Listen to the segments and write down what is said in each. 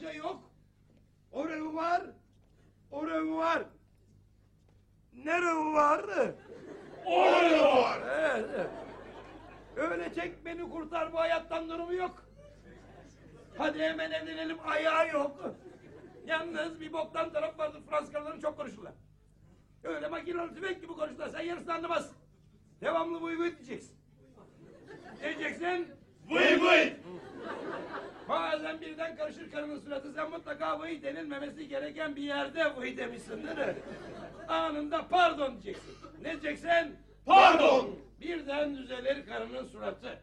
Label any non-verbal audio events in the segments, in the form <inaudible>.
olmaca yok. O revü var. O revü var. Ne revü var? Orada var. Evet, evet. Öyle çek beni kurtar bu hayattan durumu yok. Hadi hemen evlenelim ayağı yok. Yalnız bir boktan taraf vardır Fransız karıları çok konuşurlar. Öyle makinalı tüfek gibi konuşurlar sen yarısını anlamazsın. Devamlı buy buy diyeceksin. Ne diyeceksin? Vıy vıy. Bazen birden karışır karının suratı sen mutlaka vıy denilmemesi gereken bir yerde vıy demişsindir. Anında pardon diyeceksin. Ne diyeceksin? Pardon. Birden düzelir karının suratı.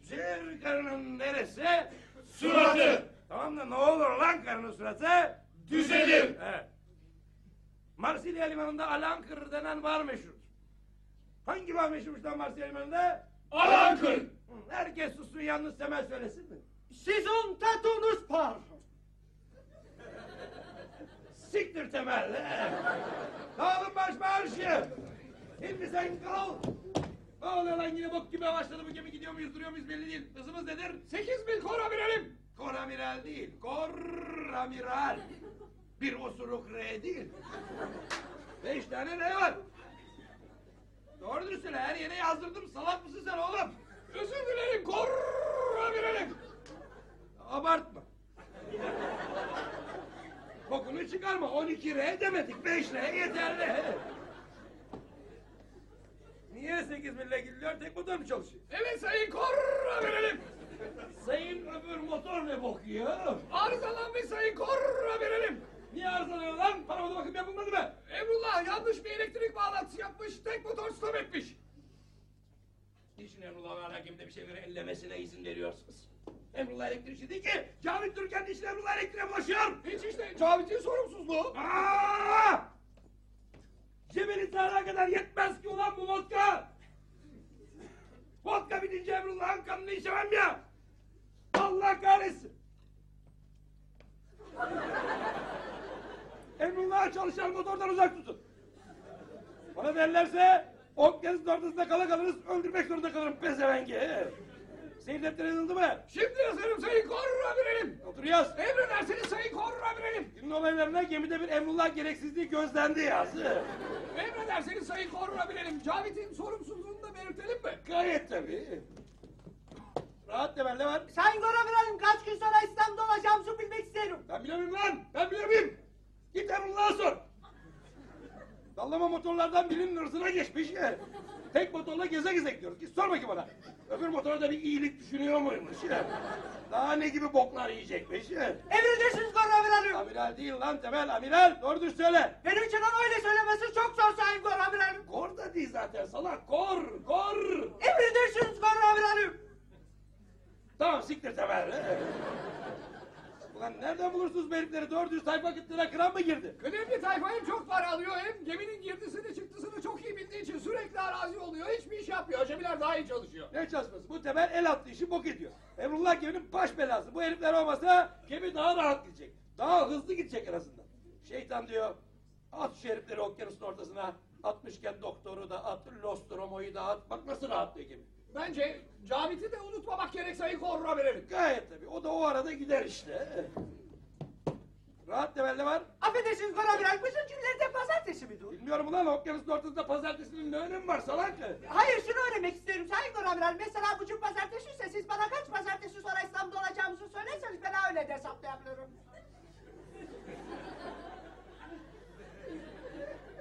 Düzelir karının neresi? Suratı. Tamam da ne olur lan karının suratı? Düzelir. Evet. Marsilya limanında Alankır denen var meşhur. Hangi var meşhurmuş lan Marsilya limanında? Alankır. Herkes sussun yalnız Temel söylesin mi? Sizin tatunuz par. Siktir Temel. Dağılın baş marşı. Şimdi sen kal. Ne oluyor lan yine bok gibi başladı bu gemi gidiyor muyuz duruyor muyuz belli değil. Hızımız nedir? Sekiz bin kora verelim. Koramiral değil, koramiral. Bir osuruk R değil. Beş tane R var. Doğru söyle, her yere yazdırdım. Salak mısın sen oğlum? Özür dilerim. Kora verelim. Abartma. Kokunu çıkarma. 12 R demedik. 5 R yeterli. Niye 8 mille gidiliyor? Tek motor mu çalışıyor? Evet sayın kora verelim. Sayın öbür motor ne bok? Arızalanmış sayın kora verelim. Niye arızalıyor lan? Paramada bakım yapılmadı mı? Emrullah yanlış bir elektrik bağlantısı yapmış. Tek motor stop etmiş. Niçin Emrullah Alakim'de bir şeyleri ellemesine izin veriyorsunuz? Emrullah elektrikçi değil ki. Cavit Türkan niçin Emrullah elektriğe bulaşıyor? Hiç işte Cavit'in sorumsuzluğu. Aa! Cebeli Sahra kadar yetmez ki ulan bu vodka. Vodka bitince Emrullah'ın kanını içemem ya. Allah kahretsin. Emrullah'a çalışan motordan uzak tutun. Bana derlerse okyanus ortasında kala kalırız öldürmek zorunda kalırım pezevengi. Seyir defteri yazıldı mı? Şimdi yazarım sayın kora verelim. Otur yaz. Emredersiniz sayın kora verelim. Günün olaylarına gemide bir Emrullah gereksizliği gözlendi yaz. Emredersiniz sayın kora verelim. Cavit'in sorumsuzluğunu da belirtelim mi? Gayet tabii. Rahat de ne var? Sayın Gorabilerim kaç gün sonra İstanbul'da olacağımızı bilmek istiyorum. Ben muyum lan? Ben muyum? Git Emrullah'a sor. Dallama motorlardan birinin hırsına geçmiş ya. <laughs> Tek motorla geze geze gidiyoruz. Git sor bakayım ona. Öbür motora da bir iyilik düşünüyor muymuş ya? <laughs> Daha ne gibi boklar yiyecekmiş ya? <laughs> Emredersiniz Gorabilerim. Amiral değil lan Temel, amiral. Doğru düz söyle. Benim için onu öyle söylemesi çok zor Sayın Gorabilerim. Kor da değil zaten salak. Kor, kor. Emredersiniz Gorabilerim. Tamam siktir Temel. Ulan nereden bulursunuz bu herifleri? Doğru düz sayfa kıtlığına kıran mı girdi? Kıdemli tayfa hem çok para alıyor hem geminin girdisini çıktısını çok iyi bildiği için sürekli arazi oluyor. Hiçbir iş yapmıyor. Acemiler daha iyi çalışıyor. Ne çalışması? Bu temel el attı işi bok ediyor. Emrullah geminin baş belası. Bu herifler olmasa gemi daha rahat gidecek. Daha hızlı gidecek en azından. Şeytan diyor, at şu herifleri okyanusun ortasına. Atmışken doktoru da at, Nostromo'yu da at. Bak nasıl rahatlıyor gemi. Bence Cavit'i de unutmamak gerek sayın Korra verelim. Gayet tabii. O da o arada gider işte. Rahat temel ne var? Affedersiniz Goramiral bugün günlerden pazartesi mi dur? Bilmiyorum ulan okyanusun ortasında pazartesinin ne önemi var salak? Hayır şunu öğrenmek isterim Sayın Goramiral. Mesela bugün pazartesi ise siz bana kaç pazartesi sonra İstanbul'da olacağımızı söylerseniz ben öyle de hesaplayabilirim.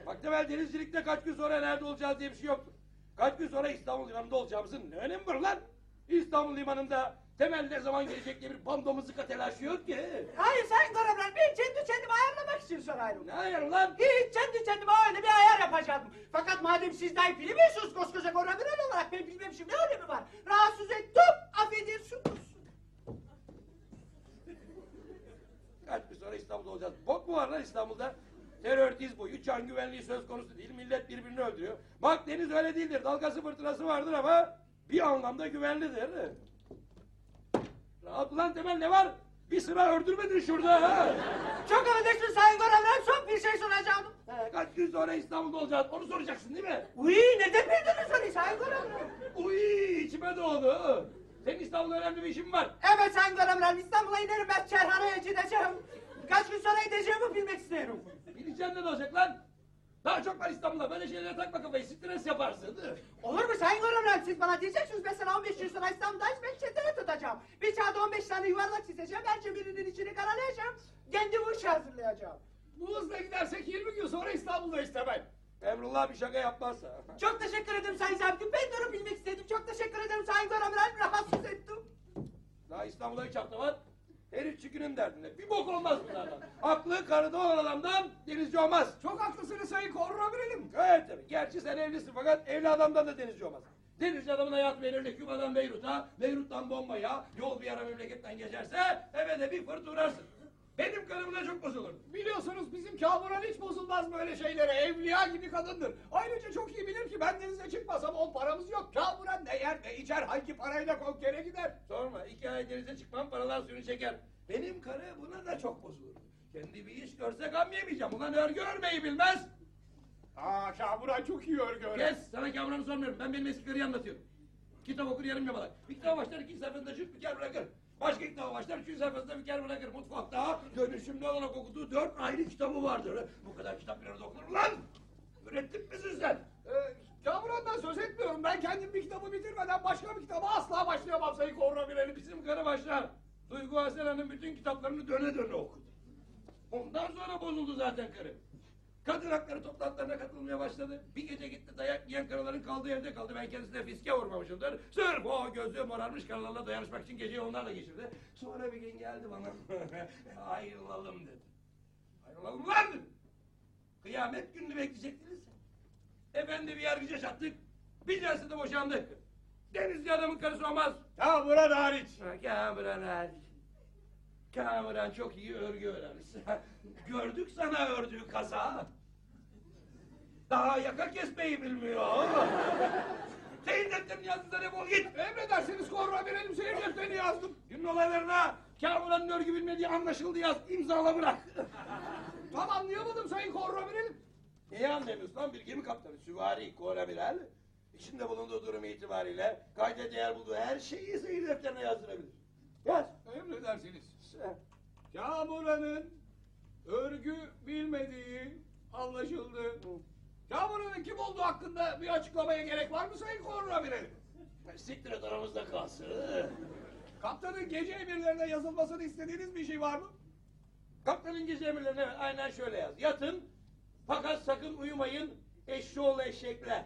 Bak temel denizcilikte kaç gün sonra nerede olacağız diye bir şey yoktur. Kaç gün sonra İstanbul limanında olacağımızın ne önemi var lan? İstanbul limanında temel ne zaman gelecek diye bir bando mızıka telaşı yok ki. Hayır Sayın Goramiral ben kendi kendimi ayarlamak için sorarım. Ne ayar lan? Hiç kendi kendime öyle bir ayar yapacaktım. Fakat madem siz dahi bilmiyorsunuz koskoca Goramiral olarak ben bilmem şimdi ne önemi var. Rahatsız ettim affedersiniz. Kaç gün sonra İstanbul'da olacağız. Bok mu var lan İstanbul'da? Terör diz boyu, can güvenliği söz konusu değil. Millet birbirini öldürüyor. Bak deniz öyle değildir. Dalgası fırtınası vardır ama bir anlamda güvenlidir. Rahat ulan Temel ne var? Bir sıra öldürmedin şurada ha. Çok affedersiniz Sayın Goramiral son bir şey soracağım. Kaç gün sonra İstanbul'da olacağız? Onu soracaksın değil mi? Uy neden bildiniz onu Sayın Goramiral? Uy içime doğdu. Senin İstanbul'da önemli bir işin var. Evet Sayın Goramiral İstanbul'a inerim ben Çerhane'ye gideceğim. Kaç gün sonra gideceğimi bilmek istiyorum. Bileceksin ne olacak lan? Daha çok var İstanbul'da. Böyle şeylere takma kafayı. Stres yaparsın. Olur mu Sayın Goramiral siz bana diyeceksiniz mesela 15 gün sonra İstanbul'dayız ben çeteli tutacağım. Bir kağıda 15 tane yuvarlak çizeceğim bence birinin içini karalayacağım. Kendi vuruş hazırlayacağım. Bu hızla gidersek 20 gün sonra İstanbul'dayız Temel. Emrullah bir şaka yapmazsa. Çok teşekkür ederim Sayın Zabit'im. Ben onu bilmek istedim. Çok teşekkür ederim Sayın Goramiral. Rahatsız ettim. Daha İstanbul'a üç hafta var. Herif çükünün derdinde. Bir bok olmaz bunlardan. Aklı karıda olan adamdan denizci olmaz. Çok haklısınız Sayın Korrabirelim. Evet tabii. Gerçi sen evlisin fakat evli adamdan da denizci olmaz. Denizci adamın hayat belirli. Küba'dan Beyrut'a, Beyrut'tan Bomba'ya, yol bir ara memleketten geçerse eve de bir fırt uğrarsın. Benim karımla çok bozulur. Biliyorsunuz bizim Kamuran hiç bozulmaz böyle şeylere. Evliya gibi kadındır. Ayrıca çok iyi bilir ki ben denize çıkmasam on paramız yok. Kamuran ne yer ne içer hangi parayla konkere gider. Sorma iki ay denize çıkmam paralar suyunu çeker. Benim karı buna da çok bozulur. Kendi bir iş görse gam yemeyeceğim. Ulan örgü örmeyi bilmez. Aa Kamuran çok iyi örgü örer. Kes sana Kamuran'ı sormuyorum. Ben benim eski karıyı anlatıyorum. Kitap okur yarım yamalak. Bir kitaba başlar iki sayfasında çift bir kere bırakır. Başka kitaba başlar üçüncü sayfasında bir kere bırakır. Mutfakta dönüşümlü olarak okuduğu dört ayrı kitabı vardır. Bu kadar kitap bir arada okunur lan. Mürettip misin sen? Ee, Kamuran'dan söz etmiyorum. Ben kendim bir kitabı bitirmeden başka bir kitaba asla başlayamam Sayın Korrabirelim. Bizim karı başlar. Duygu Asena'nın bütün kitaplarını döne döne okudu. Ondan sonra bozuldu zaten karı. Kadın hakları toplantılarına katılmaya başladı. Bir gece gitti dayak yiyen karıların kaldığı evde kaldı. Ben kendisine fiske vurmamışımdır. Sırf o gözü morarmış karılarla dayanışmak için geceyi onlarla geçirdi. Sonra bir gün geldi bana. <laughs> Ayrılalım dedi. Ayrılalım lan. Kıyamet gününü bekleyecektiniz. Efendi bir yargıca çattık. Bir celsede boşandık. Denizli adamın karısı olmaz. Kamuran hariç. Ha, Kamuran hariç. Kamuran çok iyi örgü örermiş. <laughs> Gördük sana ördüğü kaza. Daha yaka kesmeyi bilmiyor. <laughs> Senin defterini yazdın da defol git. Emredersiniz Korrabirelim seyir defterini yazdım. Günün olaylarına Kamuran'ın örgü bilmediği anlaşıldı yaz. İmzala bırak. <laughs> Tam anlayamadım Sayın Korrabirelim. Neyi anlayamıyorsun lan bir gemi kaptanı süvari koramiral. İçinde bulunduğu durum itibariyle kayda değer bulduğu her şeyi seyir defterine yazdırabilir. Yaz. Emredersiniz. Sen. Kamuran'ın örgü bilmediği anlaşıldı. Kamuran'ın kim olduğu hakkında bir açıklamaya gerek var mı Sayın Korrabirelim? Siktir et aramızda kalsın. Kaptanın gece emirlerine yazılmasını istediğiniz bir şey var mı? Kaptanın gece emirlerine aynen şöyle yaz. Yatın fakat sakın uyumayın eşşoğlu eşekler.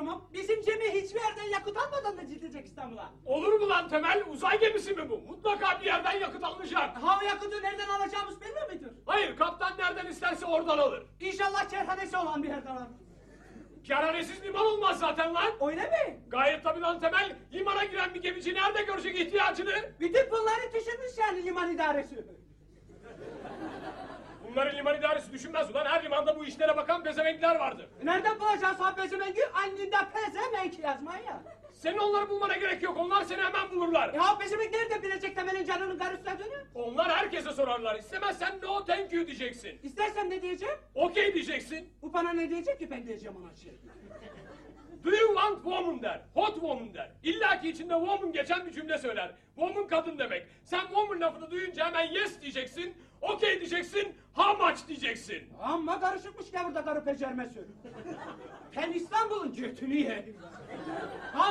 Dostlarımım bizim gemi hiçbir yerden yakıt almadan da gidecek İstanbul'a. Olur mu lan Temel? Uzay gemisi mi bu? Mutlaka bir yerden yakıt alacak. Ha o yakıtı nereden alacağımız belli midir? Hayır, kaptan nereden isterse oradan alır. İnşallah çerhanesi olan bir yerden alır. Kerhanesiz liman olmaz zaten lan. Öyle mi? Gayet tabii lan Temel. Limana giren bir gemici nerede görecek ihtiyacını? Bütün bunları düşünmüş yani liman idaresi. Bunları liman idaresi düşünmez ulan. Her limanda bu işlere bakan pezevenkler vardır. Nereden bulacağız o pezevenki? Anninde pezevenk yazmayı ya. Senin onları bulmana gerek yok. Onlar seni hemen bulurlar. Ya o pezevenk nerede bilecek temelin canının dönüyor? Onlar herkese sorarlar. İstemezsen no thank you diyeceksin. İstersen ne diyeceğim? Okey diyeceksin. Bu bana ne diyecek ki ben diyeceğim ona şey. Do you want woman der. Hot woman der. İlla ki içinde woman geçen bir cümle söyler. Woman kadın demek. Sen woman lafını duyunca hemen yes diyeceksin. Okay diyeceksin. Much diyeceksin. Amma karışıkmış ya burada karı becermesi. Ben İstanbul'un götünü yedim.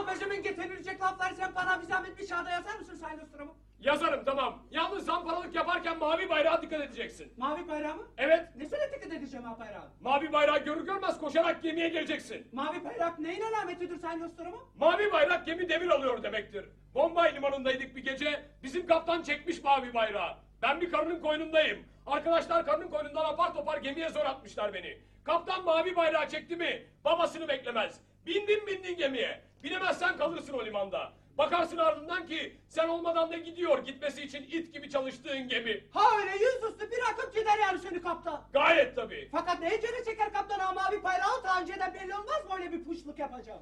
Peşimin getirilecek lafları sen bana bir zahmet bir kağıda yazar mısın Sayın Ostromo? Yazarım tamam. Yalnız zamparalık yaparken mavi bayrağa dikkat edeceksin. Mavi bayrağı mı? Evet. Nesine dikkat edeceğim ha bayrağı? Mavi bayrağı görür görmez koşarak gemiye geleceksin. Mavi bayrak neyin alametidir Sayın Ostromo? Mavi bayrak gemi demir alıyor demektir. Bombay limanındaydık bir gece. Bizim kaptan çekmiş mavi bayrağı. Ben bir karının koynundayım. Arkadaşlar karının koynundan apar topar gemiye zor atmışlar beni. Kaptan mavi bayrağı çekti mi babasını beklemez. Bindin bindin gemiye. Binemezsen kalırsın o limanda. Bakarsın ardından ki sen olmadan da gidiyor gitmesi için it gibi çalıştığın gemi. Ha öyle yüzüstü bir akıp gider yani seni kaptan. Gayet tabii. Fakat neye göre çeker kaptan ha mavi bayrağı daha önceden belli olmaz mı öyle bir puşluk yapacağım?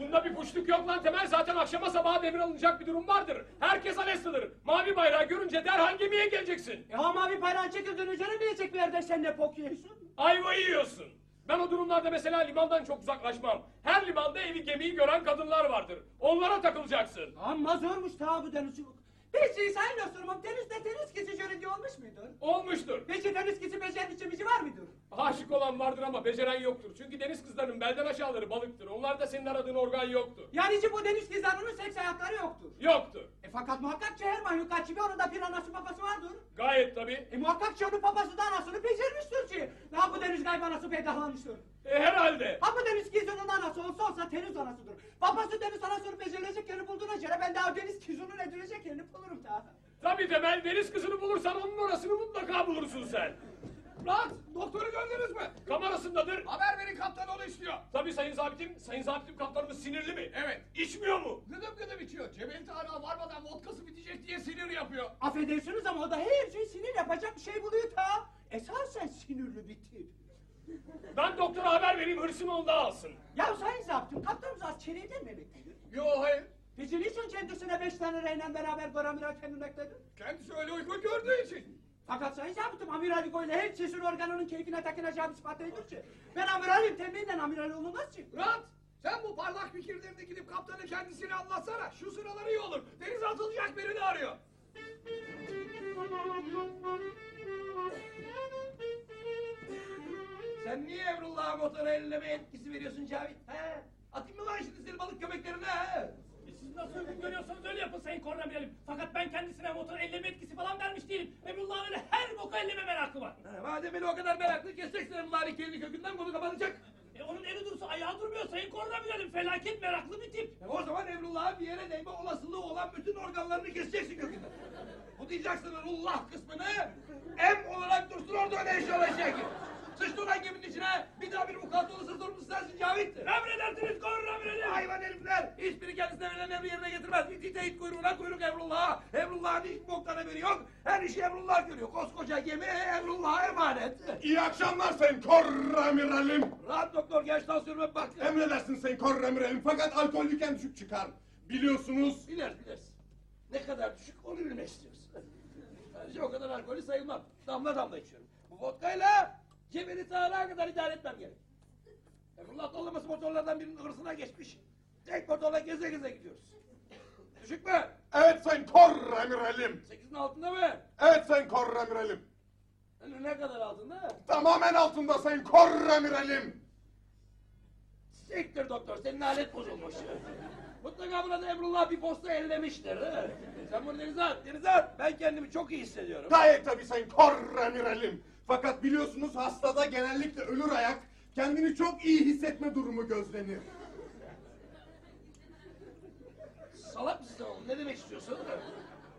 Bunda bir puşluk yok lan Temel. Zaten akşama sabaha demir alınacak bir durum vardır. Herkes Ales'tedir. Mavi bayrağı görünce derhal gemiye geleceksin. E ha mavi bayrağın çekildiğini üzerine diyecek bir yerde sen ne bok yiyorsun? Ayvayı yiyorsun. Ben o durumlarda mesela limandan çok uzaklaşmam. Her limanda evi gemiyi gören kadınlar vardır. Onlara takılacaksın. Amma zormuş ta bu denizcilik. Peki Sayın Ostromo denizde deniz kızı görünce olmuş mudur? Olmuştur. Peki deniz kızı beceri biçimici var mıdır? Aşık olan vardır ama beceren yoktur. Çünkü deniz kızlarının belden aşağıları balıktır. Onlarda senin aradığın organ yoktur. Yani ki bu deniz kızlarının seks hayatları yoktur. Yoktur. E fakat muhakkak ki her mahluk gibi onun da bir anası babası vardır. Gayet tabii. E muhakkak ki onun babası da anasını becermiştir ki. Ha bu deniz kaybanası peydahlanmıştır. E, herhalde. Ha bu deniz kızının anası olsa olsa deniz anasıdır. Babası deniz anasını becerilecek yerini bulduğuna göre ben daha deniz kızının edilecek yerini bulurum da. Tabii Temel deniz kızını bulursan onun orasını mutlaka bulursun sen. Rahat doktoru gördünüz mü? Kamerasındadır. Haber verin kaptan onu istiyor. Tabii sayın zabitim. Sayın zabitim kaptanımız sinirli mi? Evet. İçmiyor mu? Gıdım gıdım içiyor. Cebel Tarık'a varmadan vodkası bitecek diye sinir yapıyor. Affedersiniz ama o da her şey sinir yapacak bir şey buluyor ta. Esasen sinirli bir tip. Ben doktora haber vereyim hırsımı onda alsın. Ya sayın zaptım kaptanımız askeriyeden mi emeklidir? Yo hayır. Peki niçin kendisine beş tane reyle beraber Goramiral kendinektedir? Kendisi öyle uygun gördüğü için. Fakat sayın zabıtım amiralik öyle her sesin organının keyfine takılacağı ispat edilir ki. Ben amiralim tembihinden amiral olunmaz ki. Rahat. Sen bu parlak fikirlerini gidip kaptanın kendisine anlatsana. Şu sıraları iyi olur. Denize atılacak birini arıyor. Sen niye Emrullah'a motoru elleme etkisi veriyorsun Cavit? He? Atayım mı lan şimdi seni balık köpeklerine? he? E Siz nasıl uygun görüyorsanız öyle yapın Sayın Kornabilirim. Fakat ben kendisine motor elleme etkisi falan vermiş değilim. Emrullah'ın öyle her boku elleme merakı var. Ha, madem beni o kadar meraklı keseceksin Emrullah'ın kelini kökünden konu kapanacak. E onun eli dursa ayağı durmuyor Sayın Kornabilirim. Felaket meraklı bir tip. E, o zaman Emrullah'ın bir yere değme olasılığı olan bütün organlarını keseceksin kökünden. Bu diyeceksin Allah kısmını em olarak dursun orada öyle eşyalaşacak. Sıçtı ulan geminin içine bir daha bir vukuat olursa sorumlusu sensin Cavit. Emredersiniz Kornabilirim. Hayvan herifler! Hiçbiri kendisine verilen emri yerine getirmez. İt ite it kuyruğuna kuyruk Emrullah'a. Emrullah'ın hiç boktan haberi yok. Her işi Emrullah görüyor. Koskoca gemi Emrullah'a emanet. İyi akşamlar Sayın Korramiralim. Rahat doktor genç tansiyonuma bak. Emredersin Sayın Korramiralim fakat alkollüken düşük çıkar. Biliyorsunuz Biliriz biliriz. Ne kadar düşük onu bilmek istiyoruz. Bence o kadar alkolü sayılmam. Damla damla içiyorum. Bu vodkayla cebeli Tarık'a kadar idare etmem gerek. Emrullah dollaması motorlardan birinin hırsına geçmiş. Tek motorla geze geze gidiyoruz. Düşük mü? evet Sayın Korramiralim. Sekizin altında mı? Evet Sayın Korramiralim. Yani ne kadar altında? Tamamen altında Sayın Korramiralim. Siktir doktor, senin alet bozulmuş. Mutlaka burada Emrullah bir posta ellemiştir. he? Sen bunu denize at, denize at. Ben kendimi çok iyi hissediyorum. Gayet tabii Sayın Korramiralim. Fakat biliyorsunuz hastada genellikle ölür ayak kendini çok iyi hissetme durumu gözlenir. Salak mısın oğlum? Ne demek istiyorsun?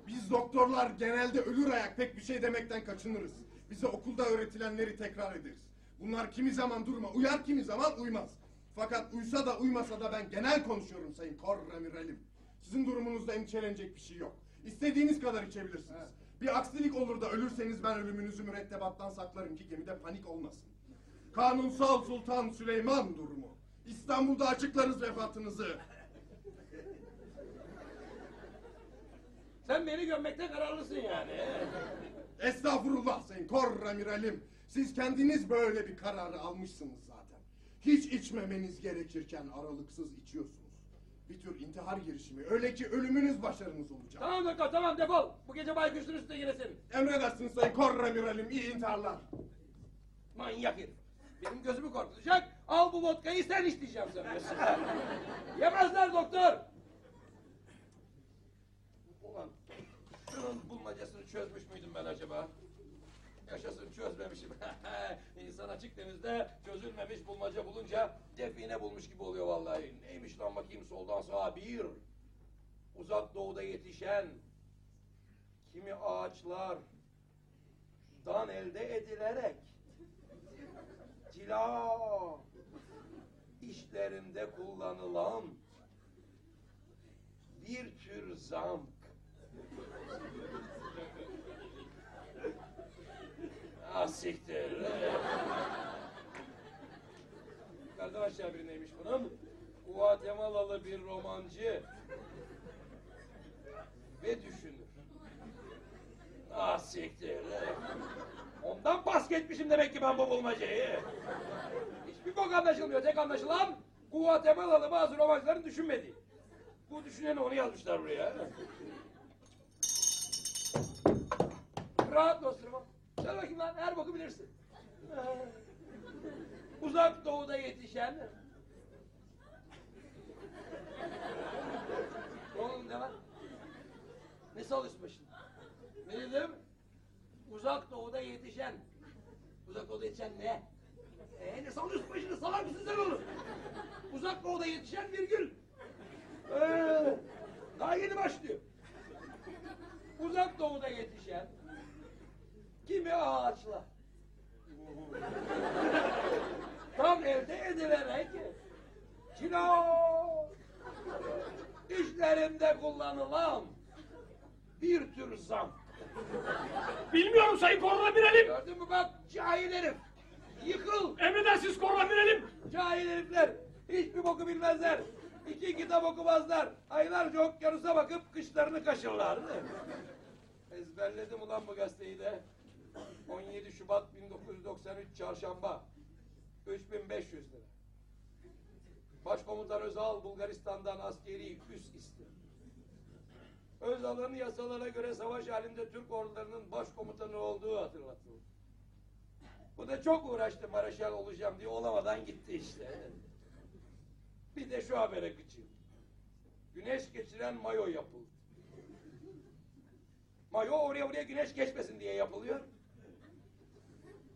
Biz doktorlar genelde ölür ayak pek bir şey demekten kaçınırız. Bize okulda öğretilenleri tekrar ederiz. Bunlar kimi zaman duruma uyar kimi zaman uymaz. Fakat uysa da uymasa da ben genel konuşuyorum Sayın Korramiralim. Sizin durumunuzda endişelenecek bir şey yok. İstediğiniz kadar içebilirsiniz. Bir aksilik olur da ölürseniz ben ölümünüzü mürettebattan saklarım ki gemide panik olmasın. Kanunsal Sultan Süleyman durumu. İstanbul'da açıklarız vefatınızı. Sen beni gömmekte kararlısın yani. Estağfurullah Sayın Korramiralim. Siz kendiniz böyle bir kararı almışsınız zaten. Hiç içmemeniz gerekirken aralıksız içiyorsunuz. Bir tür intihar girişimi. Öyle ki ölümünüz başarınız olacak. Tamam doktor tamam defol. Bu gece baykuşun üstüne yine senin. Emredersiniz Sayın Korramiralim. iyi intiharlar. Manyak herif. Benim gözümü korkutacak. Al bu vodkayı sen iç diyeceğim sana. Yemezler doktor. Ulan şunun bulmacasını çözmüş müydüm ben acaba? Yaşasın çözmemişim. <laughs> İnsan açık denizde çözülmemiş bulmaca bulunca define bulmuş gibi oluyor vallahi. Neymiş lan bakayım soldan sağa bir. Uzak doğuda yetişen kimi ağaçlar dan elde edilerek cila işlerinde kullanılan bir tür zamk. Ah siktir. Yukarıdan aşağı bir neymiş bunun? Guatemalalı bir romancı ve düşünür. Ah siktir. Ondan pas geçmişim demek ki ben bu bulmacayı. Hiçbir bok anlaşılmıyor. Tek anlaşılan Guatemalalı bazı romancıların düşünmediği. Bu düşüneni onu yazmışlar buraya. Rahat dostum. Söyle bakayım lan her boku bilirsin. Uzak doğuda yetişen. Oğlum ne var? Ne başını? Ne dedim? Uzak doğuda yetişen. Uzak doğuda yetişen ne? Ee, ne sallıyorsun başını? Salak mısın sen oğlum? Uzak doğuda yetişen virgül. Ee, daha yeni başlıyor. Uzak doğuda yetişen kimi ağaçlar. Tam elde edilerek kilo işlerinde kullanılan bir tür zam. Bilmiyorum Sayın Korramiralim. Gördün mü bak cahil herif. Yıkıl. Emredersiniz Korramiralim. Cahil herifler. Hiçbir boku bilmezler. İki kitap okumazlar. Aylarca okyanusa bakıp kışlarını kaşırlar. Ezberledim ulan bu gazeteyi de. 17 Şubat 1993 Çarşamba. 3500 lira. Başkomutan Özal Bulgaristan'dan askeri üs istiyor. Özal'ın yasalara göre savaş halinde Türk ordularının başkomutanı olduğu hatırlatıldı. Bu da çok uğraştı Maraşal olacağım diye olamadan gitti işte. Bir de şu habere gıcığım. Güneş geçiren mayo yapıldı. Mayo oraya buraya güneş geçmesin diye yapılıyor.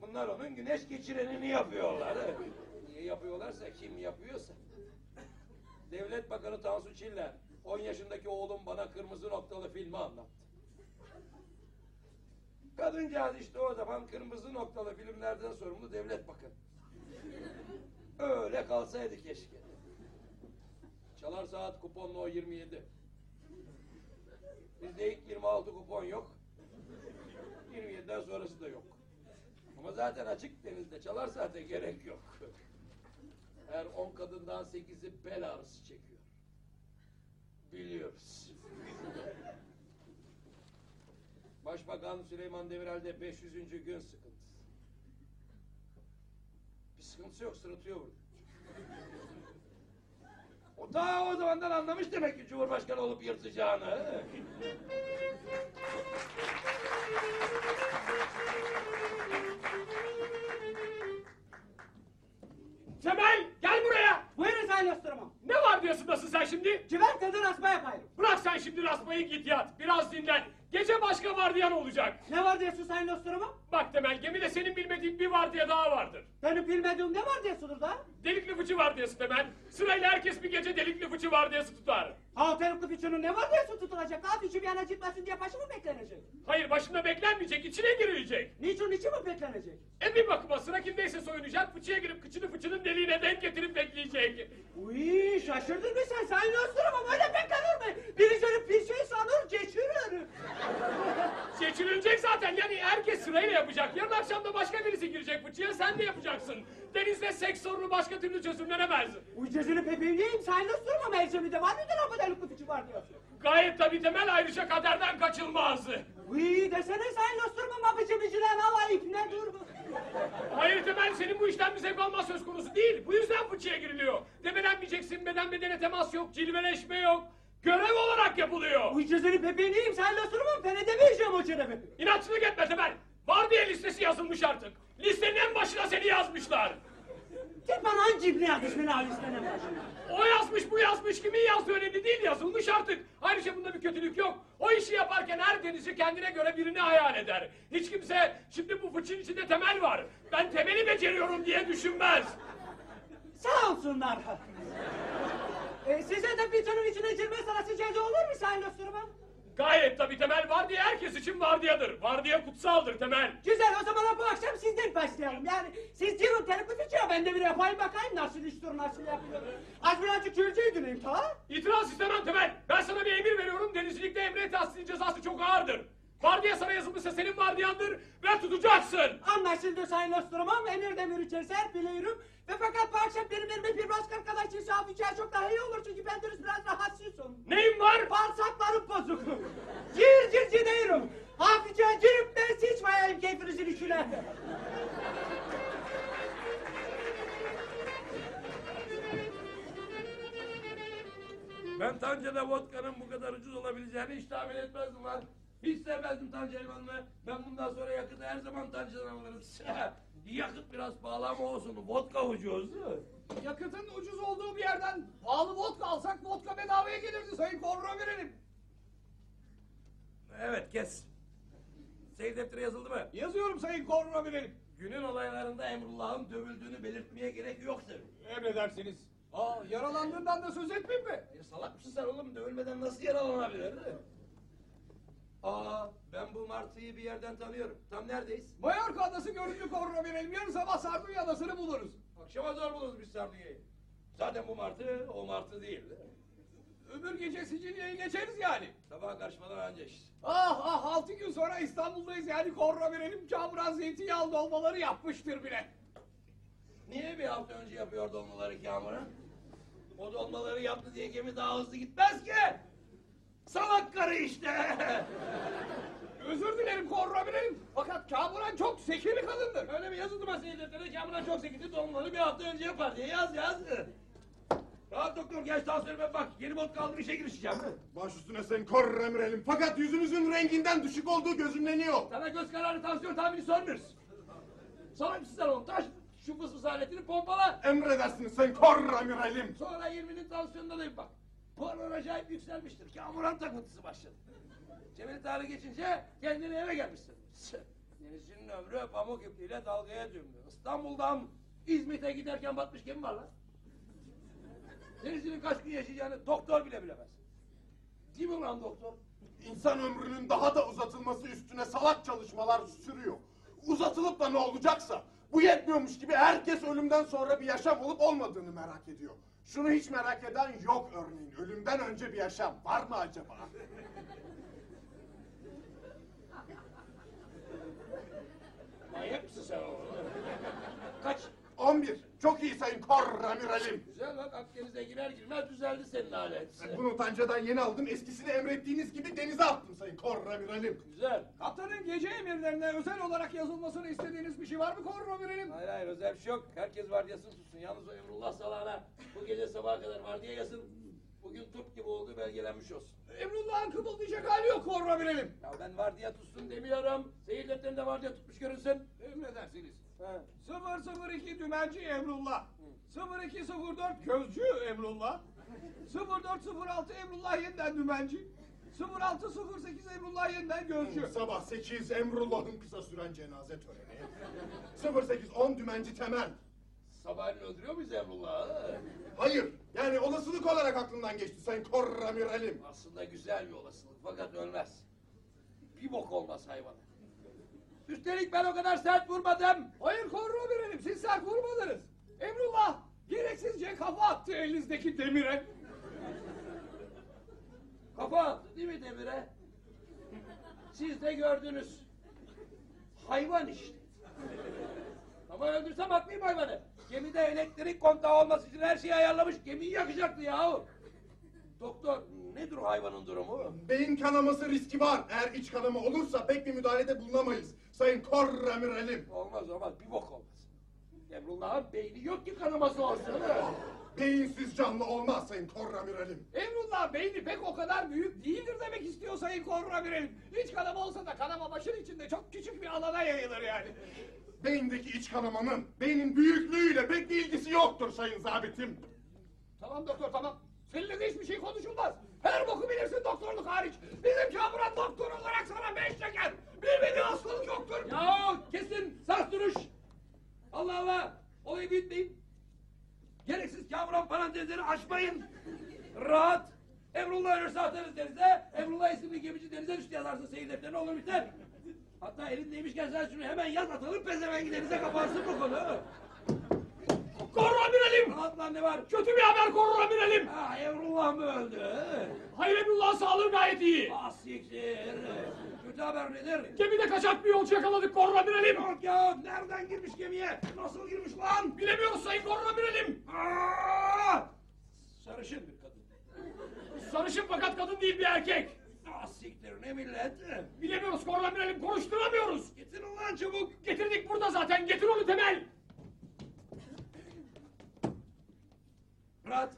Bunlar onun güneş geçirenini yapıyorlar. Niye yapıyorlarsa kim yapıyorsa. Devlet Bakanı Tansu Çiller 10 yaşındaki oğlum bana kırmızı noktalı filmi anlattı. Kadıncağız işte o zaman kırmızı noktalı filmlerden sorumlu devlet bakanı. Öyle kalsaydı keşke. Çalar saat kuponlu o 27. Bizde ilk 26 kupon yok. 27'den sonrası da yok. Ama zaten açık denizde çalar saate gerek yok. Her 10 kadından 8'i bel ağrısı çekiyor. Biliyoruz. Başbakan Süleyman Demirel'de 500. gün sıkıntısı. Bir sıkıntısı yok, sırıtıyor burada. O ta o zamandan anlamış demek ki Cumhurbaşkanı olup yırtacağını. Temel gel buraya. Buyurun Sayın Nostromo. Ne var diyorsun sen şimdi? Civertede raspa yapayım. Bırak sen şimdi rasmayı git yat. Biraz dinlen. Gece başka vardiyan olacak. Ne var diyorsun Sayın Nostromo? Bak Temel gemide senin bilmediğin bir vardiya daha vardır. Benim bilmediğim ne var diyorsunuz da? Delikli fıçı vardiyası Temel. Sırayla herkes bir gece delikli fıçı vardiyası tutar. Halterlikli fiçinin ne var diyorsun tutulacak? Daha fiçi bir yana gitmesin diye başı mı beklenecek? Hayır başında beklenmeyecek, içine girilecek. Niçin içi mi beklenecek? E bir bakıma sıra kimdeyse soyunacak, fıçıya girip kıçını fıçının deliğine denk getirip bekleyecek. Uy şaşırdın mı sen Sayın Nostromo? Böyle beklenir mi? Biri seni bir şey sanır geçirir. Geçirilecek zaten yani herkes sırayla yapacak. Yarın akşam da başka birisi girecek fıçıya sen de yapacaksın. Denizde seks sorunu başka türlü çözümlenemez. Uy cezini pepeğineyim Sayın Nostromo mevzimide var mıdır halterlikli fiçi var diyorsun? Gayet tabii temel ayrıca kaderden kaçılmaz. Uy desene Sayın Nostromo mapıcı bicilen hava ipne dur. Hayır Temel senin bu işten bir zevk alma söz konusu değil. Bu yüzden fıçıya giriliyor. Debelenmeyeceksin beden bedene temas yok, cilveleşme yok. Görev olarak yapılıyor. Bu cüzdanı bebeğiniyim sen osurmam ben edemeyeceğim o çenebi. İnatçılık etme Temel. Var diye listesi yazılmış artık. Listenin en başına seni yazmışlar. Sen bana hangi ibne yazmış istenen başına? O yazmış bu yazmış kimin yazdığı önemli değil yazılmış artık. Ayrıca bunda bir kötülük yok. O işi yaparken her denizci kendine göre birini hayal eder. Hiç kimse şimdi bu fıçın içinde temel var. Ben temeli beceriyorum diye düşünmez. Sağ olsunlar. e, size de tonun içine girme sanatı ceza olur mu sayın osurmam? Gayet tabii temel var diye herkes için vardiyadır. Vardiya kutsaldır temel. Güzel o zaman bu akşam sizden başlayalım. Yani siz girin telepati ya ben de bir yapayım bakayım nasıl iştir nasıl yapıyor. Az birazcık Gürcü'yü dinleyeyim ta. İtiraz istemem temel. Ben sana bir emir veriyorum. Denizcilikte emre tahsilin cezası çok ağırdır. Vardiya sana yazılmışsa senin vardiyandır ve tutacaksın. Anlaşıldı sayın osurmam emir demir içerser biliyorum. Ve fakat bu akşam benim elime bir başka arkadaş için hafifçe çok daha iyi olur çünkü ben dürüst biraz rahatsızım. Neyin var? Bağırsaklarım bozuk. Cır cır gidiyorum. Hafifçe girip ben sıçmayayım keyfinizin içine. Ben Tanca'da vodka'nın bu kadar ucuz olabileceğini hiç tahmin etmezdim lan. Hiç sevmezdim Tanca elmanını. Ben bundan sonra yakıtı her zaman Tanca'dan alırım. <laughs> Yakıt biraz pahalı ama olsun. Vodka ucuz. Yakıtın ucuz olduğu bir yerden pahalı vodka alsak vodka bedavaya gelirdi sayın korro verelim. Evet kes. Seyir defteri yazıldı mı? Yazıyorum sayın korro verelim. Günün olaylarında Emrullah'ın dövüldüğünü belirtmeye gerek yok tabii. Emredersiniz. Aa yaralandığından da söz etmeyeyim mi? Ya salak mısın sen oğlum? Dövülmeden nasıl yaralanabilir? Aa ben bu Martı'yı bir yerden tanıyorum. Tam neredeyiz? Mallorca adası görüntü korro verelim. Yarın sabah Sardunya adasını buluruz. Akşama zor buluruz biz Sardunya'yı. Zaten bu Martı o Martı değil. Öbür gece Sicilya'yı geçeriz yani. Sabaha karışmadan anca işte. Ah ah altı gün sonra İstanbul'dayız yani korro verelim. Kamuran zeytinyağlı dolmaları yapmıştır bile. Niye bir hafta önce yapıyor dolmaları Kamuran? O dolmaları yaptı diye gemi daha hızlı gitmez ki. Salak karı işte. Özür dilerim korro verelim. Fakat Kamuran çok zeki bir kadındır. Öyle mi yazıldı masaya deftere Kamuran çok zekiydi dolmaları bir hafta önce yapar diye yaz yaz. Rahat doktor gel tansiyonuma bak. Yeni vodka aldım işe girişeceğim. Baş üstüne sen kor emirelim. Fakat yüzünüzün renginden düşük olduğu gözümleniyor. Sana göz kararı tansiyon tahmini sormuyoruz. Sana mısın sen oğlum? Taş şu fısfıs aletini pompala. Emredersiniz sen kor emirelim. Sonra 20'nin tansiyonundayım bak. Puanlar acayip yükselmiştir. Kamuran takıntısı başladı. Cemil Tarih geçince kendini eve gelmişsin. <laughs> Denizcinin ömrü pamuk ipliğiyle dalgaya döndü. İstanbul'dan İzmit'e giderken batmış gemi var lan. Denizcinin kaç gün yaşayacağını doktor bile bilemez. Değil mi lan doktor? İnsan ömrünün daha da uzatılması üstüne salak çalışmalar sürüyor. Uzatılıp da ne olacaksa bu yetmiyormuş gibi herkes ölümden sonra bir yaşam olup olmadığını merak ediyor. Şunu hiç merak eden yok örneğin. Ölümden önce bir yaşam var mı acaba? Manyak mısın sen oğlum? Kaç? 11. Çok iyi sayın kor amiralim. Güzel bak Akdeniz'e girer girmez düzeldi senin alet. <laughs> Bunu Tanca'dan yeni aldım. Eskisini emrettiğiniz gibi denize attım sayın kor amiralim. Güzel. Kaptanın gece emirlerine özel olarak yazılmasını istediğiniz bir şey var mı korro verelim? Hayır hayır özel bir şey yok. Herkes vardiyasını tutsun. Yalnız o Emrullah salağına bu gece sabaha kadar vardiya yazın. Bugün turp gibi olduğu belgelenmiş olsun. Emrullah'ın kımıldayacak hali yok korro verelim. Ya ben vardiya tutsun demiyorum. Seyir defterinde vardiya tutmuş görünsün. Emredersiniz. Ha. 002 dümenci Emrullah. 0204 gözcü Emrullah. 0406 Emrullah yeniden dümenci. 0608 Emrullah yeniden gözcü. Sabah 8 Emrullah'ın kısa süren cenaze töreni. 0810 dümenci temel. Sabahleyin öldürüyor muyuz Emrullah'ı? Hayır. Yani olasılık olarak aklımdan geçti sayın kor amiralim. Aslında güzel bir olasılık fakat ölmez. Bir bok olmaz hayvana. Üstelik ben o kadar sert vurmadım. Hayır korro verelim siz sert vurmadınız. Emrullah gereksizce kafa attı elinizdeki demire. Kafa attı değil mi demire? Siz de gördünüz. Hayvan işte. Ama öldürsem atmayayım hayvanı. Gemide elektrik kontağı olması için her şeyi ayarlamış. Gemiyi yakacaktı yahu. Doktor nedir o hayvanın durumu? Beyin kanaması riski var. Eğer iç kanama olursa pek bir müdahalede bulunamayız. Sayın Korramiralim. Olmaz olmaz bir bok olmaz. Emrullah'ın beyni yok ki kanaması olsun. Beyinsiz canlı olmaz Sayın Korramiralim. Emrullah beyni pek o kadar büyük değildir demek istiyor Sayın Korramirel. Hiç kanama olsa da kanama başın içinde çok küçük bir alana yayılır yani. Beyindeki iç kanamanın beynin büyüklüğüyle pek bir ilgisi yoktur sayın zabitim. Tamam doktor tamam. Seninle de hiçbir şey konuşulmaz. Her boku bilirsin doktorluk hariç. Bizim kamuran doktor olarak sana beş şeker. Bilmediğin hastalık yoktur. Ya kesin saf duruş. Allah Allah. Olayı büyütmeyin. Gereksiz kamuran parantezleri açmayın. Rahat. Emrullah ölürse atarız denize. Emrullah isimli gemici denize düştü yazarsın seyir defterine olur biter. Hatta elindeymişken sen şunu hemen yaz atalım pezevengi denize kapansın bu konu. Korramiralim! Rahat lan ne var? Kötü bir haber Korramiralim! Ha Emrullah mı öldü? Hayır Emrullah sağlığı gayet iyi. Ah siktir. Kötü haber nedir? Gemide kaçak bir yolcu yakaladık Korramiralim. Yok ya nereden girmiş gemiye? Nasıl girmiş lan? Bilemiyoruz Sayın Korramiralim. Aa! Sarışın bir kadın. Sarışın fakat kadın değil bir erkek. Ah siktir ne millet? Bilemiyoruz Korramiralim konuşturamıyoruz. Getirin lan çabuk. Getirdik burada zaten getir onu Temel. Rahat.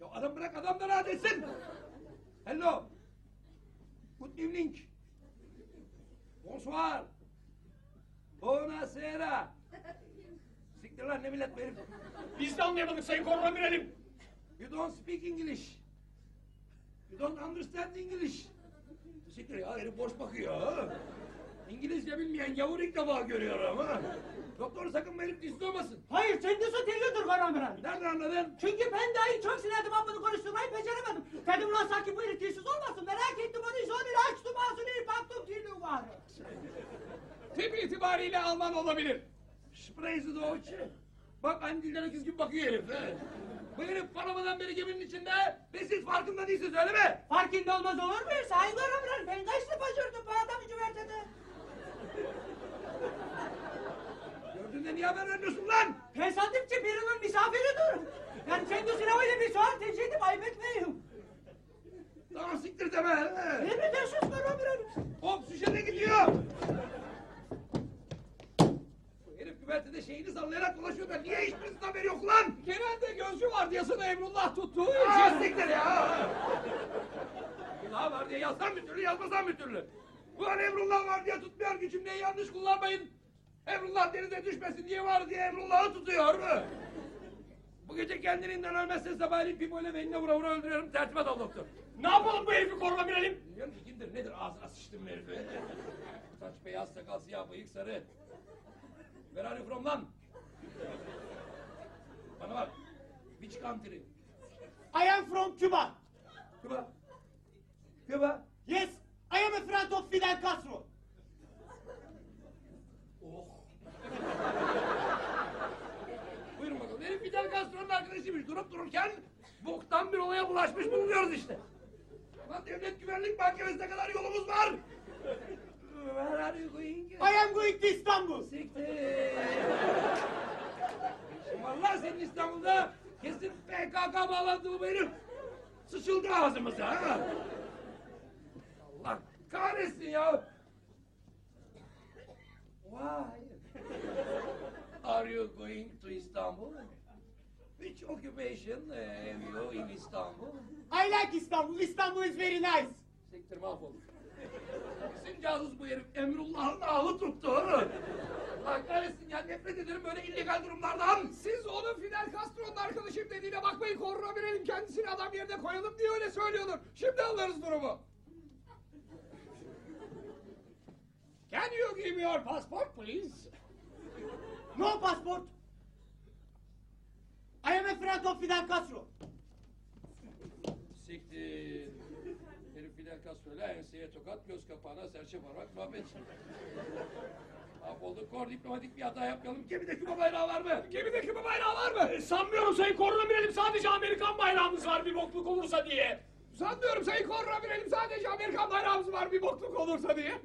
Ya adam bırak adam da rahat etsin. Hello. Good evening. Bonsoir. Buonasera. Siktir lan ne millet benim. Biz de anlayamadık Sayın Korramiralim. You don't speak English. You don't understand English. Siktir ya herif boş bakıyor. ha. İngilizce bilmeyen gavur ilk defa görüyorum. Ha. Doktor sakın bu herif olmasın. Hayır kendisi deliyordur Karamıran. Nereden anladın? Çünkü ben dahi çok sinirdim ama bunu konuşturmayı beceremedim. Dedim lan sanki bu herif dilsiz olmasın. Merak ettim onu sonra açtım ağzını baktım dili var. Tip itibariyle Alman olabilir. Spreisi Deutsch. Bak aynı dilden öküz gibi bakıyor herif. he. Bu herif paramadan beri geminin içinde ve siz farkında değilsiniz öyle mi? Farkında olmaz olur muyum? Sayın Karamıran ben kaç defa gördüm bu adamı güvertede. Gördüğünde niye haber vermiyorsun lan? Ben ki birinin misafiridir. Yani kendisine öyle bir sual tercih edip ayıp etmeyeyim. Tamam siktir deme. he. Emredersiniz Karamıran. Hop şişede gidiyor. Bu herif güvertede şeyini sallayarak dolaşıyor da niye hiçbirisinin haberi yok lan? Genelde gözcü vardiyasını Emrullah tuttuğu Aa, için. siktir ya. Emrullah var diye yazsam bir türlü yazmasam bir türlü. Ulan Emrullah var diye tutmuyor ki cümleyi yanlış kullanmayın. Emrullah denize düşmesin diye var diye Emrullah'ı tutuyor. Bu gece kendiliğinden ölmezse sabahleyin Pimo'yla beynine vura vura öldürüyorum. Tertibat al doktor. Ne yapalım bu herifi Korramiralim? Bilmiyorum ki kimdir nedir ağzına sıçtım herifi. Saç beyaz sakal siyah bıyık sarı. Where are you from lan? Bana bak. Which country? I am from Cuba. Küba. Küba. Yes, I am a friend of Fidel Castro. Oh. Buyurun bakalım. Herif Fidel Castro'nun arkadaşıymış. Durup dururken boktan bir olaya bulaşmış bulunuyoruz işte. Lan devlet güvenlik mahkemesine kadar yolumuz var. Where are you going? I am going to Istanbul. Siktir. Vallahi senin İstanbul'da kesin PKK bağlantılı bu herif. Sıçıldı ağzımıza ha. Allah kahretsin ya. Why? <laughs> Are you going to Istanbul? Which occupation eh, have you in Istanbul? I like Istanbul. Istanbul is very nice. Siktir mahvolmuş. Bizim casus bu herif Emrullah'ın ahı tuttu. Allah kahretsin ya nefret ederim böyle illegal durumlardan. Siz onun Fidel Castro'nun arkadaşım dediğine bakmayın korurabilelim kendisini adam yerine koyalım diye öyle söylüyordur. Şimdi anlarız durumu. Can you give me your passport please? No passport. I am a friend of Fidel Castro. Siktir. Herif Fidel Castro'yla enseye tokat, göz kapağına serçe parmak muhabbet. Mahvolduk. Kor diplomatik bir hata yapmayalım. Gemide Küba bayrağı var mı? Gemide Küba bayrağı var mı? E, sanmıyorum Sayın Korramiralim sadece Amerikan bayrağımız var bir bokluk olursa diye. Sanmıyorum Sayın korurabilelim sadece Amerikan bayrağımız var bir bokluk olursa diye.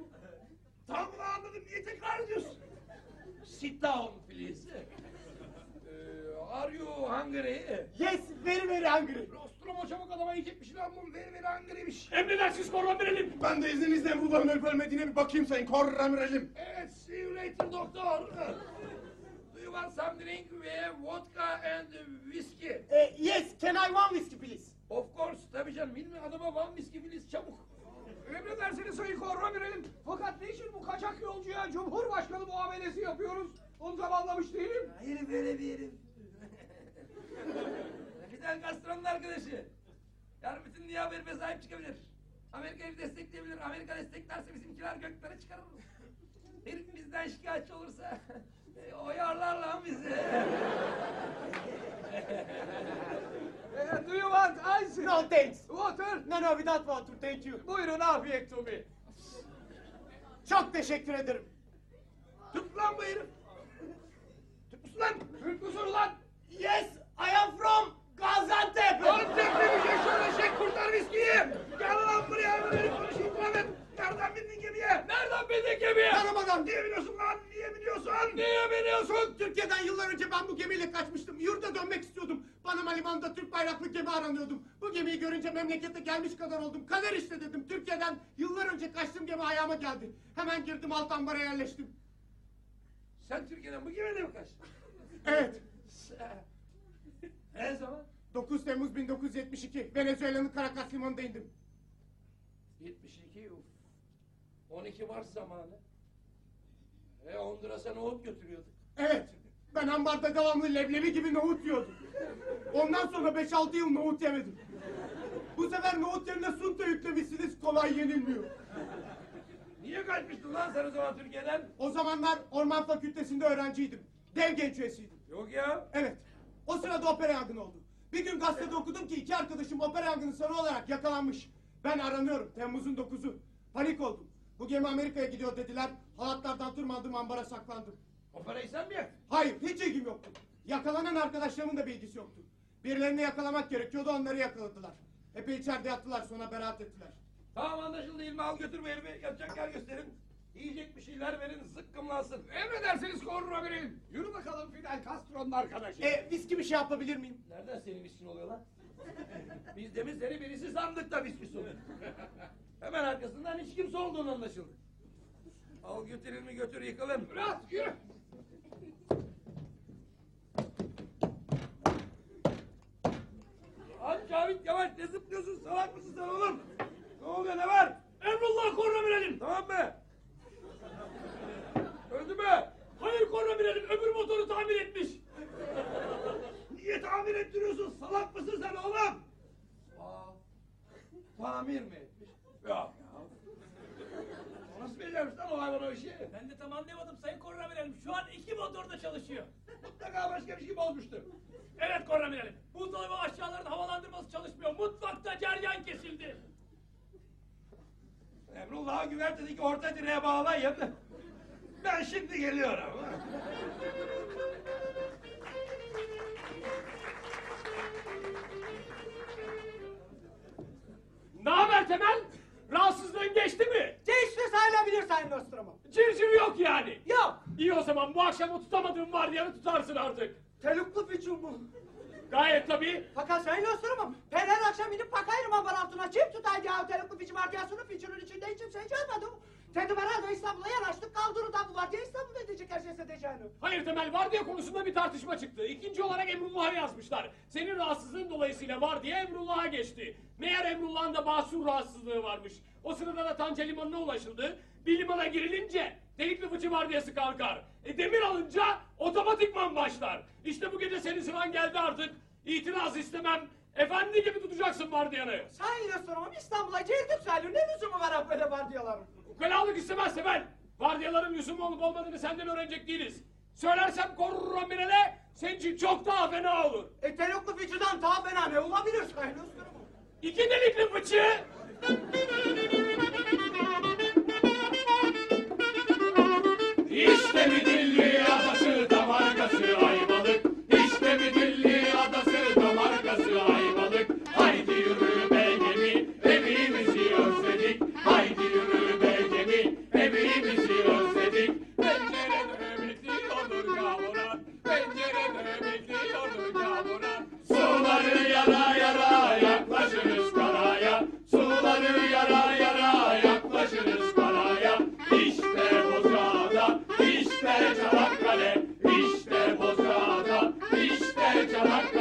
Tamam mı anladım. Niye tekrar ediyorsun? Sit down please. Ee, Are you hungry? Yes, very very hungry. Nostromo çabuk adama yiyecek bir şeyler bulun. Veri veri hungry'miş. Emredersiniz korramiralım. Ben de izninizle Emrullah'ın ölüp ölmediğine bir bakayım sayın korramiracım. Evet, see you later doktor. Do you want some drink? We have vodka and whiskey. Eh, yes, can I one whiskey please? Of course, tabii canım. Bilmiyorum adama van whiskey filiz çabuk. Emredersiniz Sayın Korramiral'im. Fakat niçin bu kaçak yolcuya Cumhurbaşkanı muamelesi yapıyoruz? Onu tam anlamış değilim. Herif öyle bir herif. Fidel <laughs> Castro'nun arkadaşı. Yarın bütün dünya herife sahip çıkabilir. Amerika'yı destekleyebilir. Amerika desteklerse bizimkiler göklere çıkarır. Herif bizden şikayetçi olursa <laughs> e, oyarlar lan bizi. <laughs> Eh, do you want ice? No thanks. Water? No no without water thank you. Buyurun afiyet Tobi. Çok teşekkür ederim. Tut lan bu herif. Tut musun lan? Türk musun ulan? Yes, I am from Gaziantep. Oğlum tekne bir şey şöyle şey kurtar viskiyi. Gel lan buraya hemen herif konuşayım lan. Nereden bindin gemiye? Nereden bindin gemiye? Tanımadan. Niye biniyorsun lan? Niye biniyorsun? Niye biniyorsun? Türkiye'den yıllar önce ben bu gemiyle kaçmıştım. Yurda dönmek istiyordum. Panama limanında Türk bayraklı gemi aranıyordum. Bu gemiyi görünce memlekete gelmiş kadar oldum. Kader işte dedim. Türkiye'den yıllar önce kaçtığım gemi ayağıma geldi. Hemen girdim alt ambara yerleştim. Sen Türkiye'den bu gemiyle mi kaçtın? <laughs> Evet. Ne zaman? 9 Temmuz 1972 Venezuela'nın Caracas limanında indim. 72 uf. 12 Mart zamanı. E Honduras'a nohut götürüyorduk. Evet. Ben ambarda devamlı leblebi gibi nohut yiyordum. Ondan sonra 5-6 yıl nohut yemedim. Bu sefer nohut yerine sunta yüklemişsiniz kolay yenilmiyor. Niye kaçmıştın lan sen o zaman Türkiye'den? O zamanlar orman fakültesinde öğrenciydim. Dev genç üyesiydim. Yok ya. Evet. O sırada opera yangını oldu. Bir gün gazetede okudum ki iki arkadaşım opera yangını sanığı olarak yakalanmış. Ben aranıyorum. Temmuz'un 9'u. Panik oldum. Bu gemi Amerika'ya gidiyor dediler. Halatlardan tırmandım ambara saklandım. Operayı sen mi yaktın? Hayır hiç ilgim yoktu. Yakalanan arkadaşlarımın da bilgisi yoktu. Birilerini yakalamak gerekiyordu onları yakaladılar. Epey içeride yattılar sonra beraat ettiler. Tamam anlaşıldı İlmi al götür bu herifi. Yatacak yer gösterin. Yiyecek bir şeyler verin zıkkımlansın. Emredersiniz korura verelim. Yürü bakalım Fidel Castro'nun arkadaşı. E viski bir şey yapabilir miyim? Nereden senin viskin oluyor lan? Biz demin seni birisi sandık da viskisi oluyor. Hemen arkasından hiç kimse olduğunu anlaşıldı. Al götür İlmi götür yıkalım. Rahat yürü. Hadi Cavit yavaş ne zıplıyorsun salak mısın sen oğlum? Ne oluyor ne var? Emrullah korramiralım. Tamam mı? Öldü mü? Hayır korramiralım öbür motoru tamir etmiş. Niye tamir ettiriyorsun? Salak mısın sen oğlum? Aa, tamir mi etmiş? Yok ya. O Nasıl becermiş lan o hayvan o işi? Ben de tam anlayamadım sayın korramiralım. Şu an iki motor da çalışıyor. Mutlaka başka bir şey bozmuştur. Evet korramiralım. Buzdolabı aşağıların havalandırması çalışmıyor. Mutfakta ceryan kesildi. Emrullah'a güvertedeki orta direğe bağlayın. Ben şimdi geliyorum. Ne haber Temel? Rahatsızlığın geçti mi? Geçti sayılabilir Sayın Nostromo. Cırcır yok yani. Yok. İyi o zaman bu akşam o tutamadığın vardiyanı tutarsın artık. Teluklu fiçum bu. Gayet tabii. Fakat Sayın Nostromo ben her akşam inip bakayım ambar altına. Kim tutaydı ya teluklu fiçim arkasını fiçinin içinde hiç kimse çalmadı. Dedi bana da İstanbul'a yanaştık kaldırın da bu var diye İstanbul'da edecek her şeyse edeceğini. Hayır Temel vardiya konusunda bir tartışma çıktı. İkinci olarak Emrullah'a yazmışlar. Senin rahatsızlığın dolayısıyla vardiya Emrullah'a geçti. Meğer Emrullah'ın da basur rahatsızlığı varmış. O sırada da Tanca Limanı'na ulaşıldı. Bir limana girilince delikli fıçı vardiyası kalkar. E demir alınca otomatikman başlar. İşte bu gece senin sıran geldi artık. İtiraz istemem. Efendi gibi tutacaksın vardiyanı. Sayın Nostromo İstanbul'a girdim sayılır. Ne lüzumu var böyle var diyorlar. Ukalalık istemez Temel. Vardiyaların lüzum olup olmadığını senden öğrenecek değiliz. Söylersem korurum Mirel'e, senin için çok daha fena olur. E teluklu fiçiden daha fena ne olabilir Sayın Nostromo? İki delikli fıçı. Shut up.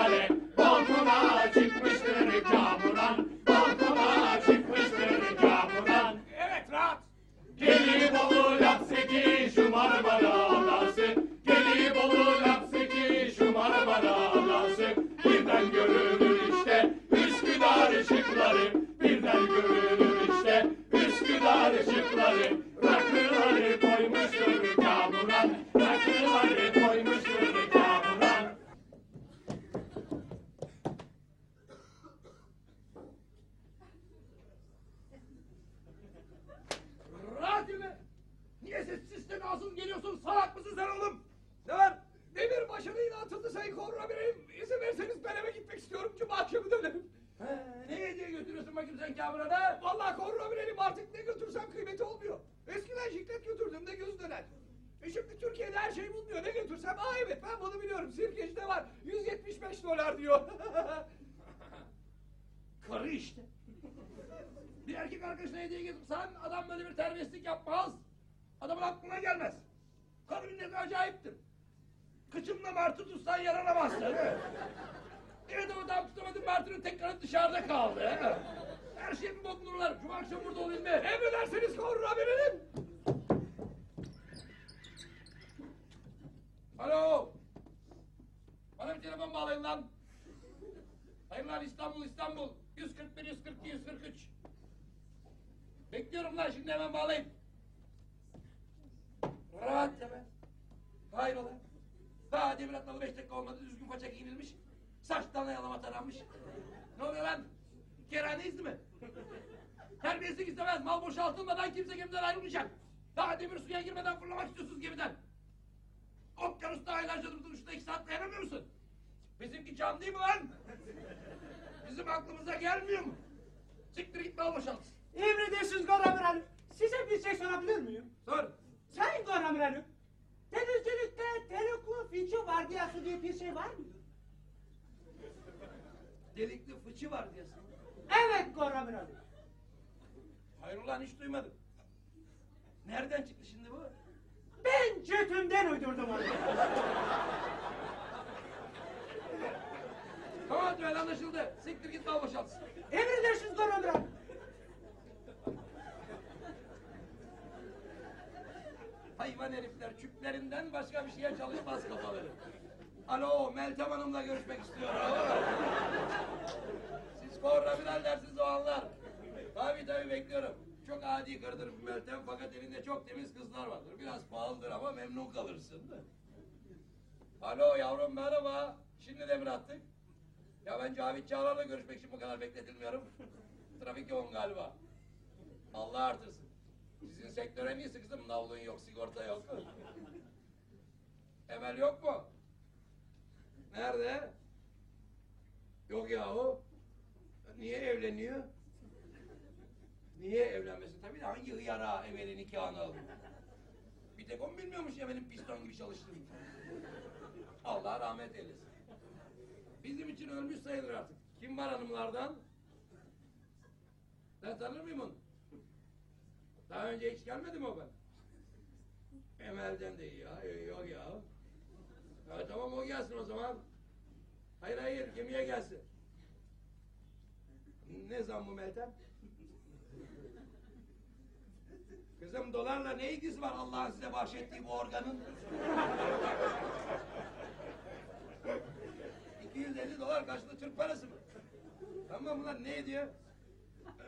Mal boşaltılmadan kimse gemiden ayrılmayacak. Daha demir suya girmeden fırlamak istiyorsunuz gemiden. Okyanusta aylarca durdun şurada iki saat dayanamıyor musun? Bizimki can değil mi lan? Bizim aklımıza gelmiyor mu? Siktir git mal boşalt. Emredersiniz Goramiralim. Size bir şey sorabilir miyim? Sor. Sayın Goramiralim. Denizcilikte delikli finci vardiyası diye bir şey var mı? Delikli fıçı var diyorsun. Evet Goramiralim. Hayır ulan hiç duymadım. Nereden çıktı şimdi bu? Ben götümden uydurdum onu. <laughs> Tamam Tüvel anlaşıldı. Siktir git mal boşalt. Emredersiniz Goramiralim. Hayvan herifler küplerinden başka bir şeye çalışmaz kafaları. Alo Meltem Hanım'la görüşmek istiyorum. Siz koordinatör dersiniz o anlar. Tabii tabii bekliyorum. Çok adi karıdır bu Meltem fakat elinde çok temiz kızlar vardır. Biraz pahalıdır ama memnun kalırsın. Alo yavrum merhaba. Şimdi demir attık. Ya ben Cavit Çağlar'la görüşmek için bu kadar bekletilmiyorum. Trafik yoğun galiba. Allah artırsın. Sizin sektör en iyisi kızım. Navlun yok, sigorta yok. Emel yok mu? Nerede? Yok yahu. Niye evleniyor? Niye evlenmesin? Tabii de hangi hıyara Emel'in nikahını? Bir tek o mu bilmiyormuş Emel'in piston gibi çalıştığını. Allah rahmet eylesin. Bizim için ölmüş sayılır artık. Kim var hanımlardan? Ben tanır mıyım onu? Daha önce hiç gelmedi mi o ben? Emel'den de ya. Yok ya. Ha, tamam o gelsin o zaman. Hayır hayır gemiye gelsin. Ne zam bu Meltem? Kızım dolarla ne ilgisi var Allah'ın size bahşettiği bu organın? 250 dolar karşılığı Türk parası mı? Tamam ulan ne ediyor?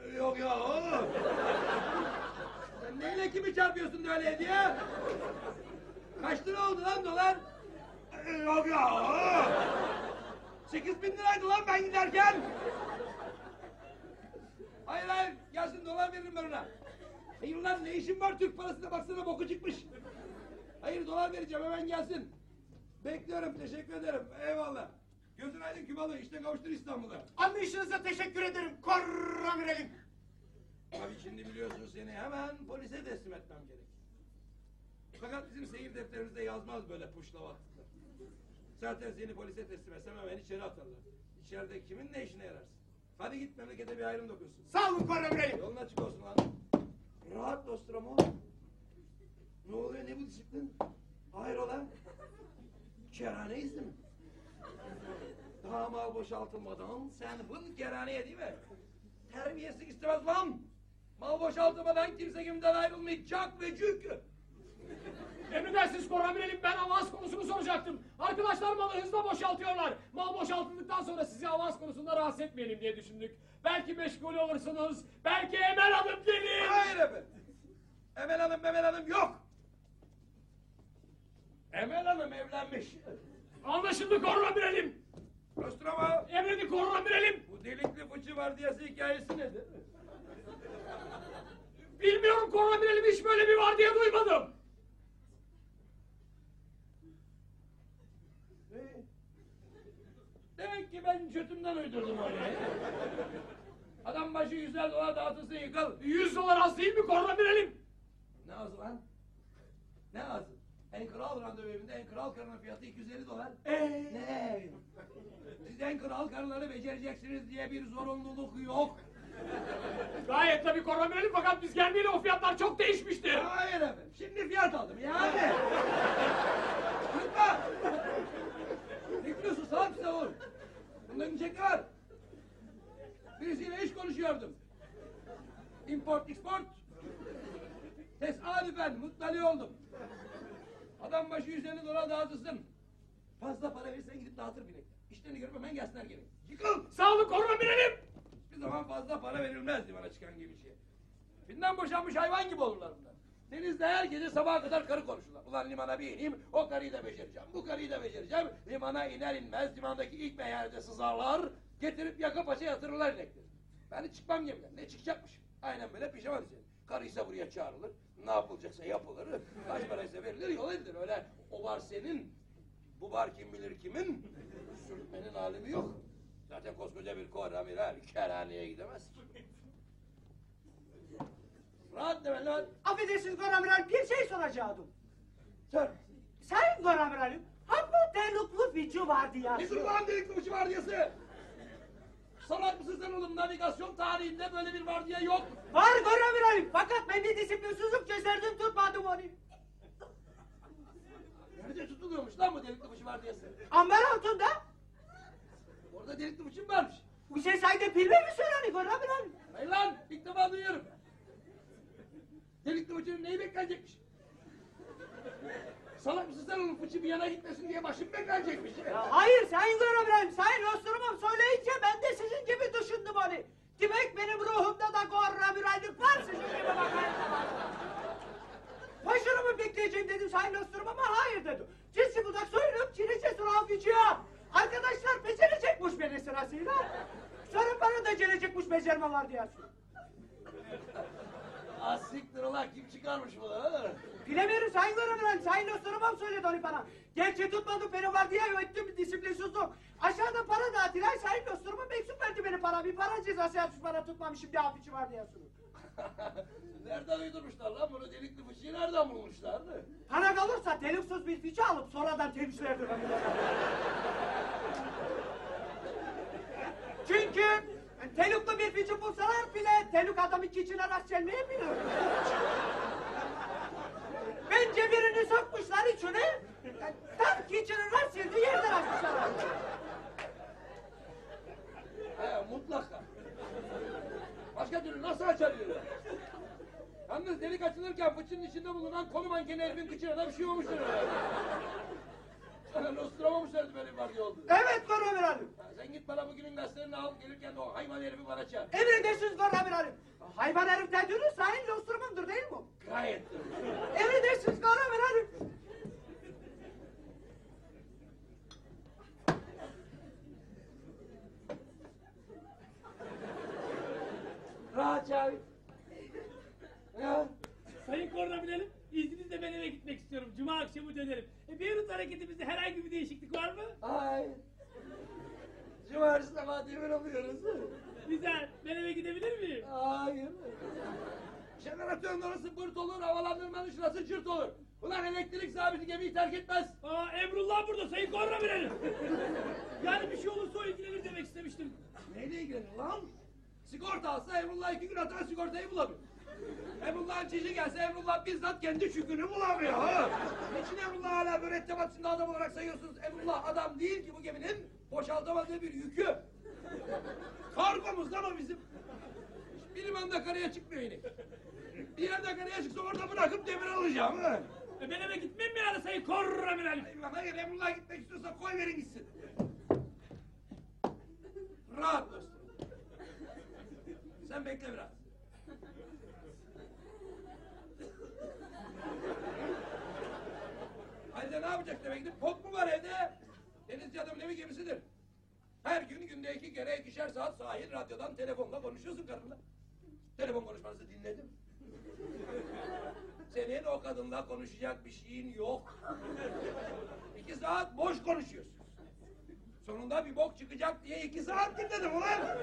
Ee, Yok ya. Sen neyle kimi çarpıyorsun da öyle hediye? Kaç lira oldu lan dolar? Ee, Yok ya. Sekiz bin liraydı lan ben giderken. Hayır hayır gelsin dolar veririm ben ona. Hayır lan ne işin var Türk parasına baksana boku çıkmış. Hayır dolar vereceğim hemen gelsin. Bekliyorum teşekkür ederim eyvallah. Gözün aydın Kübalı işte kavuştur İstanbul'a. Anlayışınıza teşekkür ederim Koramiralim. Abi şimdi biliyorsun seni hemen polise teslim etmem gerek. Fakat bizim seyir defterimizde yazmaz böyle puşlavatlıklar. Zaten seni polise teslim etsem hemen içeri atarlar. İçeride kimin ne işine yararsın? Hadi git memlekete bir ayrım dokunsun. Sağ olun Koramiralim. Yolun açık olsun lan. Rahat dostum o. Ne oluyor ne bu disiplin? Hayrola? Kerane izni? Daha mal boşaltılmadan sen hın kerhaneye değil mi? Terbiyesizlik istemez lan! Mal boşaltılmadan kimse kimden ayrılmayacak ve çünkü. Emredersiniz Koramirelim ben avans konusunu soracaktım. Arkadaşlar malı hızla boşaltıyorlar. Mal boşaltıldıktan sonra sizi avans konusunda rahatsız etmeyelim diye düşündük. Belki meşgul olursunuz. Belki Emel Hanım gelir. Hayır efendim. Emel Hanım, Emel Hanım yok. Emel Hanım evlenmiş. Anlaşıldı Koramirelim. Nostromo, Emredin Koramirelim. bu delikli fıçı vardiyası hikayesi nedir? Bilmiyorum Koramirelim hiç böyle bir var diye duymadım. Çötümden uydurdum onu. Adam başı 100 dolar dağıtılsın yıkıl. 100 dolar az değil mi kornabilelim? Ne azı lan? Ne azı? En kral randevu evinde en kral karının fiyatı 250 dolar. Ne? Siz en kral karıları becereceksiniz diye bir zorunluluk yok. Gayet tabii kornabilelim fakat biz gelmeyeli o fiyatlar çok değişmiştir. Hayır efendim. Şimdi fiyat aldım yani. Lütfen. Ne gülüyorsun salak mısın oğlum? Bunların çeki var. Birisiyle iş konuşuyordum. Import export. Tesadüfen muttali oldum. Adam başı 150 dolar dağıtırsın. Fazla para verirsen gidip dağıtır binek. İşlerini görüp hemen gelsinler geri. Yıkıl! Sağ olun kornabilelim. Hiçbir zaman fazla para verilmez limana çıkan gemiciye. Finden boşanmış hayvan gibi olurlar bunlar. Denizde her gece sabaha kadar karı konuşurlar. Ulan limana bir ineyim, o karıyı da becereceğim, bu karıyı da becereceğim. Limana iner inmez limandaki ilk meyhanede sızarlar, getirip yaka paça yatırırlar inekleri. Ben de çıkmam gemiden, ne çıkacakmış? Aynen böyle pijama dizeri. Karıysa buraya çağrılır, ne yapılacaksa yapılır, kaç paraysa verilir, yol edilir. Öyle o var senin, bu var kim bilir kimin, sürtmenin alemi yok. Zaten koskoca bir koramir kerhaneye gidemez ki. Rahat deme lan. Affedersiniz Goramiral bir şey soracaktım. Sor. Sayın Goramiralim, ha bu delikli vardı ya. Ne dur lan delikli uçu vardiyası? Salak mısın sen oğlum? Navigasyon tarihinde böyle bir vardiya yok. Var Goramiralim fakat ben bir disiplinsizlik gösterdim tutmadım onu. Nerede tutuluyormuş lan bu delikli uçu vardiyası? Amber altında. Orada delikli uçu mu varmış? Bu şey sayede bilme mi söyleni Goramiralim? Hayır lan ilk defa duyuyorum. Delikli uçunun neyi beklenecekmiş? Salak mısın sen oğlum? Fıçı bir yana gitmesin diye başım beklenecekmiş. Ya hayır Sayın Goramiralim, Sayın Osturum'um söyleyince ben de sizin gibi düşündüm onu. Demek benim ruhumda da Goramiralim var sizin gibi bakayım. Başarımı bekleyeceğim dedim Sayın Osturum ama hayır dedi. Cinsi budak soyunup çirice sıra afıcıya. Arkadaşlar becerecekmiş beni sırasıyla. Sonra bana da gelecekmiş becerme var diyorsun. Az siktir ulan kim çıkarmış bunu ha? Bilemiyorum Sayın Goramiralim, Sayın Osturum'um söyledi onu bana. Gerçi tutmadık beni var diye öğrettim disiplinsizlik. Aşağıda para dağıtılan Sayın Osturum'um mektup verdi beni para. Bir para cezası yazmış bana tutmamışım diye afiçi var diyorsun. nereden uydurmuşlar lan bunu delikli fıçıyı nereden bulmuşlar? Para kalırsa deliksiz bir fiçe alıp sonradan temizlerdim. <laughs> Çünkü teluklu bir fiçi bulsalar bile teluk adam iki içine rast gelmeyebilir. Bence birini sokmuşlar içine, tam ki içine rast geldi yerden açmışlar. He mutlaka. Başka türlü nasıl açabilir? Yalnız delik açılırken fıçının içinde bulunan konu mankeni herifin kıçına da bir şey olmuştur. Sana nosturamamışlardı böyle bir vardiya oldu. Evet Goramiralim. Ha, Sen git bana bugünün gazetelerini al gelirken de o hayvan herifi bana çağır. Emredersiniz Goramiralim. Hayvan herif dediğiniz sayın Lostrum'umdur değil mi? Gayet. Emredersiniz Goramiralim. Rahat Cavit. Ya. Sayın kornabilelim, izninizle ben eve gitmek istiyorum. Cuma akşamı dönerim. Beyrut hareketimizde herhangi bir değişiklik var mı? Hayır. Cumartesi sabah demir alıyoruz. Güzel, ben eve gidebilir miyim? Hayır. Jeneratörün orası pırt olur, havalandırmanın şurası cırt olur. Ulan elektrik sabiti gemiyi terk etmez. Aa, Emrullah burada, sayın kornabilelim. yani bir şey olursa o ilgilenir demek istemiştim. Neyle ilgilenir lan? Sigorta alsa Emrullah iki gün atar sigortayı bulamıyor. Emrullah'ın çişi gelse Emrullah bizzat kendi çükünü bulamıyor. Ha? Niçin Emrullah hala mürettebat içinde adam olarak sayıyorsunuz? Emrullah adam değil ki bu geminin boşaltamadığı bir yükü. Kargomuz lan o bizim. Bir limanda karaya çıkmıyor yine. Bir yerde karaya çıksa orada bırakıp demir alacağım. Ha? E, ben eve gitmeyeyim mi yani sayın kornabilelim? Eyvah, Hayır Emrullah gitmek istiyorsa koy verin gitsin. Rahat dostum. Sen bekle biraz. Halide ne yapacak demek ki? Pot mu var evde? Denizci adamın evi gemisidir. Her gün günde iki kere ikişer saat sahil radyodan telefonla konuşuyorsun karınla. Telefon konuşmanızı dinledim. Senin o kadınla konuşacak bir şeyin yok. İki saat boş konuşuyorsun. Sonunda bir bok çıkacak diye iki saat dinledim ulan.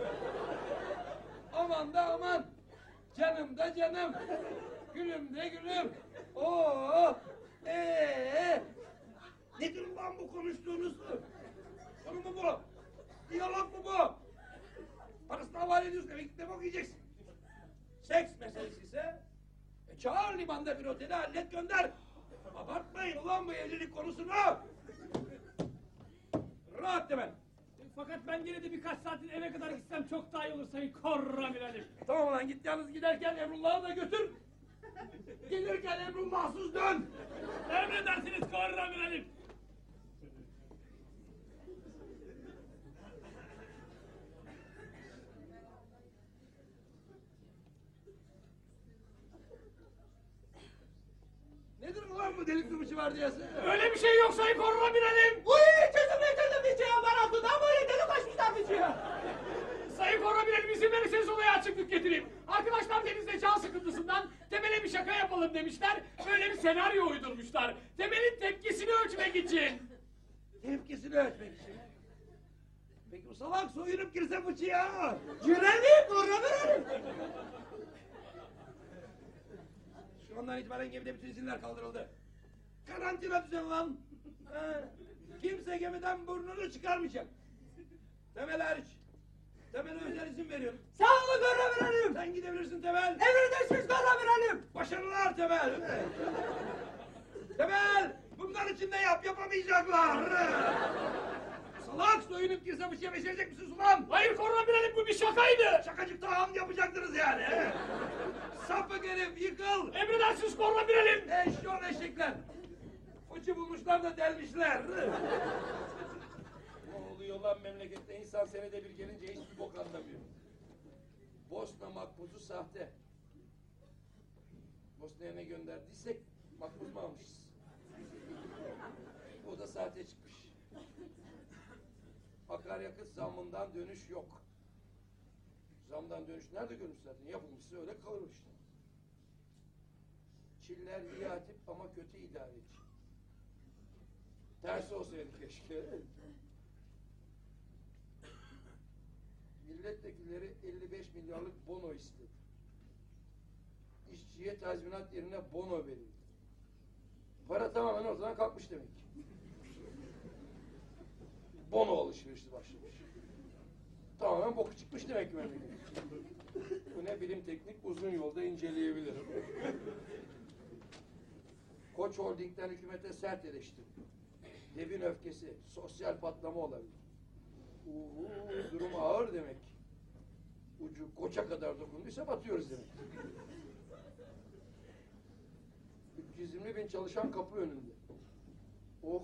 aman da aman. Canım da canım. Gülüm de gülüm. Oo. Ee. Nedir ulan bu konuştuğunuz? Konu mu bu? Diyalog mu bu? Parasını havale ediyorsun demek ki defol yiyeceksin. Seks meselesi ise e, çağır limanda bir otele hallet gönder. Abartmayın ulan bu evlilik konusunu. Rahat de ben. Fakat ben gene de birkaç saatin eve kadar gitsem çok daha iyi olur Sayın Korramiralim. Tamam lan git yalnız giderken Emrullah'ı da götür. Gelirken Emrullah'sız dön. Emredersiniz Korramiralim. Nedir delik bir var diyesi? Öyle bir şey yok Sayın Korramiralim. Uy çözüm getirdim diyeceğim ben altından böyle delik açmışlar diyeceğim. Sayın Korramiralim izin verirseniz olaya açıklık getireyim. Arkadaşlar denizde can sıkıntısından Temel'e bir şaka yapalım demişler. Böyle bir senaryo uydurmuşlar. Temel'in tepkisini ölçmek için. Tepkisini ölçmek için. Peki bu salak soyunup girse fıçıya. Girelim korramiralım. Şu andan itibaren gemide bütün izinler kaldırıldı. Karantina düzen lan. Ha, Kimse gemiden burnunu çıkarmayacak. Temel hariç. Temel'e özel izin veriyorum. Sağ olun korramiralım. Sen gidebilirsin Temel. Emredersiniz korramiralım. Başarılar Temel. Temel! Bunlar için de yap yapamayacaklar. Salak soyunup girse bir şey beşerecek misin Sulan? Hayır Korramiralim bu bir şakaydı. Şakacık tamam yapacaktınız yani. Sapık herif yıkıl. Emredersiniz Korramiralim. Eşyon eşekler. Fıçı bulmuşlar da delmişler. ne oluyor lan memlekette insan senede bir gelince hiçbir bok anlamıyor. Bosna makbuzu sahte. Bosna'ya ne gönderdiysek makbuz mu almışız? O da sahte çıkmış. Akaryakıt zammından dönüş yok. Zamdan dönüş nerede görmüş zaten? Yapılmışsa öyle kalır. Çiller iyi hatip ama kötü idareci. Tersi olsaydı keşke. Milletvekilleri 55 milyarlık bono istedi. İşçiye tazminat yerine bono verildi. Para tamamen ortadan kalkmış demek ki. Bono alışverişi başlamış. Tamamen boku çıkmış demek ki memleketin. Bu ne bilim teknik uzun yolda inceleyebilirim. Koç Holding'den hükümete sert eleştiri. Devin öfkesi, sosyal patlama olabilir. Uhu, durum ağır demek. Ucu koça kadar dokunduysa batıyoruz demek. 320 bin çalışan kapı önünde. Oh!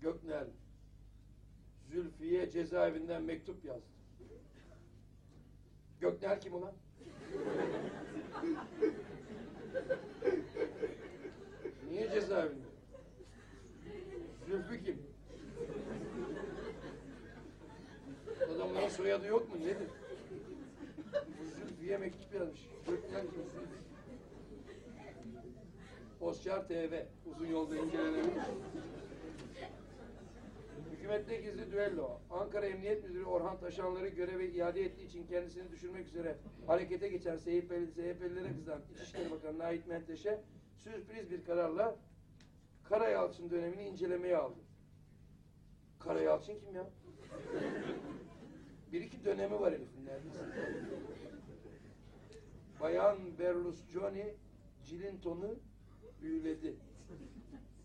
Göknel, Zülfiye cezaevinden mektup yazdı. Göknel kim ulan? Niye cezaevinde? Zülfü kim? Adamların soyadı yok mu? Nedir? Bu Zülfü'ye mektup yazmış. Göknel kim? Zülfü. Oscar TV. Uzun yolda incelenebilir. Hükümette gizli düello. Ankara Emniyet Müdürü Orhan Taşanları göreve iade ettiği için kendisini düşürmek üzere harekete geçen SHP'li, SHP'lilere kızan İçişleri Bakanı Nait Menteş'e sürpriz bir kararla Karayalçın dönemini incelemeye aldı. Karayalçın kim ya? Bir iki dönemi var herifin neredeyse. Bayan Berlusconi Cilinton'u büyüledi.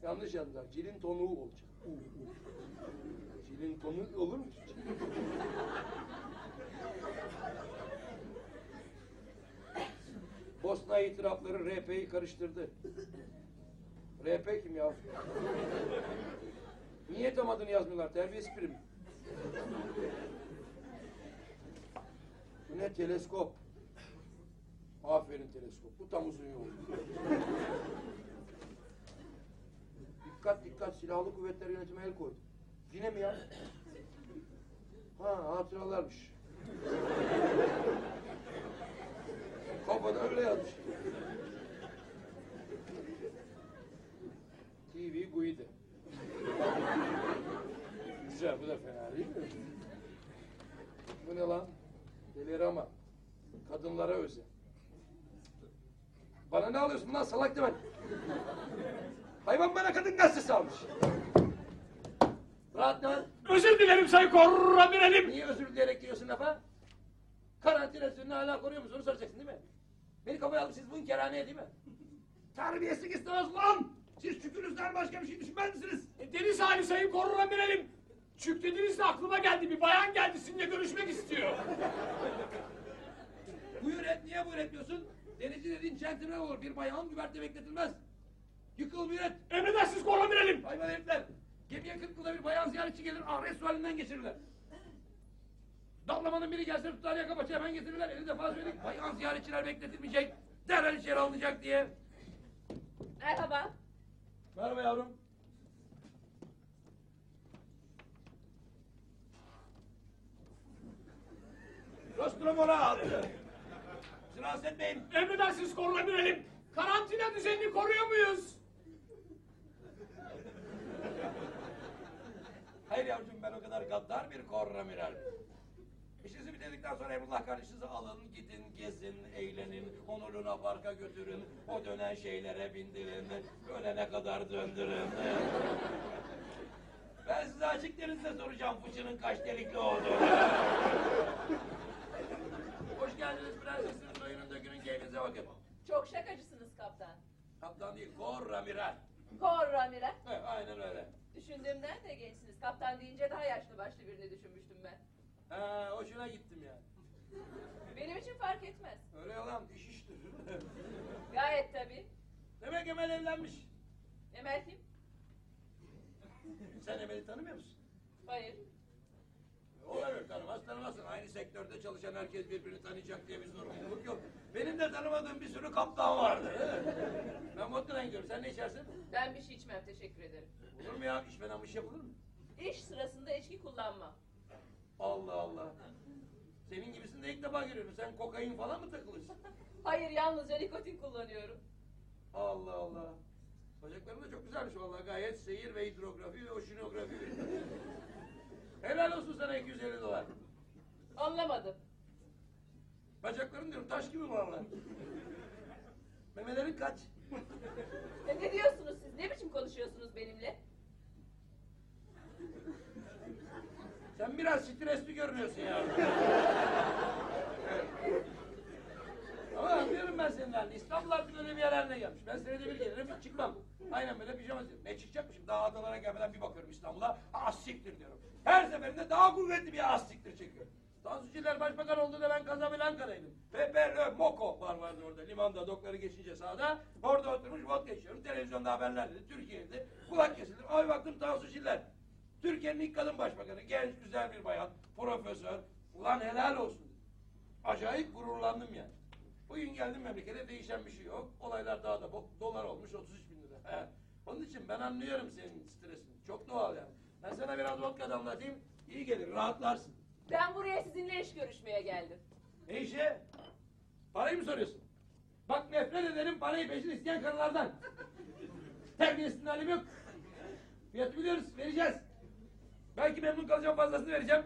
Yanlış yazdılar. Cilinton'u olacak. U, u. Cilinton'u olur mu? Bosna itirafları RP'yi karıştırdı. RP kim ya? Niye tam adını yazmıyorlar? Terbiyesiz prim. Bu ne teleskop? Aferin teleskop. Bu tam uzun yol. dikkat dikkat silahlı kuvvetler yönetime el koydu. Yine mi ya? Ha hatıralarmış. Kafada öyle yazmış. Kiwi Guide. <laughs> Güzel, bu da fena değil mi? Bu ne lan? Delir ama. Kadınlara özel. Bana ne alıyorsun lan salak demen? Hayvan bana kadın gazetesi almış. Rahat ne? Özür dilerim Sayın Korrabirelim. Niye özür dileyerek giriyorsun lafa? Karantina sürünü hala koruyor musun? Onu soracaksın değil mi? Beni kafaya alıp siz bunu değil mi? Terbiyesizlik istemez lan! Siz çükünüzden başka bir şey düşünmez misiniz? E, Deniz hali Sayın Koramirelim. Çük dediniz de aklıma geldi. Bir bayan geldi sizinle görüşmek istiyor. <laughs> Buyur et, niye buyur etmiyorsun? Denizci dediğin centilmen olur, bir bayan güverte bekletilmez. Yıkıl buyur et. Emredersiniz Koramirelim. Hayvan herifler! Gemiye kırk yılda bir bayan ziyaretçi gelir, ahret sualinden geçirirler. Dallamanın biri gelse tutar yaka paça hemen getirirler. Elinde defa söyledik, bayan ziyaretçiler bekletilmeyecek, derhal içeri alınacak diye. Merhaba. Merhaba yavrum. Rostromola al. Sizi rahatsız etmeyin. Emredersiniz Koramirelim. Karantina düzenini koruyor muyuz? Hayır yavrucuğum ben o kadar gaddar bir korramiral. İşinizi bitirdikten sonra Emrullah kardeşinizi alın, gidin, gezin, eğlenin, onu Luna Park'a götürün, o dönen şeylere bindirin, ölene kadar döndürün. Ben size açık denizde soracağım fıçının kaç delikli olduğunu. Hoş geldiniz prensesiniz, oyunun dökünün keyfinize bakın. Çok şakacısınız kaptan. Kaptan değil, korramiral. Korramire. Evet, aynen öyle. Düşündüğümden de gençsiniz. Kaptan deyince daha yaşlı başlı birini düşünmüştüm Ha, hoşuna gittim ya. Benim için fark etmez. Öyle yalan, iş iştir. <laughs> Gayet tabii. Demek Emel evlenmiş. Emel kim? Sen Emel'i tanımıyor musun? Hayır. Olabilir tanımaz tanımazsın. Aynı sektörde çalışan herkes birbirini tanıyacak diye bir zorunluluk yok. Benim de tanımadığım bir sürü kaptan vardı. ben vodkadan gidiyorum. Sen ne içersin? Ben bir şey içmem teşekkür ederim. Olur mu ya? İçmeden bir şey yapılır mı? İş sırasında içki kullanmam. Allah Allah. Senin gibisini de ilk defa görüyorum. Sen kokain falan mı takılırsın? <laughs> Hayır yalnızca nikotin kullanıyorum. Allah Allah. Bacakların da çok güzelmiş vallahi. Gayet seyir ve hidrografi ve oşinografi. <laughs> Helal olsun sana 250 dolar. Anlamadım. Bacakların diyorum taş gibi vallahi. Memelerin kaç? E, ne diyorsunuz siz? Ne biçim konuşuyorsunuz benimle? Sen biraz stresli görünüyorsun ya. Ama anlıyorum ben senin halini. İstanbul artık öyle bir yer haline gelmiş. Ben senede bir gelirim çıkmam. Aynen böyle pijama Ne çıkacakmışım? Daha adalara gelmeden bir bakıyorum İstanbul'a. Az siktir diyorum. Her seferinde daha kuvvetli bir az siktir çekiyor. Tansu Çiller başbakan olduğunda ben Casablanca'daydım. Pepe Le Moko var vardı orada limanda dokları geçince sağda. Orada oturmuş vodka içiyorum. Televizyonda haberler dedi. Türkiye'de kulak kesildim. Ay baktım Tansu Çiller. Türkiye'nin ilk kadın başbakanı. Genç güzel bir bayan. Profesör. Ulan helal olsun. Acayip gururlandım yani. Bugün geldim memlekete değişen bir şey yok. Olaylar daha da bo- dolar olmuş 33 bin lira. He. Onun için ben anlıyorum senin stresini. Çok doğal yani. Ben sana biraz vodka damlatayım. iyi gelir rahatlarsın. Ben buraya sizinle iş görüşmeye geldim. Ne işe? Parayı mı soruyorsun? Bak nefret ederim parayı peşin isteyen karılardan. <laughs> Terbiyesinin halim yok. Fiyatı biliyoruz vereceğiz. Belki memnun kalacağım fazlasını vereceğim.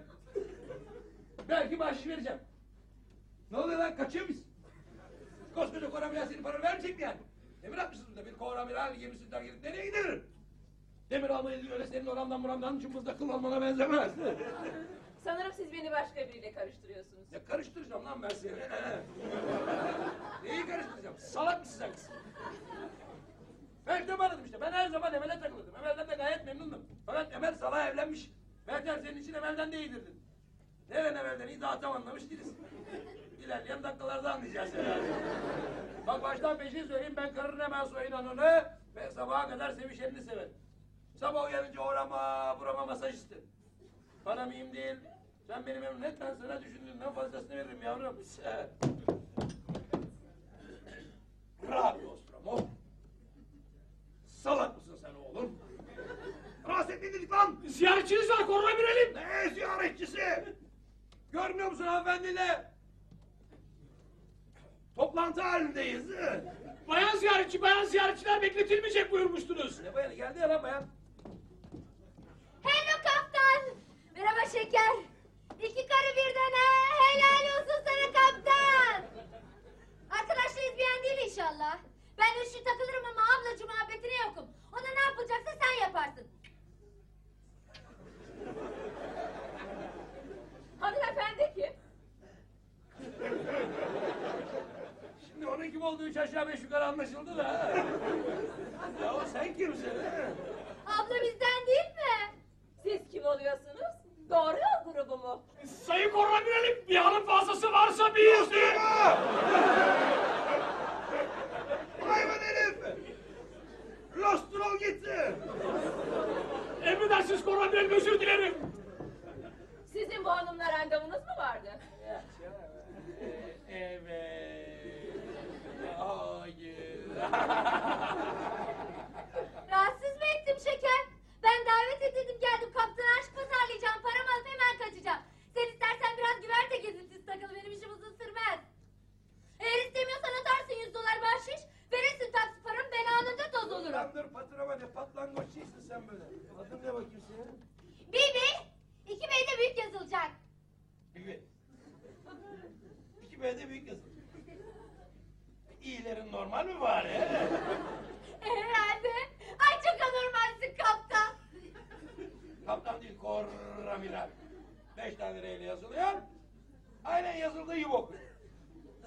Belki bahşiş vereceğim. Ne oluyor lan kaçıyor muyuz? Koskoca koramiral senin paranı vermeyecek mi yani? Demir atmışsın burada bir koramiral gemisi der gelip nereye giderim? Demir almayı öyle senin orandan buramdan cımbızda kıl almana benzemez. Sanırım siz beni başka biriyle karıştırıyorsunuz. Ne karıştıracağım lan ben seni? <laughs> Neyi karıştıracağım? Salak mısın sen kız? Meltem aradım işte. Ben her zaman Emel'e takılırdım. Emel'den de gayet memnundum. Fakat Emel salağa evlenmiş. Meltem senin için Emel'den de iyidirdin. Neren Emel'den iyi daha tam anlamış değiliz. İlerleyen dakikalarda anlayacağız herhalde. Bak baştan peşin söyleyeyim ben karının hemen soyunanını ve sabaha kadar sevişenini severim. Sabah uyanınca orama burama masaj isterim. Bana mühim değil. Sen benim memnun et ben sana düşündüğünden fazlasını veririm yavrum. Rahat Nostromo. Salak? Dedik lan. Ziyaretçiniz var Koramirelim. Ne ziyaretçisi? Görmüyor musun hanımefendiyle? Toplantı halindeyiz. Bayan ziyaretçi, bayan ziyaretçiler bekletilmeyecek buyurmuştunuz. Ne bayanı geldi ya lan bayan. Hello kaptan. Merhaba şeker. İki karı birden ha. Helal olsun sana kaptan. Arkadaş lezbiyen değil inşallah. karışır takılırım ama ablacı muhabbetine yokum. Ona ne yapılacaksa sen yaparsın. Hanımefendi kim? Şimdi onun kim olduğu üç aşağı beş yukarı anlaşıldı da. ha. ya o sen kimsin? ha? Abla bizden değil mi? Siz kim oluyorsunuz? Doğru yol grubu mu? Sayı korunabilelim. Bir hanım fazlası varsa bir yüzü. Hayvan herif! Lostrol gitti! Emredersiniz korunabilelim özür dilerim. Sizin bu hanımla randevunuz mu vardı? Evet. Hayır. Rahatsız mı ettim şeker? Ben davet edildim geldim. Kaptan aşk pazarlayacağım. Param alıp hemen kaçacağım. Sen istersen biraz güverte gezintisi takıl. Benim işim uzun sürmez. Eğer istemiyorsan atarsın 100 dolar bahşiş. Verirsin taksi paramı ben anında toz olurum. Lan dur patronuma ne patlangoç değilsin sen böyle. Adın ne bakayım senin? Bibi. iki beyde büyük yazılacak. Bibi. İki B'de büyük yazı. İyilerin normal mi var he? Herhalde. Ay çok anormalsin kaptan. Kaptan değil koramiral. Beş tane R ile yazılıyor. Aynen yazıldığı gibi oku.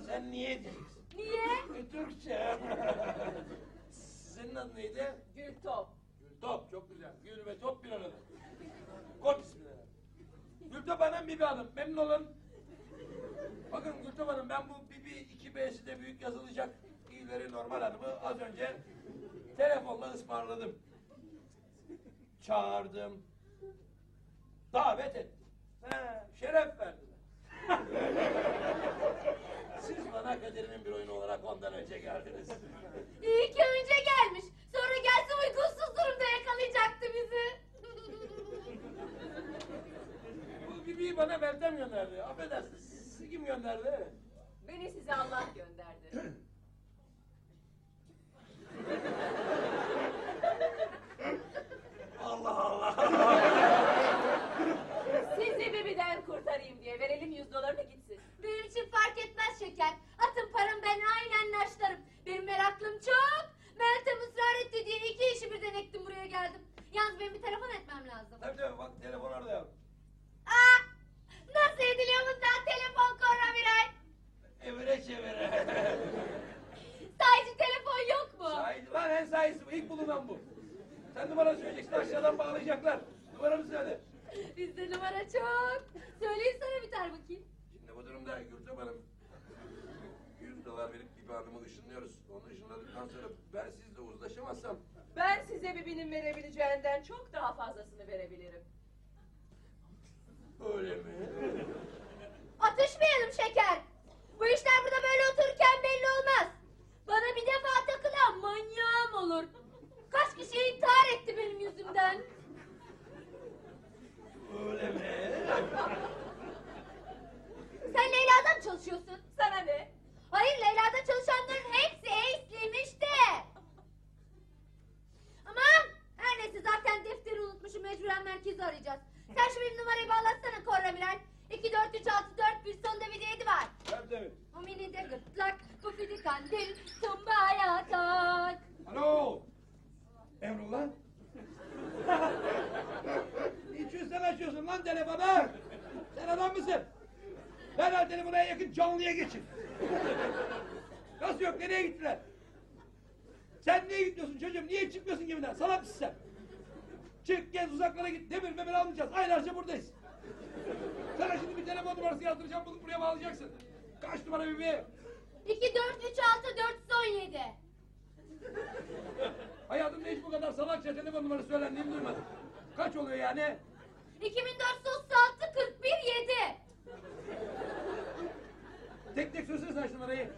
Sen niye diyeceksin? Niye? Türkçe. Senin adın neydi? Gültop. Top çok güzel. Gül ve top bir arada. Kod ismi de. Gültop Hanım Bibi Hanım. Memnun olun. Bakın Gültop Hanım ben bu Bibi 2B'si de büyük yazılacak. İyileri normal hanımı az önce telefonla ısmarladım. Çağırdım. Davet ettim. He, şeref verdiler. Siz bana kaderimin bir oyunu olarak ondan önce geldiniz. İyi ki önce gelmiş. Sonra gelse uykusuz durumda yakalayacaktı bizi. Bu Bibi'yi bana Meltem gönderdi. Affedersiniz. Sizi kim gönderdi? Beni size Allah gönderdi. <clears throat> Allah Allah. Sizi Bibi'den kurtarayım diye verelim 100 dolarını gitsin. Benim için fark etmez şeker. Atın param ben aynen naşlarım. Benim meraklım çok. Meltem ısrar etti diye iki işi birden ektim buraya geldim. Yalnız benim bir telefon etmem lazım. Tabii tabii bak telefon orada. Aa, nasıl ediliyor bundan telefon Korra Miray? Evire çevire. <laughs> Sahici telefon yok mu? Sahici lan en sahisi bu. İlk bulunan bu. Sen numara söyleyeceksin aşağıdan bağlayacaklar. Numaramı söyle. Bizde numara çok. Söyleyin sana tane bakayım. Şimdi bu durumda Gültem Hanım 100 dolar verip Bibi Hanım'ı ışınlıyoruz. Onu ışınladıktan sonra ben sizle uzlaşamazsam Ben size Bibi'nin verebileceğinden çok daha fazlasını verebilirim. öyle mi? Atışmayalım şeker. Bu işler burada böyle otururken belli olmaz. Bana bir defa takılan manyağım olur. Kaç kişi intihar etti benim yüzümden. Öyle mi? Sen Leyla'da mı çalışıyorsun? Sana ne? Hayır Leyla'da çalışanların hepsi ace'liymiş de. Aman her neyse zaten defteri unutmuşum mecburen merkezi arayacağız. Sen şu benim numarayı bağlatsana Korra Bilal. 2 4 3 6 4 bir sonunda bir de yedi var. Tabii tabii. O mini de gırtlak, bu fidi kandil, tumbaya tak. Alo. Emrullah. Niçin sen açıyorsun lan telefonu? Sen adam mısın? Derhal telefona yakın canlıya geçin. Nasıl yok nereye gittiler? Sen niye gitmiyorsun çocuğum? Niye çıkmıyorsun gemiden? Salak mısın sen? Çık gez uzaklara git. Demir memir almayacağız. Aylarca buradayız. Sana şimdi bir telefon numarası yazdıracağım. Bunu buraya bağlayacaksın. Kaç numara bir? 2 4 3 6 417. Hayatımda hiç bu kadar salakça telefon numarası söylendiğimi duymadım. Kaç oluyor yani? 2436 41 7. Tek tek söylesene sen şu numarayı.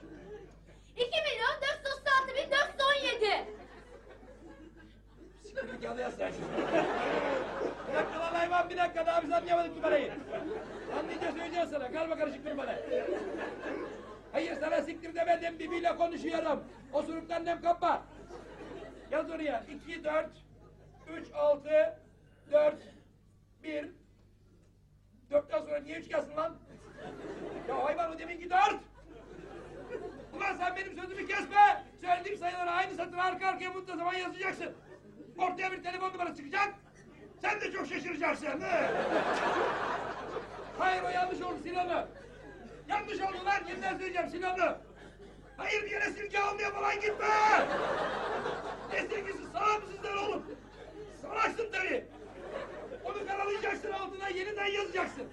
2 milyon 436 bin 417. Siktir git yaz sen şunu. bir dakika lan hayvan bir dakika daha biz anlayamadık numarayı. Anlayınca söyleyeceğiz sana. Karma karışık bir numara. Hayır sana siktir demedim bibiyle konuşuyorum. Osuruktan nem kapma. Yaz oraya. 2, 4, 3, 6, 4, 1. Dörtten sonra niye üç gelsin lan? Ya hayvan o deminki dört. Ulan sen benim sözümü kesme. Söylediğim sayıları aynı yazacaksın. Ortaya bir telefon numarası çıkacak. Sen de çok şaşıracaksın. he? Hayır o yanlış oldu Sinan'ı. Yanlış oldu lan yeniden söyleyeceğim Sinan'ı. Hayır yere silgi almaya falan gitme. Ne silgisi salak mısın sen oğlum? Salaksın tabii. Onu karalayacaksın altına yeniden yazacaksın.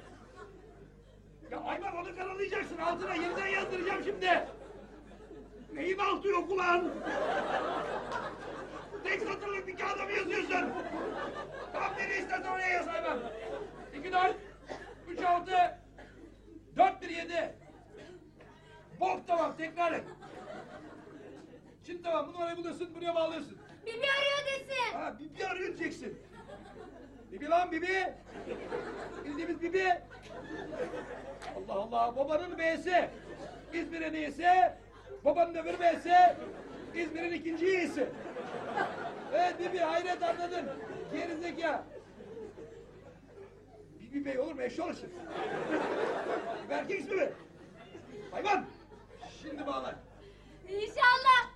Ya hayvan onu karalayacaksın altına yeniden yazdıracağım şimdi. Neyin altı yok ulan? Tek satırlık bir kağıda mı yazıyorsun? Tamam nereye istersen oraya yaz hayvan. İki dört, üç altı, dört bir yedi. Bok tamam tekrar et. Şimdi tamam bu numarayı buluyorsun buraya bağlıyorsun. Bibi arıyor desin. Ha Bibi arıyor diyeceksin. Bibi lan Bibi. Bildiğimiz Bibi. Allah Allah babanın B'si. İzmir'in iyisi. Babanın öbür B'si. İzmir'in ikinci iyisi. Evet Bibi hayret anladın. Gerizekalı. Bibi Bey olur mu eşşoğlu olur şimdi. Bir erkek ismi mi? Hayvan. Şimdi bağlar. İnşallah.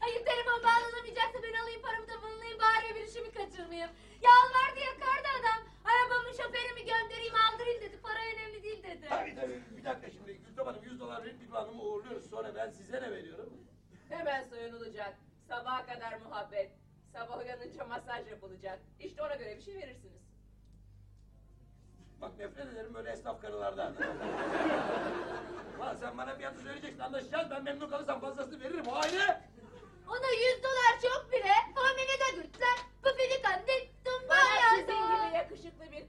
Hayır telefon bağlanamayacaksa ben alayım paramı da bulunayım bari bir işimi kaçırmayayım. Yalvardı yakardı adam. Arabamın şoförümü göndereyim aldırayım dedi. Para önemli değil dedi. Tabii tabii bir dakika şimdi Gültem Hanım 100 dolar verip bir hanımı uğurluyoruz. Sonra ben size ne veriyorum? Hemen soyunulacak. Sabaha kadar muhabbet. Sabah uyanınca masaj yapılacak. İşte ona göre bir şey verirsiniz. Bak nefret ederim böyle esnaf karılardan. <laughs> Ulan sen bana fiyatı söyleyeceksin anlaşacağız. Ben memnun kalırsam fazlasını veririm o ayrı. Ona yüz dolar çok bile. Beni de gürtler. Bu beni kandırdım Bana sizin gibi yakışıklı bir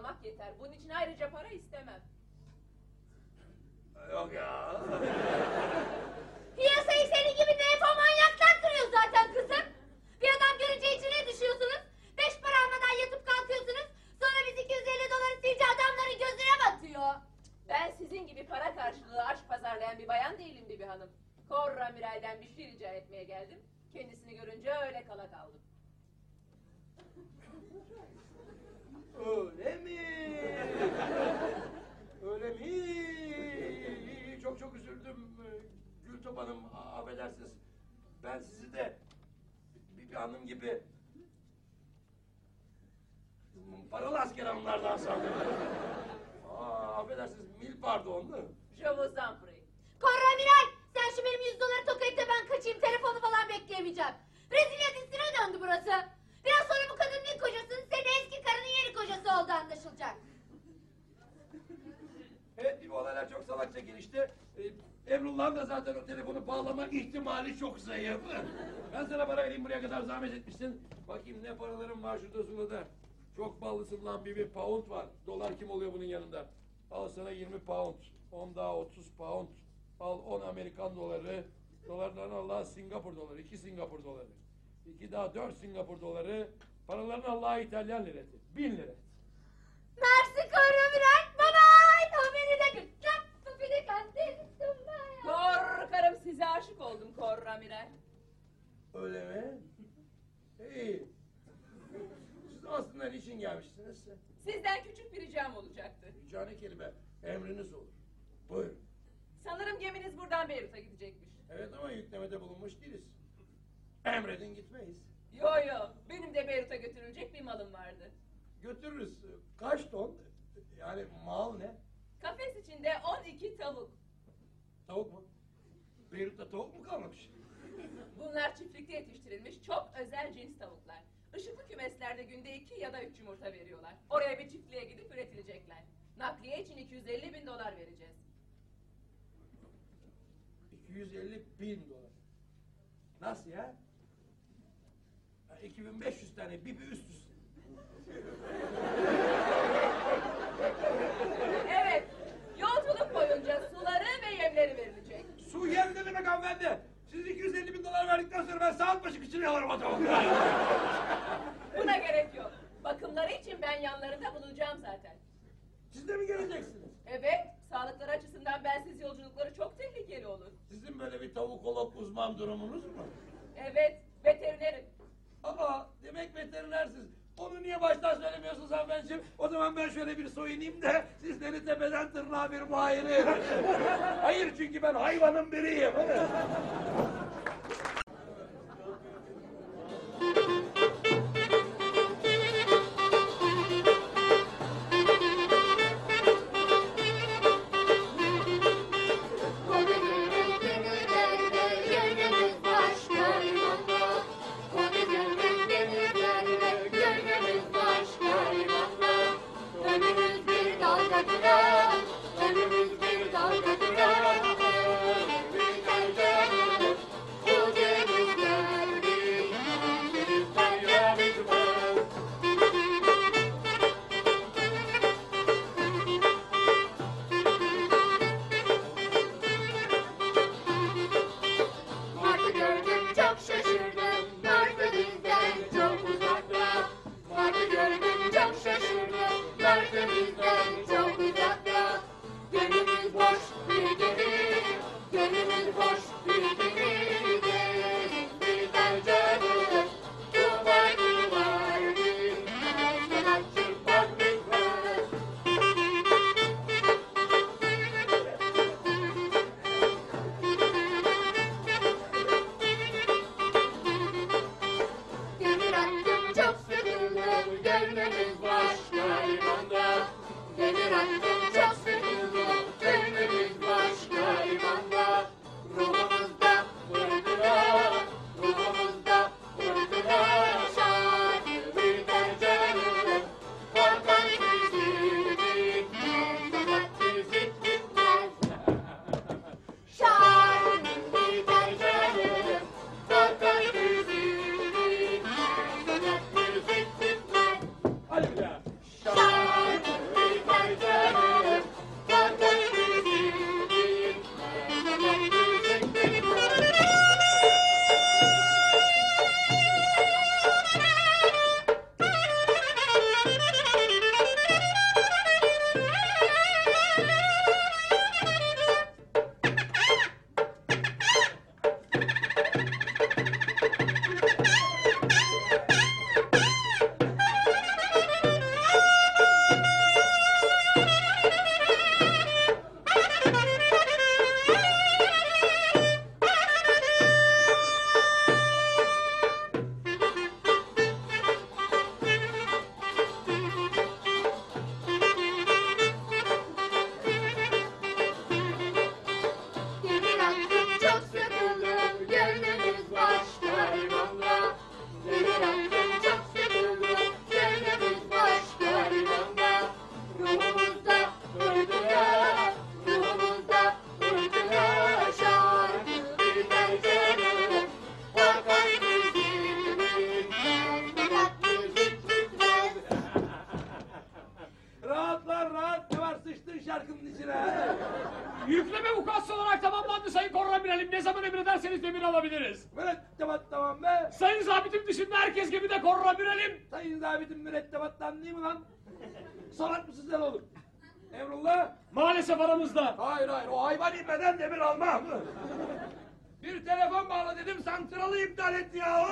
olmak yeter. Bunun için ayrıca para istemem. Yok ya. Piyasayı senin gibi nefomanyaklar kırıyor zaten kızım. Bir adam görünce içine düşüyorsunuz. Beş para almadan yatıp kalkıyorsunuz. Sonra biz 250 doları silce adamların gözüne batıyor. Ben sizin gibi para karşılığı aşk pazarlayan bir bayan değilim Bibi Hanım. Korramiral'den bir şey rica etmeye geldim. Kendisini görünce öyle kala kaldım. Öyle mi? Öyle mi? Çok çok üzüldüm. Gültop Hanım affedersiniz. Ben sizi de bir, bir hanım gibi paralı asker hanımlardan sandım. Aa, affedersiniz mil pardon. En prie. Koramiral sen şu benim 100 doları tokayıp da ben kaçayım telefonu falan bekleyemeyeceğim. Brezilya dizisine döndü burası. Biraz sonra bu kadının ilk kocasının senin eski karının yeni kocası olduğu anlaşılacak. Evet gibi olaylar çok salakça gelişti. Ee, Emrullah'ın da zaten o telefonu bağlama ihtimali çok zayıf. Ben sana para vereyim buraya kadar zahmet etmişsin. Bakayım ne paralarım var şurada sulada. Çok ballısın lan bir, bir pound var. Dolar kim oluyor bunun yanında? Al sana 20 pound. 10 daha 30 pound. Al 10 Amerikan doları. Dolardan Allah Singapur doları. 2 Singapur doları. 2 daha 4 Singapur doları. Paralarını Allah İtalyan lirası. 1000 lira. Mersi. O beni de gürtler. Bu beni kandırdım ben. Korkarım size aşık oldum Korramiral. Öyle mi? <laughs> İyi. Siz aslında niçin gelmişsiniz? Sizden küçük bir ricam olacaktı. Cane kelime emriniz olur. Buyurun. Sanırım geminiz buradan Beyrut'a gidecekmiş. Evet ama yüklemede bulunmuş değiliz. Emredin gitmeyiz. Yo yo, benim de Beyrut'a götürülecek bir malım vardı. Götürürüz. Kaç ton? Yani mal ne? Kafes içinde 12 tavuk. Tavuk mu? Beyrut'ta tavuk mu kalmamış? Bunlar çiftlikte yetiştirilmiş çok özel cins tavuklar. Işıklı kümeslerde günde iki ya da üç yumurta veriyorlar. Oraya bir çiftliğe gidip üretilecekler. Nakliye için 250 bin dolar vereceğiz. 250 bin dolar. Nasıl ya? Ha, 2500 tane bir üst üste. Evet, yolculuk boyunca suları ve yemleri verilecek. Su yem ne demek hanımefendi? Siz 250 bin dolar verdikten sonra ben saat başı kıçını yalarım tavukları. Buna gerek yok. Bakımları için ben yanlarında bulunacağım zaten. Siz de mi geleceksiniz? Evet, sağlıkları açısından bensiz yolculukları çok tehlikeli olur. Sizin böyle bir tavukolog uzman durumunuz mu? Evet, veterinerim. Aa demek veterinersiniz. Onu niye baştan söylemiyorsunuz hanımefendiciğim? O zaman ben şöyle bir soyunayım da sizleri tepeden tırnağa bir muayene. <laughs> Hayır çünkü ben hayvanın biriyim. Salak mısın sen oğlum? Emrullah. Maalesef aramızda. Hayır hayır o hayvan inmeden demir almam. Bir telefon bağla dedim santralı iptal etti ya.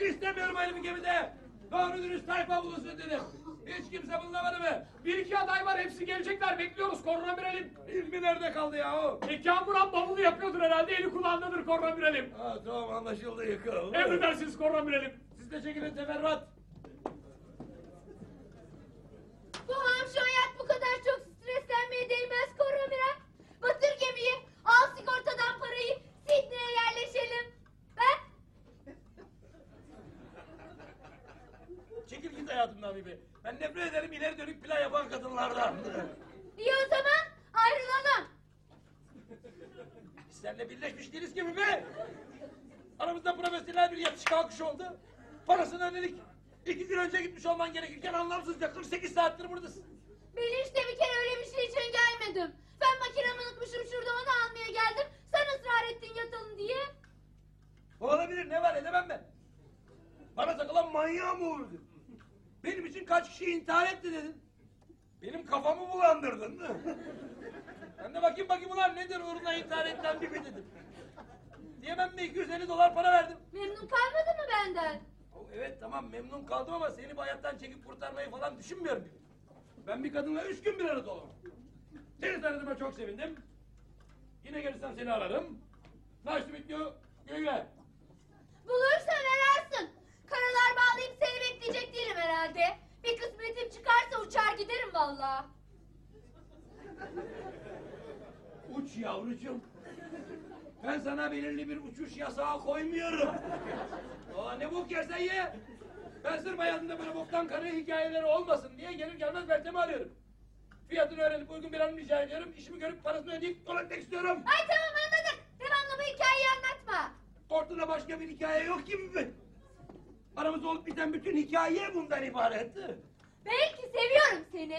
İstemiyorum elimi gemide. Doğru dürüst tayfa bulunsun dedim. Hiç kimse bulunamadı mı? Bir iki aday var hepsi gelecekler bekliyoruz korunabilelim. İlmi nerede kaldı ya o? E Kamuran bavulu yapıyordur herhalde eli kulağındadır korunabilelim. Ha, tamam anlaşıldı yıkıl. Emredersiniz korunabilelim. Siz de çekilin teferruat. Bu hamşo hayat bu kadar çok streslenmeye değmez Koromira. Batır gemiyi, al sigortadan parayı, Sidney'e yerleşelim. Ben Çekil git hayatımdan bir Ben nefret ederim ileri dönük plan yapan kadınlardan. iyi o zaman ayrılalım. Biz seninle birleşmiş değiliz gibi be. Aramızda profesyonel bir yatış kalkış oldu. Parasını ödedik. İki gün önce gitmiş olman gerekirken anlamsızca 48 saattir buradasın. Ben işte bir kere öyle bir şey için gelmedim. Ben makinamı unutmuşum şurada onu almaya geldim. Sen ısrar ettin yatalım diye. Olabilir ne var edemem ben. Bana takılan manyağı mı vurdun? Benim için kaç kişi intihar etti dedin. Benim kafamı bulandırdın. ben de bakayım bakayım ulan nedir uğruna intihar edilen gibi dedim. Diyemem mi 250 dolar para verdim. Memnun kalmadın mı benden? Evet tamam memnun kaldım ama seni bu hayattan çekip kurtarmayı falan düşünmüyorum. Ben bir kadınla üç gün bir arada olamam. Seni tanıdığıma çok sevindim. Yine gelirsem seni ararım. Naşlı. Güle güle. Bulursan ararsın. Karalar bağlayıp seni bekleyecek değilim herhalde. Bir kısmetim çıkarsa uçar giderim valla. Uç yavrucuğum. Ben sana belirli bir uçuş yasağı koymuyorum. <laughs> Aa, ne bok yersen ye. Ben sırf hayatımda böyle boktan karı hikayeleri olmasın diye gelir gelmez Meltem'i arıyorum. Fiyatını öğrenip uygun bir an rica ediyorum. İşimi görüp parasını ödeyip gitmek istiyorum. Ay tamam anladık. Devamlı bu hikayeyi anlatma. Ortada başka bir hikaye yok gibi mi? Aramızda olup biten bütün hikaye bundan ibaret. Belki seviyorum seni.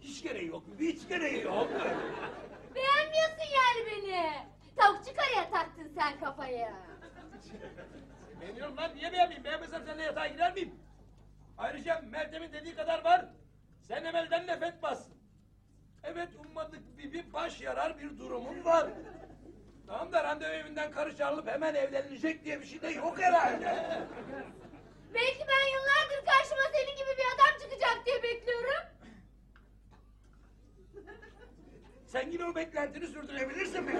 Hiç gereği yok. Hiç gereği yok. Beğenmiyorsun yani beni. Tavukçu karıya taktın sen kafayı. Beğeniyorum lan. Niye beğenmeyeyim? Beğenmesem seninle yatağa girer miyim? Ayrıca Meltem'in dediği kadar var. Sen Emel'den nefret bas. Evet ummadık bir, bir baş yarar bir durumum var. Tamam da randevu evinden karı çağrılıp hemen evlenilecek diye bir şey de yok herhalde. Belki ben yıllardır karşıma senin gibi bir adam çıkacak diye bekliyorum. Sen yine o beklentini sürdürebilirsin mi?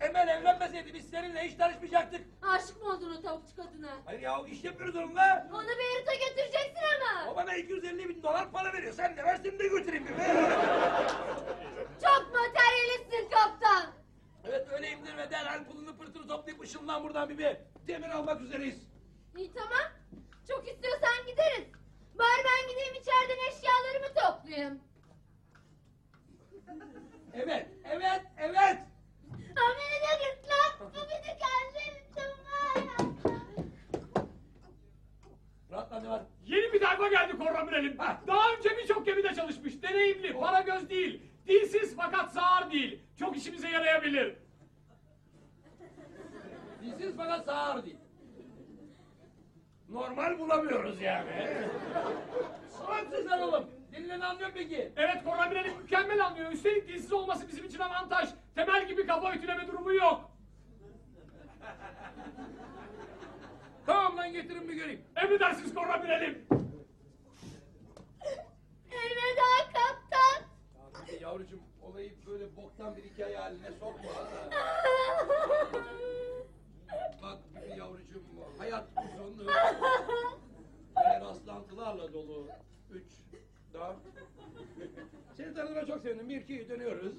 Emel evlenmeseydi biz seninle hiç tanışmayacaktık. Aşık mı oldun o tavukçu kadına? Hayır ya iş yapıyoruz onunla. Onu Beyrut'a götüreceksin ama. O bana 250 bin dolar para veriyor. Sen de ver seni de götüreyim bir. Çok materyalistsin kaptan. Evet öyleyimdir ve derhal pulunu pırtını toplayıp ışınlan buradan bir be. Demir almak üzereyiz. İyi tamam. Çok istiyorsan gideriz. Bari ben gideyim içeriden eşyalarımı toplayayım. Evet, evet, evet. De gırtlak. Bu beni kalbim Rahatla ne var? Yeni bir tayfa geldi korunabilelim. Ha. Daha önce birçok gemide çalışmış. Deneyimli, para göz değil. Dilsiz fakat sağır değil. Çok işimize yarayabilir. Dilsiz fakat sağır değil. Normal bulamıyoruz yani. <laughs> Sen oğlum. Dilinden anlıyor peki. Evet korunabilelim mükemmel anlıyor. Üstelik dilsiz olması bizim için avantaj. Temel gibi kafa ütüleme durumu yok. Tamam lan getirin bir göreyim. Emredersiniz korunabilelim. Elveda kaptan. Hadi yavrucuğum olayı böyle boktan bir hikaye haline sokma. Bak bir yavrucuğum hayat uzun. <laughs> Ve rastlantılarla dolu. Dört. Seni tanıdığıma çok sevindim. Bir, iki, dönüyoruz.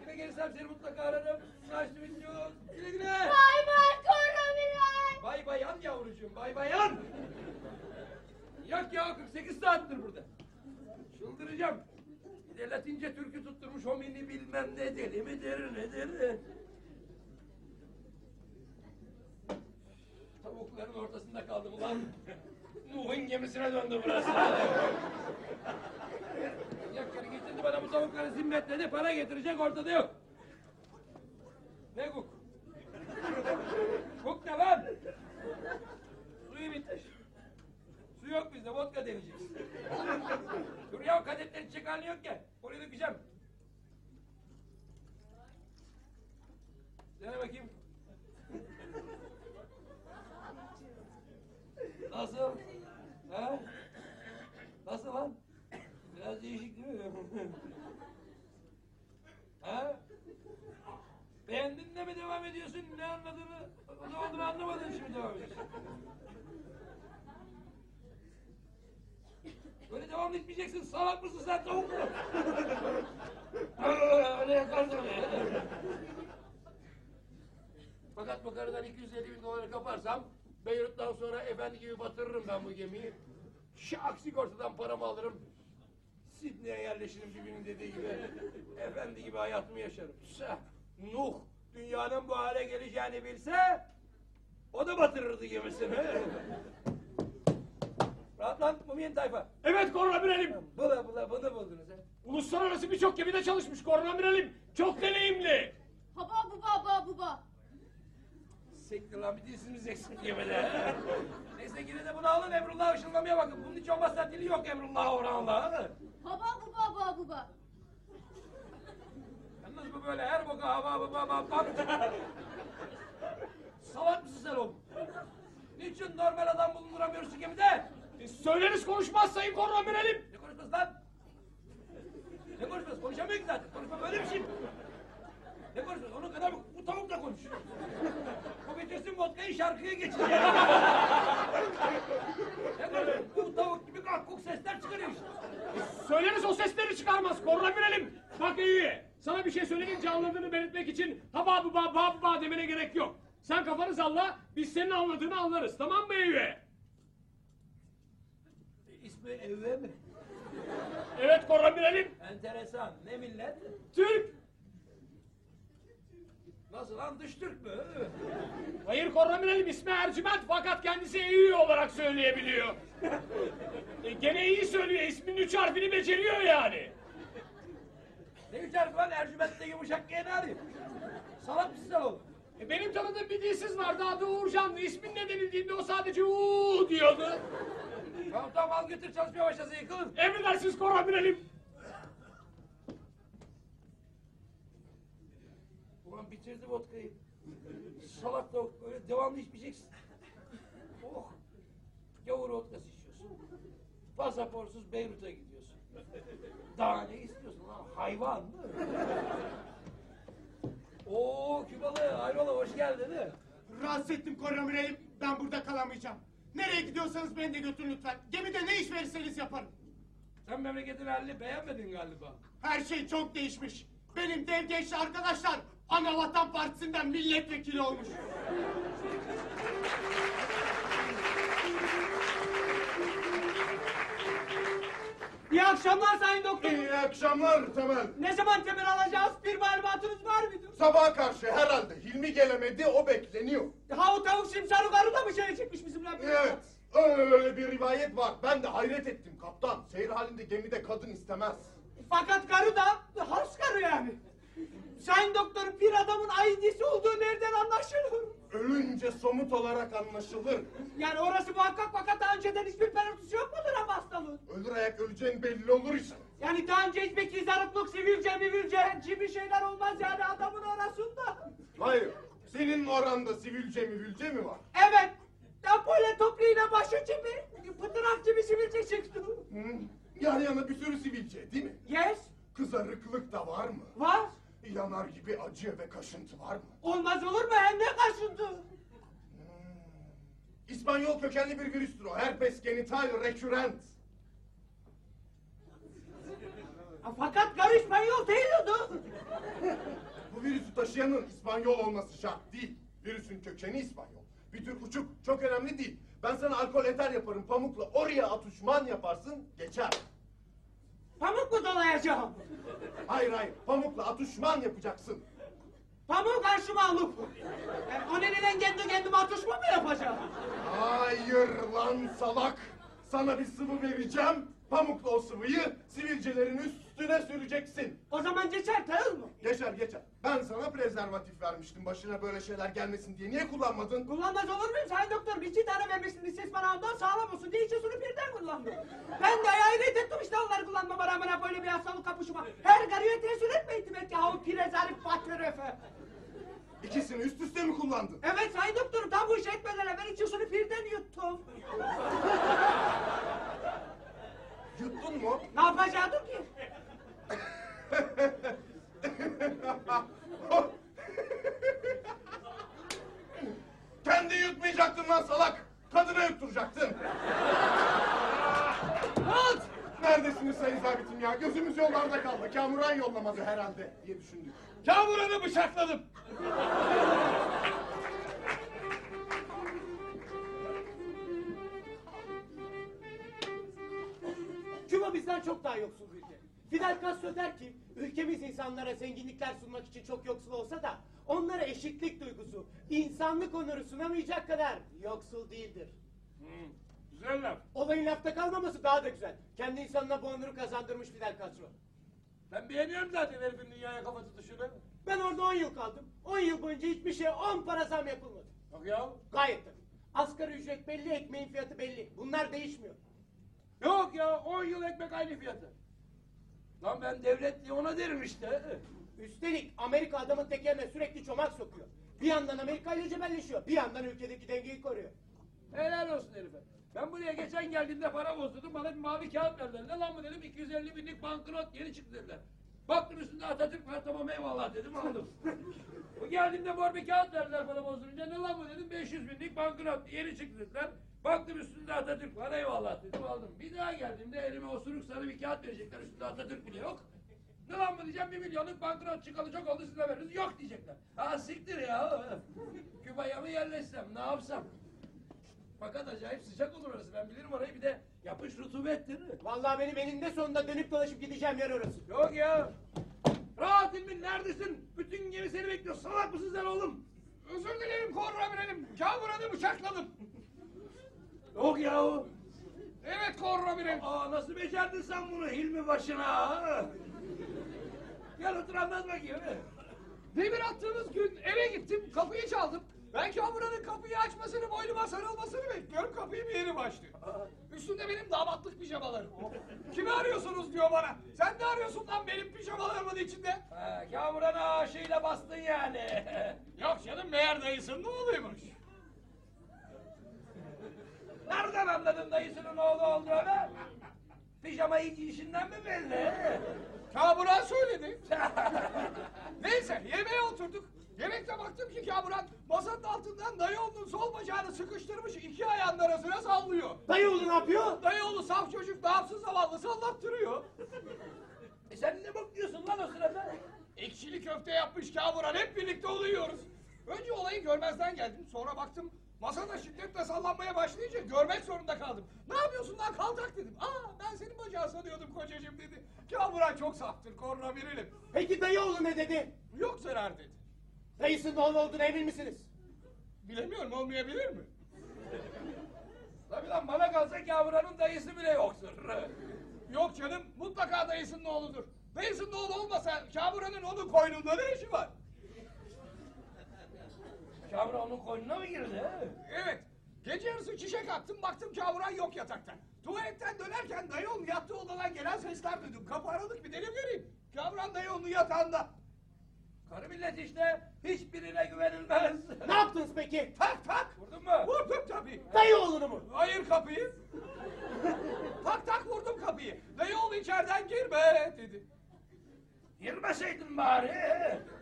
Yine gelirsem seni mutlaka ararım. Saçlı video. Güle güle. Bay bay Koromiray. Bay bayan yavrucuğum, bay bayan. Yok ya 48 saattir burada. Çıldıracağım. Bir de Latince türkü tutturmuş homini bilmem ne deli midir nedir. Tavukların ortasında kaldım ulan. Nuh'un gemisine döndü burası. <laughs> Çakçarı getirdi bana bu tavukları zimmetledi. Para getirecek ortada yok. Ne kuk? Kuk ne lan? Suyu bitmiş. Su yok bizde, vodka deneyeceğiz. Dur ya kadetleri çek halin yok ya. Oraya dökeceğim. Dene bakayım. Nasıl? Ha? Nasıl lan? Biraz değişik değil mi? Ha? Beğendin de mi devam ediyorsun? Ne anladığını, ne olduğunu anlamadın şimdi devam ediyorsun. Böyle devam etmeyeceksin. Salak mısın sen tavuk mu? <laughs> Öyle yakarsın. Fakat bu karıdan 250 bin doları kaparsam Beyrut'tan sonra efendi gibi batırırım ben bu gemiyi. Şak sigortadan paramı alırım. Sidney'e yerleşirim birbirinin dediği gibi. <laughs> Efendi gibi hayatımı yaşarım. Şah, Nuh dünyanın bu hale geleceğini bilse o da batırırdı gemisini. <laughs> Rahat lan Mumin tayfa. Evet koronamiralim. Bula bula bunu buldunuz ha. Uluslararası birçok gemide çalışmış koronamiralim. Çok deneyimli. Haba buba ba buba. Siktir lan bir dilsiniz eksik gemide. Neyse yine de bunu alın Emrullah ışınlamaya bakın. Bunun hiç olmazsa dili yok Emrullah Orhan'la. Haba buba ba buba. Yalnız bu böyle her boka hava baba baba. Salak mısın sen oğlum? Niçin normal adam bulunduramıyoruz şu gemide? E, söyleriz konuşmaz sayın koronamiralim. Ne konuşması lan? Ne konuşması? Konuşamıyor ki zaten. Konuşma böyle bir şey? Ne konuşması? Onun kadar bu, bu tavukla konuş. Bu bitirsin vodkayı şarkıya geçecek. Bu tavuk gibi kalkuk sesler çıkarıyor işte. Söyleriz o sesleri çıkarmaz koronamiralim. Bak iyi. Sana bir şey söyleyince anladığını belirtmek için ha ba bu ba ba ba demene gerek yok. Sen kafanı salla biz senin anladığını anlarız tamam mı Eyüp? İsmi Evve mi? Evet koronamiralim. Enteresan. Ne millet? Türk. Nasıl lan dış Türk mü? Hayır koronamiralim ismi Ercüment fakat kendisi Eyüp olarak söyleyebiliyor. <laughs> e, gene iyi söylüyor isminin üç harfini beceriyor yani. Ne üç harfi lan Ercüment'te yumuşak G ne arayayım? Salak mısın sen oğlum? E, benim tanıdığım bir dilsiz vardı adı Uğurcan'dı. İsmin ne denildiğinde o sadece uuu diyordu. Tamam tamam al götür çalışmaya başlasın yıkılın. Emredersiniz koronamiralim. Bitirdi vodkayı. Salak tavuk böyle devamlı içmeyeceksin. Oh. Gavur vodkası içiyorsun. Pasaportsuz Beyrut'a gidiyorsun. Daha ne istiyorsun lan hayvan mı? Oo Kübalı hayrola hoş geldin. Rahatsız ettim koronavirüsüm. Ben burada kalamayacağım. Nereye gidiyorsanız beni de götürün lütfen. Gemide ne iş verirseniz yaparım. Sen memleketin halini beğenmedin galiba. Her şey çok değişmiş. Benim dev gençli arkadaşlar Ana Vatan Partisi'nden milletvekili olmuş. İyi akşamlar sayın doktor. İyi akşamlar Temel. Ne zaman temel alacağız? Bir malumatınız var mıydı? Sabaha karşı herhalde Hilmi gelemedi o bekleniyor. Ha o tavuk simsarı karı da mı şeye çıkmış bizimle? Evet. Öyle bir rivayet var. Ben de hayret ettim kaptan. Seyir halinde gemide kadın istemez. Fakat karı da has karı yani. Sayın doktor bir adamın aidisi olduğu nereden anlaşılır? Ölünce somut olarak anlaşılır. Yani orası muhakkak fakat daha önceden hiçbir belirtisi yok mudur ama hastalığın? Ölür ayak öleceğin belli olur işte. Yani daha önce hiç bir kızarıklık, sivilce, mivilce gibi şeyler olmaz yani adamın orasında. Hayır. Senin oranda sivilce mivilce mi var? Evet. Böyle topliğine başı gibi, pıtırak gibi sivilce çıktı. Hı? Yan yana bir sürü sivilce değil mi? Yes, Kızarıklık da var mı? var. Yanar gibi acı ve kaşıntı var mı? Olmaz olur mu? Hem de kaşındı. İspanyol kökenli bir virüstür o. Herpes genital recurrent. Ha, Fakat karı İspanyol değildi. Bu virüsü taşıyanın İspanyol olması şart değil. Virüsün kökeni İspanyol. Bir tür uçuk, çok önemli değil. Ben sana alkol eter yaparım pamukla. Oraya atuşman yaparsın, geçer. Pamuk mu dolayacağım? Hayır hayır, pamukla atuşman yapacaksın. Pamuk karşıma alıp. Yani o neden kendi kendime atışma mı yapacağım? Hayır lan salak. Sana bir sıvı vereceğim. Pamuklu o sıvıyı sivilcelerin üstüne süreceksin. O zaman geçer tayıl mı? Geçer geçer. Ben sana prezervatif vermiştim başına böyle şeyler gelmesin diye. Niye kullanmadın? Kullanmaz olur muyum sayın doktorum? İki tane vermişsiniz siz bana ondan sağlam olsun diye ikisini birden kullandım. Ben de hayret ettim işte onları kullanmama rağmen böyle bir hastalık kapışıma. Her garıya tesir etmeyin demek ya o prezervatif patröfe. İkisini üst üste mi kullandın? Evet sayın doktorum tam bu iş etmeden evvel ikisini birden yuttum. <laughs> Yuttun mu? Ne yapacaktım ki? <laughs> Kendi yutmayacaktın lan salak. Kadına yutturacaktın. Halt! Neredesiniz sayın zabitim ya? Gözümüz yollarda kaldı. Kamuran yollamadı herhalde diye düşündük. Kamuran'ı bıçakladım. Küba bizden çok daha yoksul bir ülke. Fidel Castro der ki, ülkemiz insanlara zenginlikler sunmak için çok yoksul olsa da onlara eşitlik duygusu, insanlık onuru sunamayacak kadar yoksul değildir. Güzel laf. Olayın lafta kalmaması daha da güzel. Kendi insanına bu onuru kazandırmış Fidel Castro. Ben beğeniyorum zaten herifin dünyaya kafa tutuşunu. Ben orada 10 yıl kaldım. 10 yıl boyunca hiçbir şey 10 para zam yapılmadı. Bak ya. Gayet tabii. Asgari ücret belli, ekmeğin fiyatı belli. Bunlar değişmiyor. Yok ya 10 yıl ekmek aynı fiyatı. Lan ben devlet diye ona derim işte. Üstelik Amerika adamın tekerine sürekli çomak sokuyor. Bir yandan Amerika ile cebelleşiyor, bir yandan ülkedeki dengeyi koruyor. Helal olsun herife. Ben buraya geçen geldiğimde para bozdurdum. Bana bir mavi kağıt verdiler. Ne lan bu dedim 250 binlik banknot yeni çıktı dediler. Baktım üstünde Atatürk var tamam eyvallah dedim aldım. bu geldiğimde mor bir kağıt verdiler para bozdurunca. Ne lan bu dedim 500 binlik banknot yeni çıktı dediler. Baktım üstünde Atatürk var eyvallah dedim aldım. Bir daha geldiğimde elime osuruk sarı bir kağıt verecekler üstünde Atatürk bile yok. Ne lan bu diyeceğim bir milyonluk banknot çıkalı çok oldu size veririz. Yok diyecekler. Ha siktir ya. Küba'ya mı yerleşsem ne yapsam? Fakat acayip sıcak olur orası. Ben bilirim orayı bir de yapış rutubettir. Vallahi benim eninde sonunda dönüp dolaşıp gideceğim yer orası. Yok ya. Rahat İlmin neredesin? Bütün gemi seni bekliyor. Salak mısın sen oğlum? Özür dilerim Korrabirelim. Kamuran'ı bıçakladım. Yok ya. Evet Korrabirelim. Aa nasıl becerdin sen bunu Hilmi başına? Gel otur anlat bakayım. Demir attığımız gün eve gittim, kapıyı çaldım. Ben Kamuran'ın kapıyı açmasını, boynuma sarılmasını bekliyorum. Kapıyı bir yeri başlıyor. Üstünde benim damatlık pijamalarım. Kimi arıyorsunuz diyor bana. Sen ne arıyorsun lan benim pijamalarımın içinde? Ha, Kamuran'a aşığıyla bastın yani. Yok canım meğer dayısının oğluymuş. Nereden anladın dayısının oğlu olduğunu? Pijama hiç işinden mi belli? Kamuran söyledi. Neyse yemeğe oturduk. Yemekte baktım ki Kamuran masanın altından dayıoğlunun sol bacağını sıkıştırmış iki ayağının arasına sallıyor. Dayıoğlu ne yapıyor? Dayıoğlu saf çocuk ne yapsın zavallı sallattırıyor. E sen ne bakıyorsun lan o sırada? Ekşili köfte yapmış Kamuran hep birlikte oluyoruz. Önce olayı görmezden geldim sonra baktım masada şiddetle sallanmaya başlayınca görmek zorunda kaldım. Ne yapıyorsun lan kaltak dedim. Aa ben senin bacağı sanıyordum kocacığım dedi. Kamuran çok saftır korna verelim. Peki dayıoğlu ne dedi? Yok zarar dedi. Dayısının oğlu olduğuna emin misiniz? Bilemiyorum olmayabilir mi? Tabii lan bana kalsa Kamuran'ın dayısı bile yoktur. Yok canım mutlaka dayısının oğludur. Dayısının oğlu olmasa Kamuran'ın onun koynunda ne işi var? Kamuran onun koynuna mı girdi? Evet. Gece yarısı çişe kalktım baktım Kamuran yok yatakta. Tuvaletten dönerken dayıoğlu yattığı odadan gelen sesler duydum. Kapı aralık bir delim göreyim. Kamuran dayıoğlu yatağında. Karı millet işte hiçbirine güvenilmez. <laughs> Ne yaptınız peki? Tak tak. Vurdun mu? Vurdum tabii. Dayıoğlunu mu? Hayır kapıyı. <laughs> tak tak vurdum kapıyı. Dayıoğlu içeriden girme dedi. Girmeseydin bari.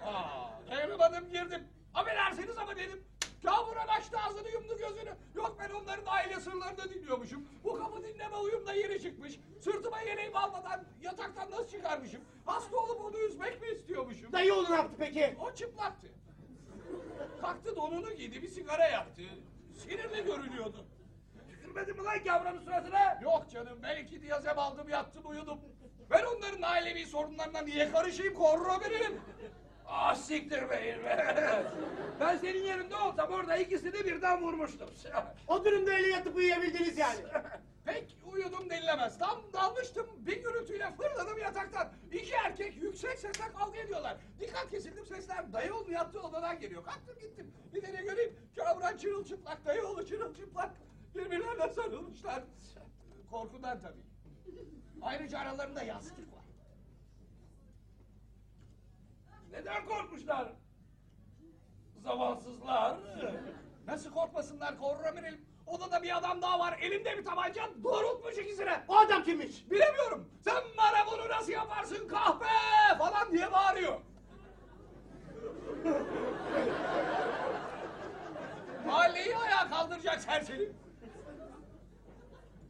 Aa, dayanamadım girdim. Affedersiniz ama dedim. Kamuran açtı ağzını yumdu gözünü. Yok ben onların aile sırlarını dinliyormuşum. Bu kapı dinleme uyumda yeri çıkmış. Sırtıma yeleğimi almadan yataktan nasıl çıkarmışım? Hasta olup onu üzmek mi istiyormuşum? Dayıoğlu ne yaptı peki? O çıplaktı. Kalktı donunu giydi bir sigara yaktı. Sinirli görünüyordu. Tükürmedin mi lan Kamuran'ın suratına? Yok canım belki diyazem aldım yattım uyudum. Ben onların ailevi sorunlarına niye karışayım veririm. Ah siktir be be. <laughs> Ben senin yerinde olsam orada ikisini birden vurmuştum. O durumda öyle yatıp uyuyabildiniz yani. <laughs> Pek uyudum denilemez. Tam dalmıştım bir gürültüyle fırladım yataktan. İki erkek yüksek sesle kavga ediyorlar. Dikkat kesildim sesler dayıoğlu yattığı odadan geliyor. Kalktım gittim. Bir de ne göreyim Kamuran çırılçıplak dayıoğlu çırılçıplak. Birbirlerine sarılmışlar. Korkudan tabii. Ayrıca aralarında yastık var. Neden korkmuşlar? Zamansızlar. Nasıl korkmasınlar korurabilelim. Odada bir adam daha var. Elimde bir tabanca doğrultmuş ikisine. O adam kimmiş? Bilemiyorum. Sen bana bunu nasıl yaparsın kahpe falan diye bağırıyor. Mahalleyi ayağa kaldıracak serseri.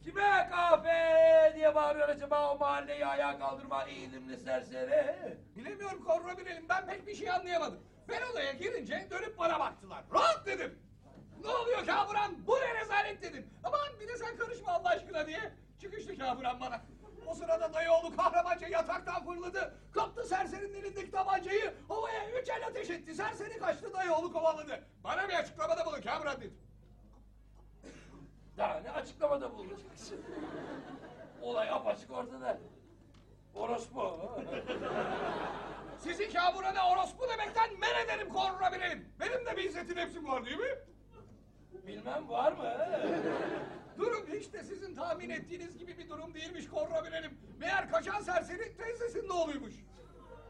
Kime kahve diye bağırıyor acaba o mahalleyi ayağa kaldırma eğilimli serseri? Bilemiyorum korurabilelim. Ben pek bir şey anlayamadım. Ben odaya girince dönüp bana baktılar. Rahat dedim. Ne oluyor Kamuran? Bu ne rezalet dedim. Aman bir de sen karışma Allah aşkına diye. Çıkıştı Kamuran bana. O sırada dayıoğlu kahramanca yataktan fırladı. Kaptı serserinin elindeki tabancayı havaya üç el ateş etti. Serseri kaçtı dayıoğlu kovaladı. Bana bir açıklamada bulun Kamuran dedim. Daha ne açıklamada bulunacaksın? Olay apaçık ortada. Orospu. Sizi Kamuran'a orospu demekten men ederim korurabilelim. Benim de bir izzetin hepsi var değil mi? Bilmem var mı? Durum hiç de sizin tahmin ettiğiniz gibi bir durum değilmiş korurabilelim. Meğer kaçan serseri teyzesinin oğluymuş.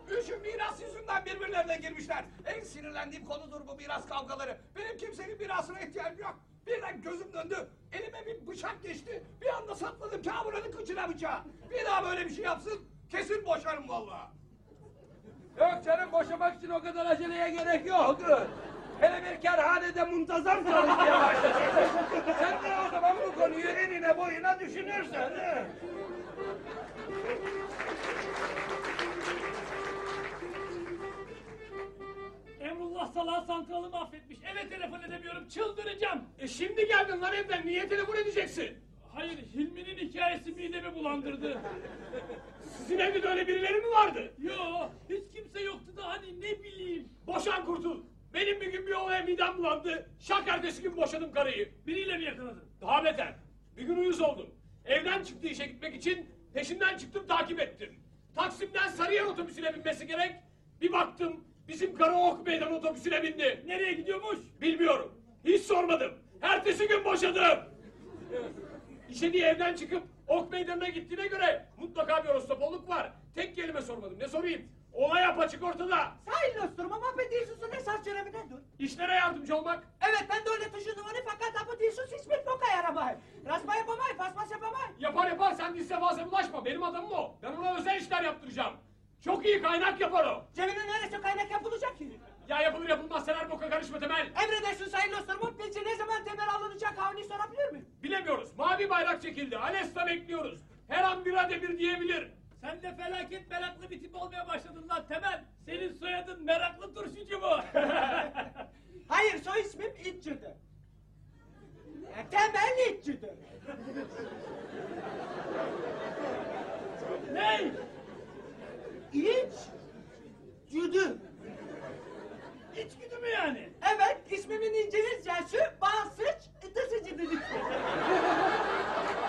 Üçü miras yüzünden birbirlerine girmişler. En sinirlendiğim konudur bu miras kavgaları. Benim kimsenin mirasına ihtiyacım yok. Birden gözüm döndü. Elime bir bıçak geçti. Bir anda sapladım kamuranın kıçına bıçağı. Bir daha böyle bir şey yapsın kesin boşarım vallahi. Yok canım boşamak için o kadar aceleye gerek yok. Hele bir kerhanede muntazam çalışmaya başlasın. Sen de o zaman bu konuyu enine boyuna düşünürsen. Salah santralı mahvetmiş. Eve telefon edemiyorum. Çıldıracağım. E şimdi geldin lan evden. Niye telefon edeceksin? Hayır Hilmi'nin hikayesi midemi bulandırdı. Sizin evde de öyle birileri mi vardı? Yo hiç kimse yoktu da hani ne bileyim. Boşan kurtul. Benim bir gün bir olaya midem bulandı. Şak ertesi gün boşadım karıyı. Biriyle mi yakaladın? Daha beter. Bir gün uyuz oldum. Evden çıktı işe gitmek için peşinden çıktım takip ettim. Taksim'den Sarıyer otobüsüne binmesi gerek. Bir baktım bizim karı Ok Meydan otobüsüne bindi. Nereye gidiyormuş? Bilmiyorum. Hiç sormadım. Ertesi gün boşadım. İşe diye evden çıkıp Ok Meydanı'na gittiğine göre mutlaka bir orostopolluk var. Tek kelime sormadım. Ne sorayım? Olay apaçık ortada. Sayın dostum ama ben değilsin ne sarçıramiden dur. İşlere yardımcı olmak. Evet ben de öyle düşündüm onu fakat bu değilsin hiçbir boka yaramay. Rasma yapamay, paspas yapamay. Yapar yapar sen sefaze bulaşma. Benim adamım o. Ben ona özel işler yaptıracağım. Çok iyi kaynak yapar o. Cebinin neresi kaynak yapılacak ki? Ya yapılır yapılmaz sen her boka karışma Temel. Emredersin sayın dostum peki ne zaman temel alınacak avni sorabilir miyim? Bilemiyoruz. Mavi bayrak çekildi. Alesta bekliyoruz. Her an bir ade bir diyebilir. Sen de felaket meraklı bir tip olmaya başladın lan Temel. Senin soyadın meraklı turşucu mu? <laughs> Hayır soy ismim İtçi'dir. E, Temel İtçi'dir. Ney? İç. Cüdü. İçgüdü mü yani? Evet ismimin İngilizcesi basıç dısıcı dedik. <laughs>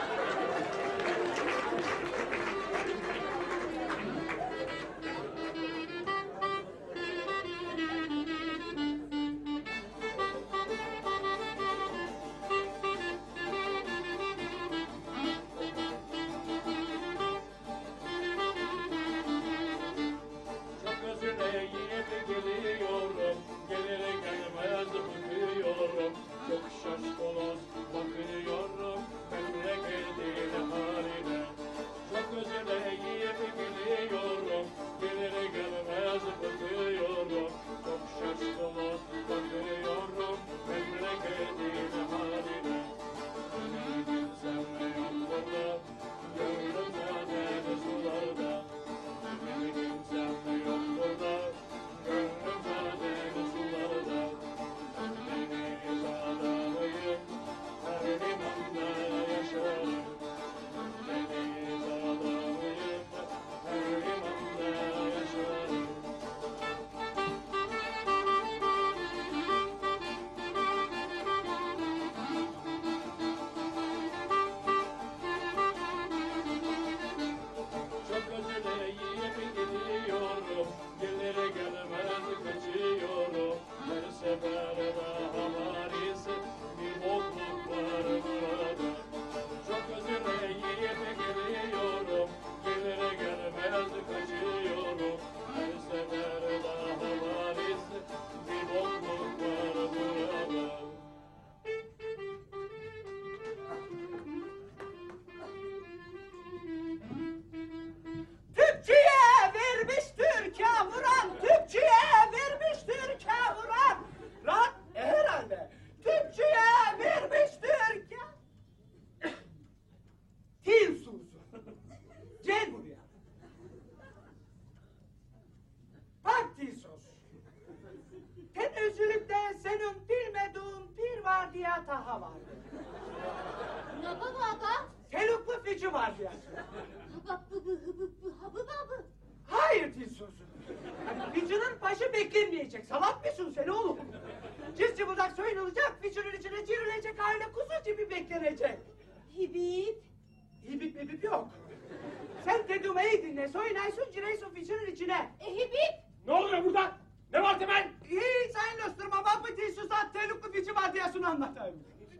diyesini anlatayım.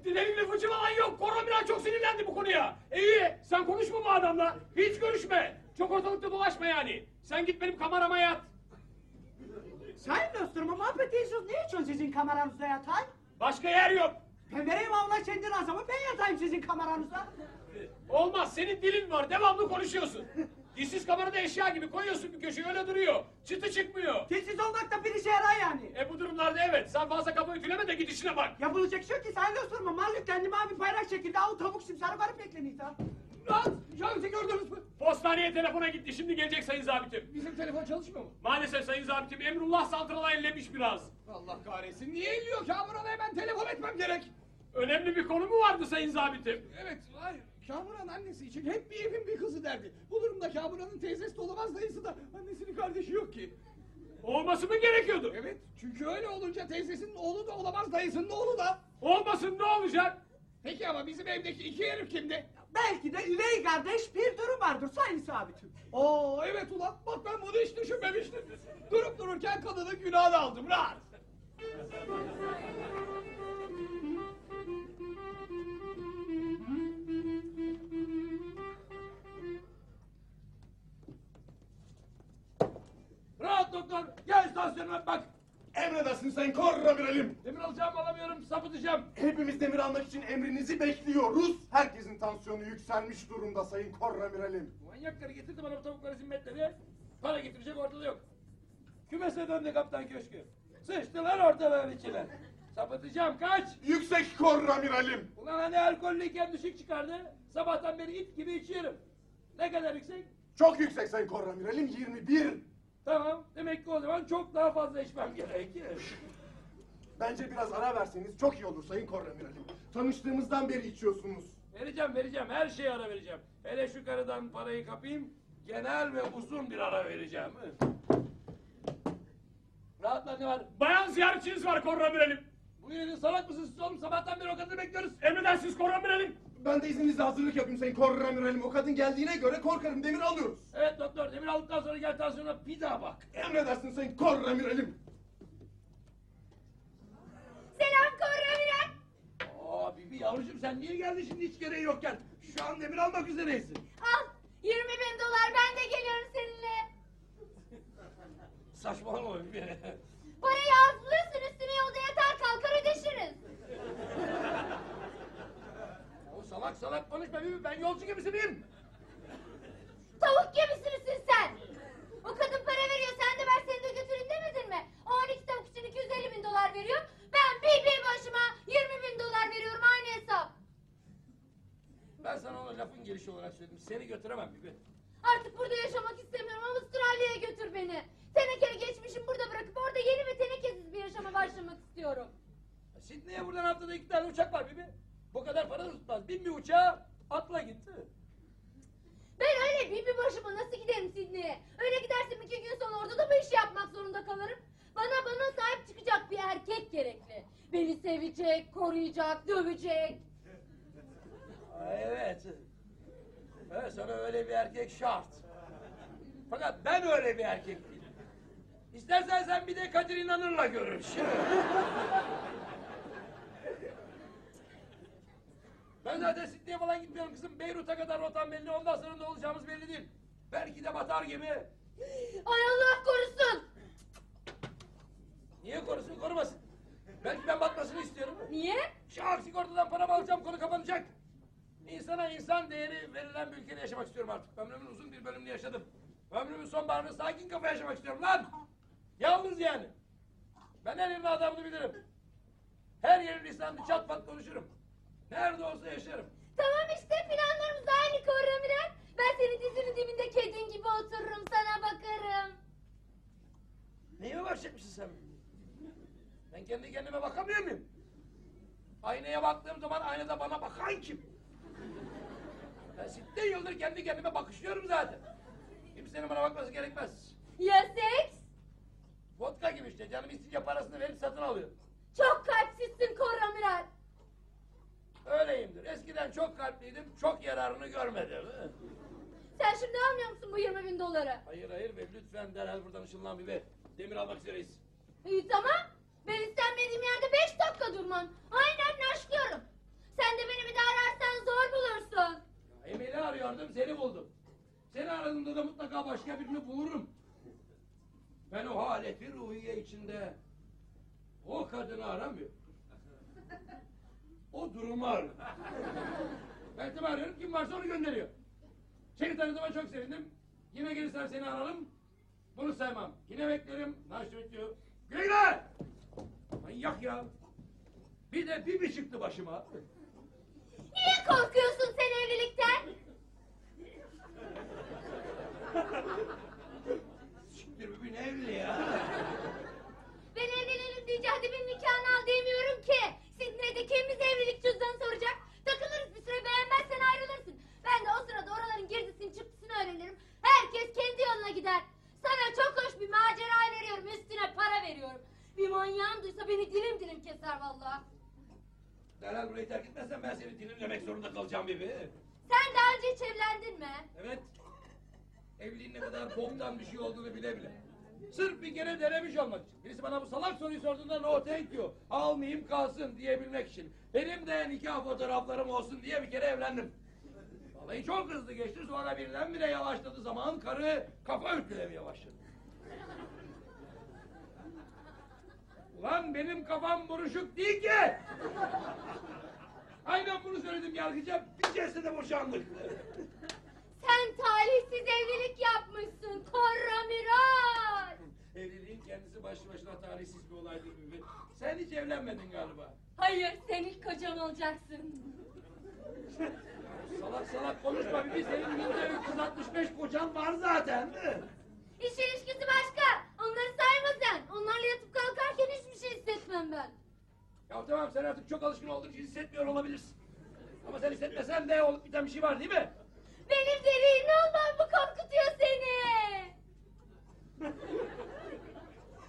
Dilerimle fıçı falan yok. Koramira çok sinirlendi bu konuya. İyi, sen konuşma bu adamla. Hiç görüşme. Çok ortalıkta dolaşma yani. Sen git benim kamerama yat. Sayın Löstürme, muhabbet dilsiz ne için sizin kameranızda yatay? Başka yer yok. Ben vereyim avla kendi razımı, ben yatayım sizin kameranızda. Olmaz, senin dilin var. Devamlı konuşuyorsun. Dilsiz kamerada eşya gibi koyuyorsun bir köşeye öyle duruyor. Çıtı çıkmıyor. Dilsiz olmak da bir işe yarar yani. E bu durumlarda evet. Sen fazla kafa ütüleme de git işine bak. Yapılacak şey yok ki sayın Löstürme, mal kendime abi bayrak şekilde av tavuk simsarı varıp bekleniyor ha. Lan Şahsı gördünüz mü? Postaneye telefona gitti. Şimdi gelecek sayın zabitim. Bizim telefon çalışmıyor mu? Maalesef sayın zabitim Emrullah santrala ellemiş biraz. Allah kahretsin. Niye elliyor Kamuran'a hemen telefon etmem gerek. Önemli bir konu mu vardı sayın zabitim? Evet, hayır. Kamuran annesi için hep bir evin bir kızı derdi. Bu durumda Kamuran'ın teyzesi de olamaz dayısı da annesinin kardeşi yok ki. Olması mı gerekiyordu? Evet, çünkü öyle olunca teyzesinin oğlu da olamaz, dayısının oğlu da. Olmasın ne olacak? Peki ama bizim evdeki iki herif kimdi? Belki de üvey kardeş bir durum vardır sayın sabitim. Oo evet ulan, bak ben bunu hiç düşünmemiştim. Durup dururken kadının günahını aldım, rahat. Rahat Gel istasyonuma bak. Emredersin Sayın Korramiralim. Demir alacağım alamıyorum sapıtacağım. Hepimiz demir almak için emrinizi bekliyoruz. Herkesin tansiyonu yükselmiş durumda Sayın Korramiralim. Manyakları getirdi bana bu tavukları zimmetleri. Para getirecek ortada yok. Kümese döndü kaptan köşkü. Sıçtılar ortaların içine. Sapıtacağım kaç. Yüksek Korramiralim. Ulan hani alkollüyken düşük çıkardı. Sabahtan beri it gibi içiyorum. Ne kadar yüksek? Çok yüksek Sayın Korramiralim 21. Tamam. Demek ki o zaman çok daha fazla içmem gerekir. Bence biraz ara verseniz çok iyi olur Sayın Korramiralim. Tanıştığımızdan beri içiyorsunuz. Vereceğim vereceğim. Her şeye ara vereceğim. Hele şu karıdan parayı kapayım. Genel ve uzun bir ara vereceğim. Rahatla ne var? Bayan ziyaretçiniz var Korramiralim. Buyurun salak mısınız siz oğlum? Sabahtan beri o kadını bekliyoruz. Emredersiniz Korramiralim. Ben de izninizle hazırlık yapayım Sayın Korramiralim. O kadın geldiğine göre korkarım demir alıyoruz. Evet doktor demir aldıktan sonra gel tansiyona bir daha bak. Emredersin Sayın Korramiralim. Selam Korraviren. Aa Bibi yavrucuğum sen niye geldin şimdi hiç gereği yokken? Şu an demir almak üzereysin. Al 20 bin dolar ben de geliyorum seninle. Saçmalama Bibi. Parayı aslıyorsun üstüne yolda yatar kalkar ödeşiriz. Salak salak konuşma Bibi ben yolcu gemisi miyim? Tavuk gemisi misin sen? O kadın para veriyor sen de ver seni de götürün demedin mi? O 12 tavuk için 250 bin dolar veriyor. Ben bir bir başıma 20 bin dolar veriyorum aynı hesap. Ben sana onu lafın gelişi olarak söyledim. Seni götüremem Bibi. Artık burada yaşamak istemiyorum Avustralya'ya götür beni. Tenekeli geçmişim burada bırakıp orada yeni ve tenekesiz bir yaşama başlamak istiyorum. Sidney'e buradan haftada iki tane uçak var Bibi. Bu kadar para da tutmaz. Bin bir uçağa atla gitti. Ben öyle bir bir başıma nasıl giderim Sidney'e? Öyle gidersem iki gün sonra orada da bu işi yapmak zorunda kalırım. Bana bana sahip çıkacak bir erkek gerekli. Beni sevecek, koruyacak, dövecek. Evet. Evet sana öyle bir erkek şart. Fakat ben öyle bir erkek değilim. İstersen sen bir de Kadir İnanır'la görüş. Ben zaten Sidney'e falan gitmiyorum kızım. Beyrut'a kadar rotam belli. Ondan sonra ne olacağımız belli değil. Belki de batar gemi. Ay Allah korusun. Niye korusun korumasın. Belki ben batmasını istiyorum. Niye? Şak sigortadan paramı alacağım konu kapanacak. İnsana insan değeri verilen bir ülkede yaşamak istiyorum artık. Ömrümün uzun bir bölümünü yaşadım. Ömrümün sonbaharını sakin kafa yaşamak istiyorum lan. Yalnız yani. Ben her yerin adamını bilirim. Her yerin lisanını çat pat konuşurum. Nerede olsa yaşarım. Tamam işte planlarımız aynı Koramiren. Ben senin dizinin dibinde kedin gibi otururum sana bakarım. Neyime bakacakmışsın sen? Ben kendi kendime bakamıyor muyum? Aynaya baktığım zaman aynada bana bakan kim? Ben sitte yıldır kendi kendime bakışıyorum zaten. Kimsenin bana bakması gerekmez. Ya seks? Vodka gibi işte canım istince parasını verip satın alıyor. Çok kalpsizsin Koramiral. Öyleyimdir. Eskiden çok kalpliydim, çok yararını görmedim. Sen şimdi almıyor musun bu 20 bin doları? Hayır hayır ve lütfen derhal buradan ışınlan bir ver. Demir almak üzereyiz. İyi tamam. Ben istenmediğim yerde beş dakika durmam. Aynen naşlıyorum. Sen de beni bir daha ararsan zor bulursun. Emel'i arıyordum, seni buldum. Seni aradığımda da mutlaka başka birini bulurum. Ben o haleti ruhiye içinde o kadını aramıyorum. <laughs> O durumu arıyorum. Ben de arıyorum, kim varsa onu gönderiyor. Seni tanıdığıma çok sevindim. Yine gelirsem seni ararım. Bunu saymam. Yine beklerim. Naş bekliyor. Güle güle! Manyak ya. Bir de bir çıktı başıma. Niye korkuyorsun sen evlilikten? Siktir bir bin evli ya. Ben evlenelim hadi benim nikahını al demiyorum ki. Sidney'de kimimiz evlilik cüzdanı soracak? Takılırız bir süre beğenmezsen ayrılırsın. Ben de o sırada oraların girdisini çıktısını öğrenirim. Herkes kendi yoluna gider. Sana çok hoş bir macera veriyorum üstüne para veriyorum. Bir manyağın duysa beni dilim dilim keser vallahi. Derhal burayı terk etmezsen ben seni dilimlemek zorunda kalacağım bebi. Sen daha önce hiç evlendin mi? Evet. Evliliğin ne kadar boktan bir şey olduğunu bile bile. Sırf bir kere denemiş olmak için. Birisi bana bu salak soruyu sorduğunda no thank you. Almayayım kalsın diyebilmek için. Benim de nikah fotoğraflarım olsun diye bir kere evlendim. Vallahi çok hızlı geçti sonra birdenbire yavaşladı zaman karı kafa ütülemeye başladı. Ulan benim kafam buruşuk değil ki. Aynen bunu söyledim yargıca bir celsede boşandık. Sen talihsiz evlilik yapmışsın Korramiral. <laughs> Evliliğin kendisi başlı başına tarihsiz bir olaydır gibi. Sen hiç evlenmedin galiba. Hayır sen ilk kocam olacaksın. <laughs> Salak salak konuşma bibi senin yüzde 365 kocan var zaten. <laughs> İş ilişkisi başka. Onları sayma sen. Onlarla yatıp kalkarken hiçbir şey hissetmem ben. Ya tamam sen artık çok alışkın olduğun için hissetmiyor olabilirsin. Ama sen hissetmesen de olup biten bir şey var değil mi? Benim delirli olmam mı korkutuyor seni?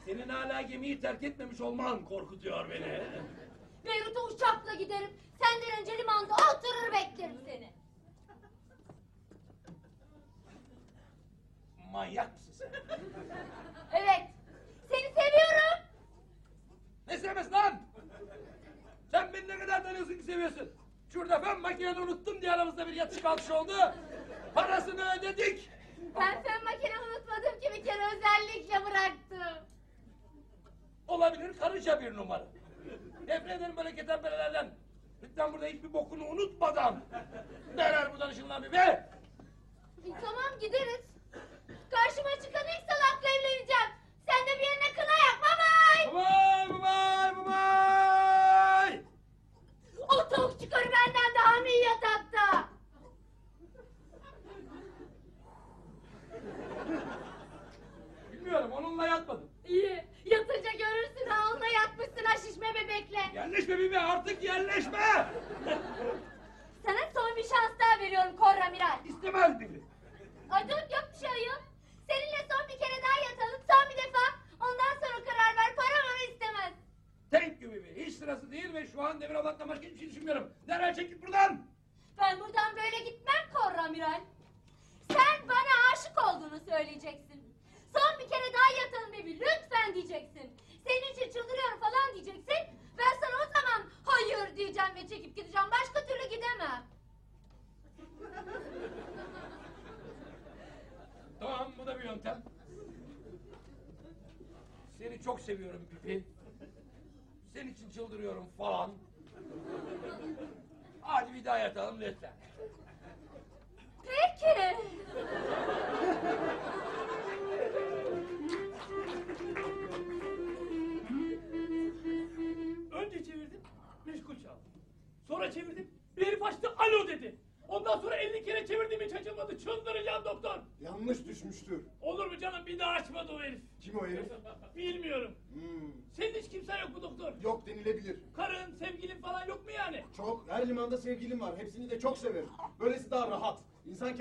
Senin hala gemiyi terk etmemiş olman korkutuyor beni. Beyrut'a uçakla giderim. Senden önce limanda oturur beklerim seni. Manyak mısın sen? Evet. Seni seviyorum. Ne sevmez lan? Sen beni ne kadar tanıyorsun ki seviyorsun? Şurada ben makineni unuttum diye aramızda bir yatış kalkış oldu. Parasını ödedik. Ben fen makine unutmadım ki bir kere özellikle bıraktım. Olabilir karınca bir numara. Nefret ederim böyle ketenperelerden. Lütfen burada hiçbir bokunu unutmadan. Derhal buradan ışınlan bir be. E, tamam gideriz. Karşıma çıkan ilk salakla evleneceğim.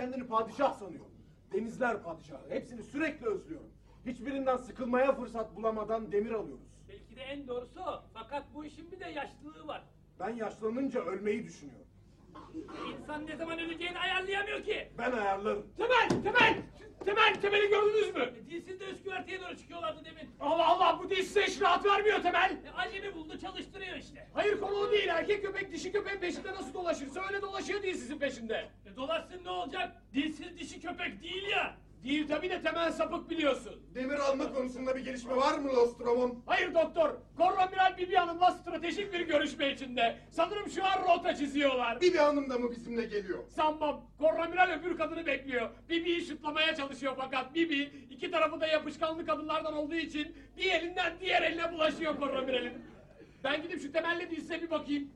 Kendini padişah sanıyor. Denizler padişahı. Hepsini sürekli özlüyorum. Hiçbirinden sıkılmaya fırsat bulamadan demir alıyoruz. Belki de en doğrusu o. Fakat bu işin bir de yaşlılığı var. Ben yaşlanınca ölmeyi düşünüyorum. İnsan ne zaman öleceğini ayarlayamıyor ki. Ben ayarlarım. Temel, Temel! Temel, Temel'i gördünüz mü? E, Dilsiz de üst güverteye doğru çıkıyorlardı demin. Allah Allah bu dil size hiç rahat vermiyor Temel. E, acemi buldu çalıştırıyor işte. Hayır konu o değil. Erkek köpek dişi köpeğin peşinde nasıl dolaşırsa öyle dolaşıyor değil sizin peşinde. E, dolaşsın ne olacak? Dilsiz dişi köpek değil ya. Değil tabii de Temel sapık biliyorsun. Demir alma konusunda bir gelişme var mı Lostrom'un? Hayır doktor. Koramiral Bibi Hanım'la stratejik bir görüşme içinde. Sanırım şu an rota çiziyorlar. Bibi Hanım da mı bizimle geliyor? Sanmam. Koramiral öbür kadını bekliyor. Bibi'yi şutlamaya çalışıyor fakat Bibi iki tarafı da yapışkanlı kadınlardan olduğu için bir elinden diğer eline bulaşıyor Koramiral'in. Ben gidip şu temelli dizise bir bakayım.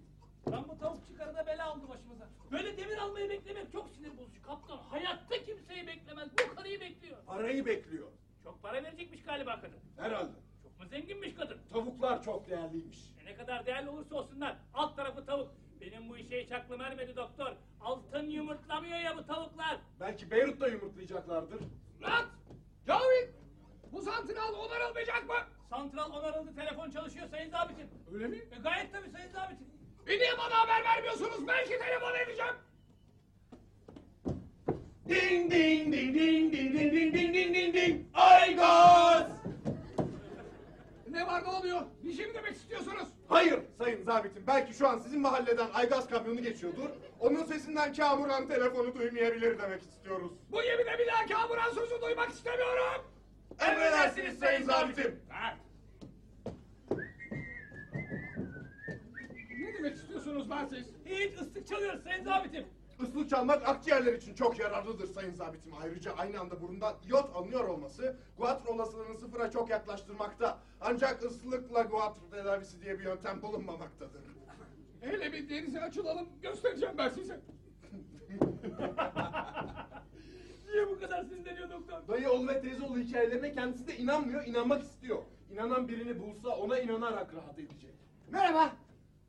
Lan bu tavuk çıkarına bela aldı başımıza. Böyle demir almayı beklemek çok sinir bozucu. Kaptan hayatta kimseyi beklemez. Bu karıyı bekliyor. Parayı bekliyor. Çok para verecekmiş galiba kadın. Herhalde. Çok mu zenginmiş kadın? Tavuklar çok değerliymiş. E ne kadar değerli olursa olsunlar. Alt tarafı tavuk. Benim bu işe hiç aklım ermedi doktor. Altın yumurtlamıyor ya bu tavuklar. Belki Beyrut'ta yumurtlayacaklardır. Lan! Cavit! Bu santral onarılmayacak mı? Santral onarıldı telefon çalışıyor sayın zabitim. Öyle mi? E gayet tabii sayın zabitim. Bir niye bana haber vermiyorsunuz? Belki telefon edeceğim. Ding ding ding ding ding ding ding ding ding ding ding. Ay gaz! Ne var ne oluyor? Bir şey mi demek istiyorsunuz? Hayır sayın zabitim. Belki şu an sizin mahalleden aygaz kamyonu geçiyordur. Onun sesinden kamuran telefonu duymayabilir demek istiyoruz. Bu yemine bir daha kamuran sözü duymak istemiyorum. Emredersiniz sayın zabitim. Ha. Ne istiyorsunuz lan siz? Hiç ıslık çalıyor sayın zabitim. Islık çalmak akciğerler için çok yararlıdır sayın zabitim. Ayrıca aynı anda burundan iot alınıyor olması guatr olasılığını sıfıra çok yaklaştırmakta. Ancak ıslıkla guatr tedavisi diye bir yöntem bulunmamaktadır. Hele bir denize açılalım göstereceğim ben size. <laughs> Niye bu kadar sinirleniyor doktor? Dayı oğlu ve teyze oğlu hikayelerine kendisi de inanmıyor, inanmak istiyor. İnanan birini bulsa ona inanarak rahat edecek. Merhaba.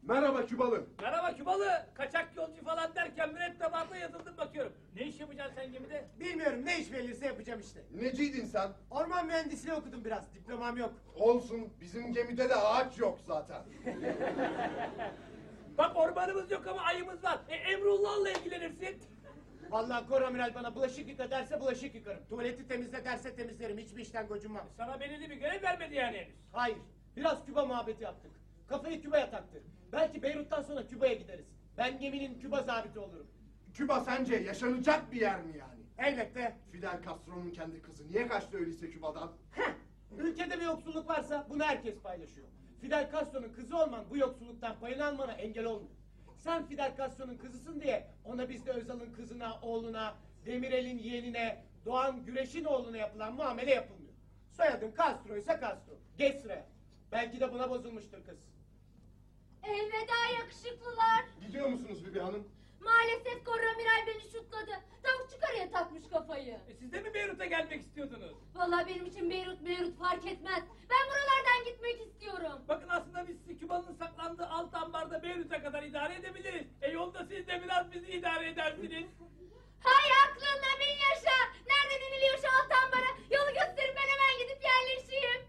Merhaba Kübalı. Merhaba Kübalı. Kaçak yolcu falan derken mürettebatı yazıldım bakıyorum. Ne iş yapacaksın sen gemide? Bilmiyorum ne iş verirse yapacağım işte. Neciydin sen? Orman mühendisliği okudum biraz. Diplomam yok. Olsun, bizim gemide de ağaç yok zaten. <laughs> Bak ormanımız yok ama ayımız var. E, Emrullah'la ilgilenirsin. Vallahi koramiral bana bulaşık yıka derse bulaşık yıkarım. Tuvaleti temizle derse temizlerim. Hiçbir işten gocunmam. Sana belirli bir görev vermedi yani henüz. Hayır. Biraz Küba muhabbeti yaptık. Kafayı Küba'ya taktı. Belki Beyrut'tan sonra Küba'ya gideriz. Ben geminin Küba zabiti olurum. Küba sence yaşanacak bir yer mi yani? Elbette. Fidel Castro'nun kendi kızı niye kaçtı öyleyse Küba'dan? Heh! Ülkede bir yoksulluk varsa bunu herkes paylaşıyor. Fidel Castro'nun kızı olman bu yoksulluktan payını almana engel olmuyor. Sen Fidel Castro'nun kızısın diye ona bizde Özal'ın kızına, oğluna, Demirel'in yeğenine, Doğan Güreş'in oğluna yapılan muamele yapılmıyor. Soyadın Castro ise Castro. Geç sıraya. Belki de buna bozulmuştur kız. Elveda yakışıklılar. Gidiyor musunuz Bibi Hanım? Maalesef koramiral beni şutladı. Tavukçu karıya takmış kafayı. E, siz de mi Beyrut'a gelmek istiyordunuz? Vallahi benim için Beyrut Beyrut fark etmez. Ben buralardan gitmek istiyorum. Bakın aslında biz sizi Küba'nın saklandığı alt ambarda Beyrut'a kadar idare edebiliriz. E yolda siz de biraz bizi idare edersiniz. Hay aklınla bin yaşa. Nereden iniliyor şu alt ambara? Yolu gösterin ben hemen gidip yerleşeyim.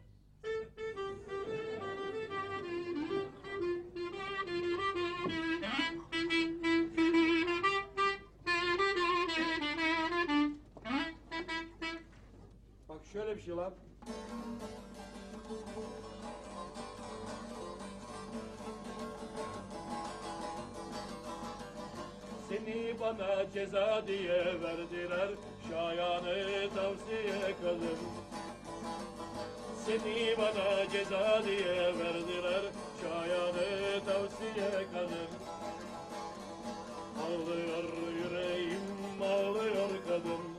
Şöyle bir şey var. Seni bana ceza diye verdiler Şayanı tavsiye kalın Seni bana ceza diye verdiler Şayanı tavsiye kalın Ağlıyor yüreğim ağlıyor kadın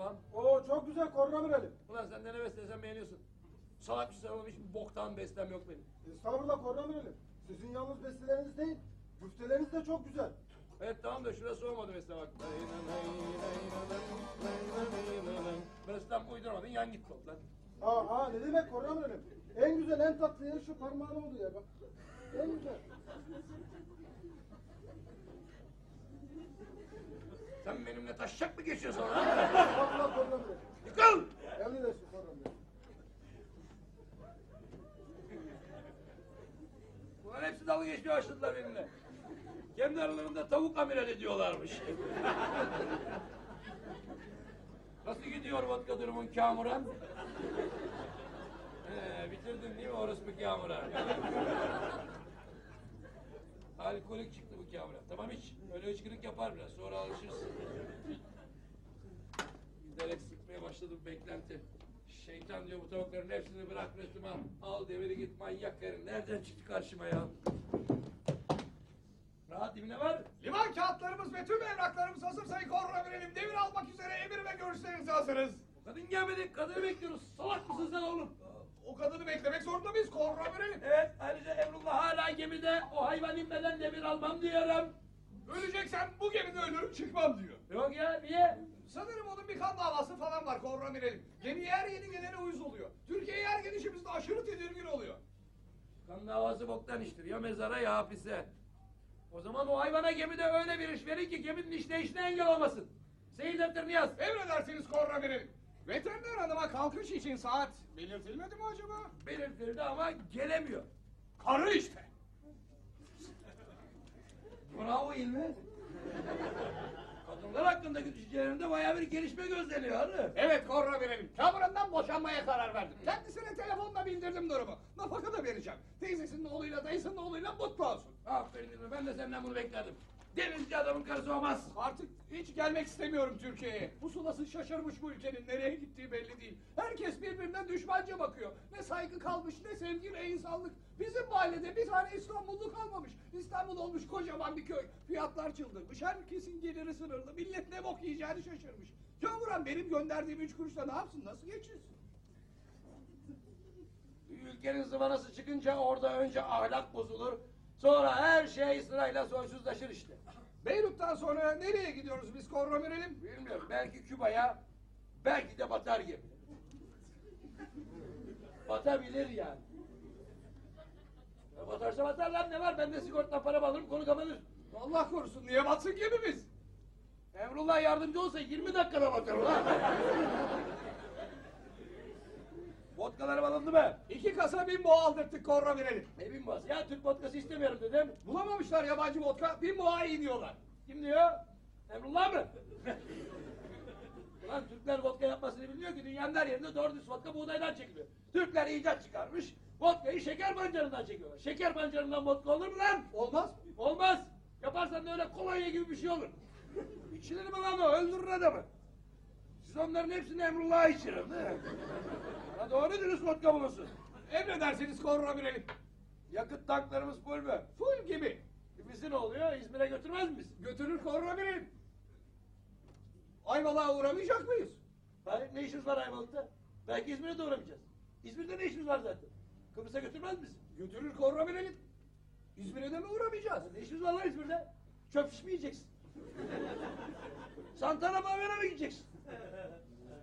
Nasıl lan? Oo çok güzel kornamiralim. Ulan sen de ne beslesen beğeniyorsun. Salak bir sen oğlum hiç boktan beslem yok benim. Estağfurullah kornamiralim. Sizin yalnız besteleriniz değil, güfteleriniz de çok güzel. Evet tamam da şurası olmadı besle bak. Beslem uydurmadın yan git top lan. Aa ne demek kornamiralim? En güzel, en tatlı yeri şu parmağın oldu ya bak. En güzel. Sen benimle taşacak mı geçiyorsun Korhan Bey. Yıkıl! Korhan Bey. Bunların hepsi dalga geçmeye başladılar benimle. Kendi aralarında tavuk amiral ediyorlarmış. Nasıl gidiyor vodka durumun Kamuran? Ee, bitirdin değil mi orospu Kamuran? Alkolik bu Kamuran. Tamam iç. Öyle hıçkırık yapar biraz. Sonra alışırsın. Giderek sıkmaya başladı bu beklenti. Şeytan diyor bu tavukların hepsini bırak Müslüman. Al deviri git manyak herif. Nereden çıktı karşıma ya? Rahat dibine var. Liman kağıtlarımız ve tüm evraklarımız hazır Sayın Korra verelim. Devir almak üzere emir ve görüşlerinize hazırız. Kadın gelmedi. Kadını bekliyoruz. Salak mısın sen oğlum? O kadını beklemek zorunda mıyız? Korra verelim. Evet ayrıca Emrullah hala gemide. O hayvan inmeden demir almam diyorum. Öleceksem bu gemide ölürüm çıkmam diyor. Yok ya niye? Sanırım onun bir kan davası falan var Korra verelim. Gemiye her yeni gelene uyuz oluyor. Türkiye'ye her gelişimizde aşırı tedirgin oluyor. Kan davası boktan iştir. Ya mezara ya hapise. O zaman o hayvana gemide öyle bir iş verin ki geminin işleyişine engel olmasın. Seyir defterini yaz. Emredersiniz Korra verelim. Veteriner hanıma kalkış için saat belirtilmedi mi acaba? Belirtildi ama gelemiyor. Karı işte. Bravo İlmi. Kadınlar hakkındaki düşüncelerinde bayağı bir gelişme gözleniyor. Hadi. Evet Korra verelim. Kamuran'dan boşanmaya karar verdim. Kendisine telefonla bildirdim durumu. Nafaka da vereceğim. Teyzesinin oğluyla dayısının oğluyla mutlu olsun. Aferin İlmi. Ben de senden bunu beklerdim. Denizci adamın karısı olmaz. Artık hiç gelmek istemiyorum Türkiye'ye. Pusulası şaşırmış bu ülkenin nereye gittiği belli değil. Herkes birbirinden düşmanca bakıyor. Ne saygı kalmış ne sevgi ne insanlık. Bizim mahallede bir tane İstanbullu kalmamış. İstanbul olmuş kocaman bir köy. Fiyatlar çıldırmış. Herkesin geliri sınırlı. Millet ne bok yiyeceğini şaşırmış. Kamuran benim gönderdiğim üç kuruşla ne yapsın nasıl geçirsin? Ülkenin zıvanası çıkınca orada önce ahlak bozulur. Sonra her şey sırayla soysuzlaşır işte. Beyrut'tan sonra nereye gidiyoruz biz Korra verelim? Bilmiyorum belki Küba'ya belki de batar gibi. Batabilir yani. Ya batarsa batar lan ne var ben de sigortadan paramı alırım konu kapanır. Allah korusun niye batsın gemimiz? Emrullah yardımcı olsa 20 dakikada batar ulan. Vodkalarım alındı mı? İki kasa bin boğa aldırttık Korra verelim. Ne bin bas ya Türk vodkası istemiyorum dedim. Bulamamışlar yabancı vodka, bin boğa iyi diyorlar. Kim diyor? Emrullah mı? Ulan Türkler vodka yapmasını bilmiyor ki dünyanın her yerinde doğru düz vodka buğdaydan çekiliyor. Türkler icat çıkarmış. Vodkayı şeker pancarından çekiyorlar. Şeker pancarından vodka olur mu lan? Olmaz. Olmaz. Yaparsan da öyle kolonya gibi bir şey olur. İçilir mi lan o? Öldürür adamı. Siz onların hepsini Emrullah'a içirin. Bana doğru dürüst vodka bulunsun. Emredersiniz Korra verelim. Yakıt tanklarımız full mü? Full gibi. Bizi ne oluyor? İzmir'e götürmez miyiz? Götürür Korra verelim. Ayvalık'a uğramayacak mıyız? Hayır, ne işimiz var Ayvalık'ta? Belki İzmir'e de uğramayacağız. İzmir'de ne işimiz var zaten? Kıbrıs'a götürmez misin? Götürür Korra verelim. İzmir'e de mi uğramayacağız? Ne işimiz var lan İzmir'de? Çöp şiş mi yiyeceksin? Santana Mavera mı gideceksin?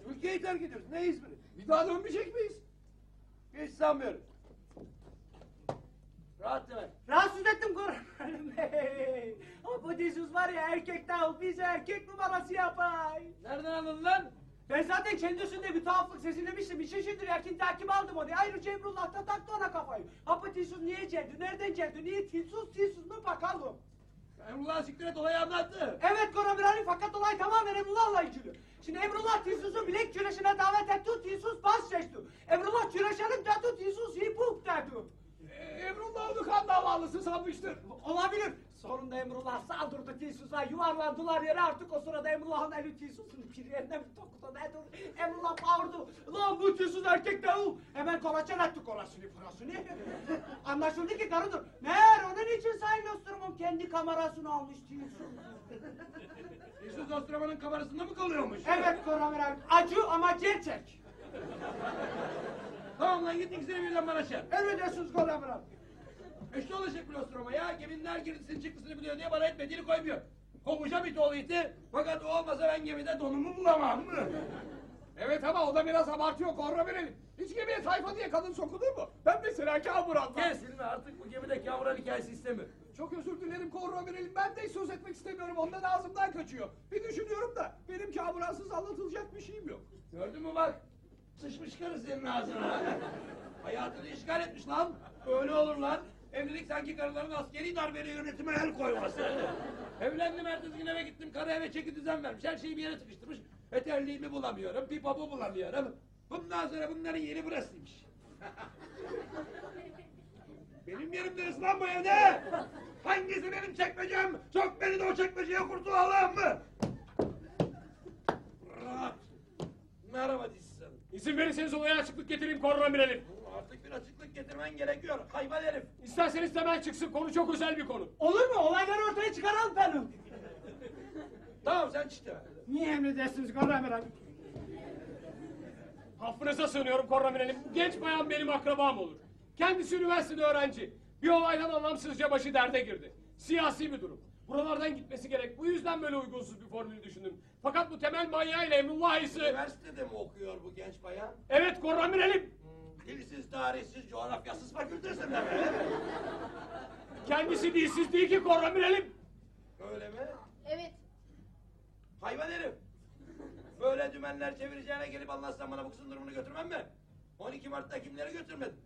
Ülkeyi terk ediyoruz. Ne İzmir'i? Bir daha dönmeyecek miyiz? Hiç sanmıyorum. Rahat demek. Rahatsız ettim Korhan Bey. Bodizuz var ya erkek tavuk bize erkek numarası yapay. Nereden anladın lan? Ben zaten kendisinde bir tuhaflık sezinlemiştim. Bir çeşittir erkin takip aldım onu. Ayrıca Emrullah da taktı ona kafayı. Apa Tilsuz niye geldi? Nereden geldi? Niye Tilsuz Tilsuz mu bakalım. Emrullah siktir et olayı anlattı. Evet Korabirani fakat olay tamamen Emrullah'la ilgili. Şimdi Emrullah Tilsuz'u bilek güreşine davet etti. Tilsuz pas geçti. Emrullah güreşelim dedi. Tilsuz hip hop dedi. Emrullah onu kan davalısı sanmıştır. Olabilir. Sonunda Emrullah saldırdı Tilsuz'a yuvarlandılar yere artık o sırada Emrullah'ın eli Tilsuz'un bir yerine bir nedir? Emrullah bağırdı. Lan bu Tilsuz erkek değil. Hemen kolaçan etti kolasını parasını. <laughs> Anlaşıldı ki karıdır. Meğer onun için Sayın Nostromo'nun kendi kamerasını almış Tilsuz. <laughs> Yusuf Dostroman'ın kamerasında mı kalıyormuş? Evet Korameral acı ama gerçek. Tamam lan git ikisini birden bana çağır. Emredersiniz Korameral. Eşli olacak bir Nostromo ya. Geminin her girisinin çıktısını biliyor diye bana etmediğini koymuyor. Kovacağım it oğlu iti. Fakat o olmasa ben gemide donumu bulamam. <laughs> Evet ama o da biraz abartıyor korra verelim. Hiç gemiye tayfa diye kadın sokulur mu? Ben mesela kamuran var. Kes Hilmi artık bu gemide kavuran hikayesi istemiyorum. Çok özür dilerim korra verelim. Ben de hiç söz etmek istemiyorum. Ondan ağzımdan kaçıyor. Bir düşünüyorum da benim kamuransız anlatılacak bir şeyim yok. Gördün mü bak? Sıçmış karı senin ağzına. <laughs> Hayatını işgal etmiş lan. Öyle olur lan. Evlilik sanki karıların askeri darbeli yönetime el koyması. <laughs> Evlendim ertesi gün eve gittim. Karı eve çeki düzen vermiş. Her şeyi bir yere sıkıştırmış. Eterliğimi bulamıyorum. Pipomu bulamıyorum. Bundan sonra bunların yeri burasıymış. <laughs> benim yerim neresi lan bu evde? Hangisi benim çekmecem? Sok beni de o çekmeceye kurtulalım mı? Merhaba Dizsan. İzin verirseniz olaya açıklık getireyim korona binelim. Artık bir açıklık getirmen gerekiyor. Hayvan herif. İsterseniz hemen çıksın konu çok özel bir konu. Olur mu? Olayları ortaya çıkaralım benim. Tamam sen çık da. Niye emredersiniz Koramiral? Affınıza sığınıyorum binelim. Bu genç bayan benim akrabam olur. Kendisi üniversitede öğrenci. Bir olaydan anlamsızca başı derde girdi. Siyasi bir durum. Buralardan gitmesi gerek. Bu yüzden böyle uygunsuz bir formül düşündüm. Fakat bu temel manyağıyla Emrullah ise... Üniversitede mi okuyor bu genç bayan? Evet korona binelim. Dilsiz, tarihsiz, coğrafyasız fakültesinde mi? Kendisi dilsiz değil ki korona binelim. Öyle mi? Evet. Hayvan herif. Böyle dümenler çevireceğine gelip anlatsan bana bu kızın durumunu götürmem mi? 12 Mart'ta kimleri götürmedin?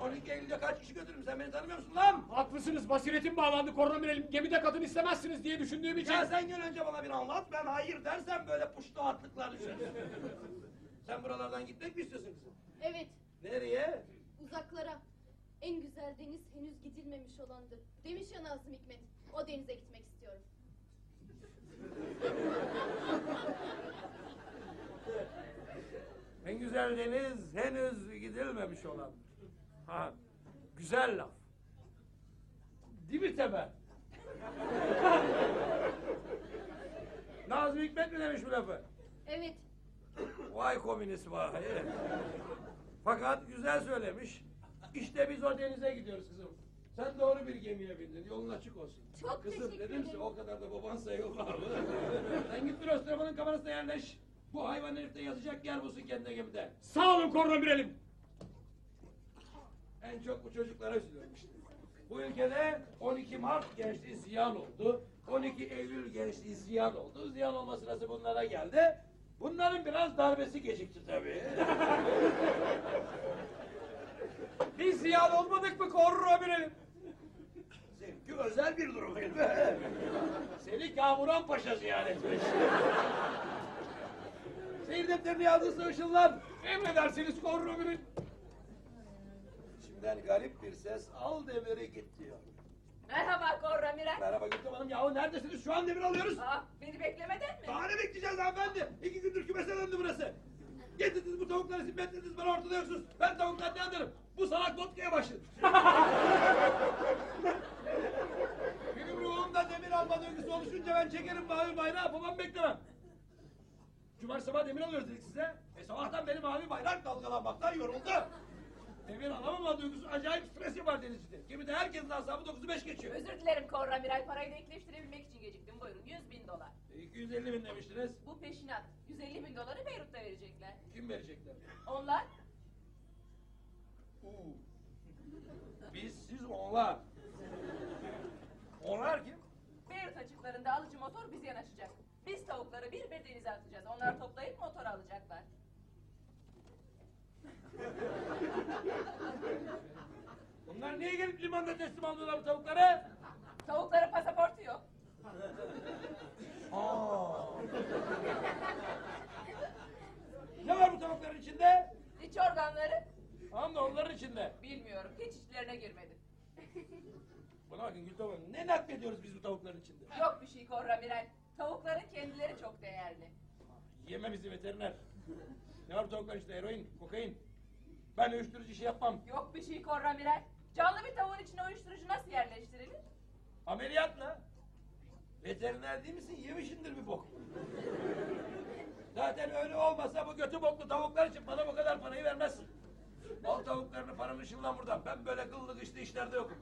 12 Eylül'de kaç kişi götürdüm sen beni tanımıyor musun lan? Haklısınız basiretim bağlandı korona binelim. Gemide kadın istemezsiniz diye düşündüğüm için... Ya sen gel önce bana bir anlat ben hayır dersem böyle puştu atlıklar düşer. sen buralardan gitmek mi istiyorsun kızım? Evet. Nereye? Uzaklara. En güzel deniz henüz gidilmemiş olandır. Demiş ya Nazım Hikmet. O denize gitmek istiyorum. En güzel deniz henüz gidilmemiş olan. Ha, güzel laf. Değil mi Temel? <laughs> Nazım Hikmet mi demiş bu lafı? Evet. Vay komünist vay. Fakat güzel söylemiş. İşte biz o denize gidiyoruz kızım. Sen doğru bir gemiye bindin. Yolun açık olsun. Çok Kızım teşekkür dedimse ederim. o kadar da baban sayılmaz. <laughs> Sen git bir Ostroman'ın kamerasına yerleş. Bu hayvan herifte yazacak yer bulsun kendine gemide. Sağ olun korona binelim. En çok bu çocuklara üzülüyorum işte. Bu ülkede 12 Mart gençliği ziyan oldu. 12 Eylül gençliği ziyan oldu. Ziyan olma sırası bunlara geldi. Bunların biraz darbesi gecikti tabii. <laughs> Biz ziyan olmadık mı korra verelim? Seninki özel bir durum değil mi? Seni Kamuran Paşa ziyan etmiş. Seyir defterini yazdıysa ışınlan. Emredersiniz korra verelim. İçimden garip bir ses al demiri git diyor. Merhaba Korra Miray. Merhaba Gültem Hanım. Yahu neredesiniz? Şu an demir alıyoruz. Aa, beni beklemeden mi? Daha ne bekleyeceğiz hanımefendi? İki gündür kümese döndü burası. Getirdiniz bu tavukları simetlediniz bana ortada yoksunuz. Ben tavuktan ne anlarım? Bu salak vodkaya başladı. <laughs> Benim ruhumda demir alma duygusu oluşunca ben çekerim mavi bayrağı babam beklemem. Cumartesi sabah demir alıyoruz dedik size. E sabahtan beri mavi bayrak dalgalanmaktan yoruldu. Demir alamama duygusu acayip stres yapar denizcide. Gemide herkesin asabı 9'u 5 geçiyor. Özür dilerim Korra Miray. Parayı denkleştirebilmek için geciktim. Buyurun 100 bin dolar. E, 250 bin demiştiniz. Bu peşinat. 150 bin doları Beyrut'ta verecekler. Kim verecekler? Onlar Uu. Biz, siz, onlar. Onlar kim? Beyrut açıklarında alıcı motor bize yanaşacak. Biz tavukları bir bir denize atacağız. Onlar toplayıp motor alacaklar. Bunlar niye gelip limanda teslim alıyorlar bu tavukları? Tavukların pasaportu yok. Aa. ne var bu tavukların içinde? İç organları Tamam da onların içinde. bilmiyorum. Hiç içlerine girmedim. Bana bakın Gülten Hanım, ne naklediyoruz biz bu tavukların içinde? Yok bir şey Korra Miray. Tavukların kendileri çok değerli. Yeme bizi veteriner. Ne var bu tavukların içinde? Eroin, kokain. Ben uyuşturucu işi yapmam. Yok bir şey Korra Miray. Canlı bir tavuğun içine uyuşturucu nasıl yerleştirilir? Ameliyatla. Veteriner değil misin? Yemişindir bir bok. Zaten öyle olmasa bu götü boklu tavuklar için bana bu kadar parayı vermezsin. Al tavuklarını paranı ışınlan buradan. Ben böyle kıllı kışlı işlerde yokum.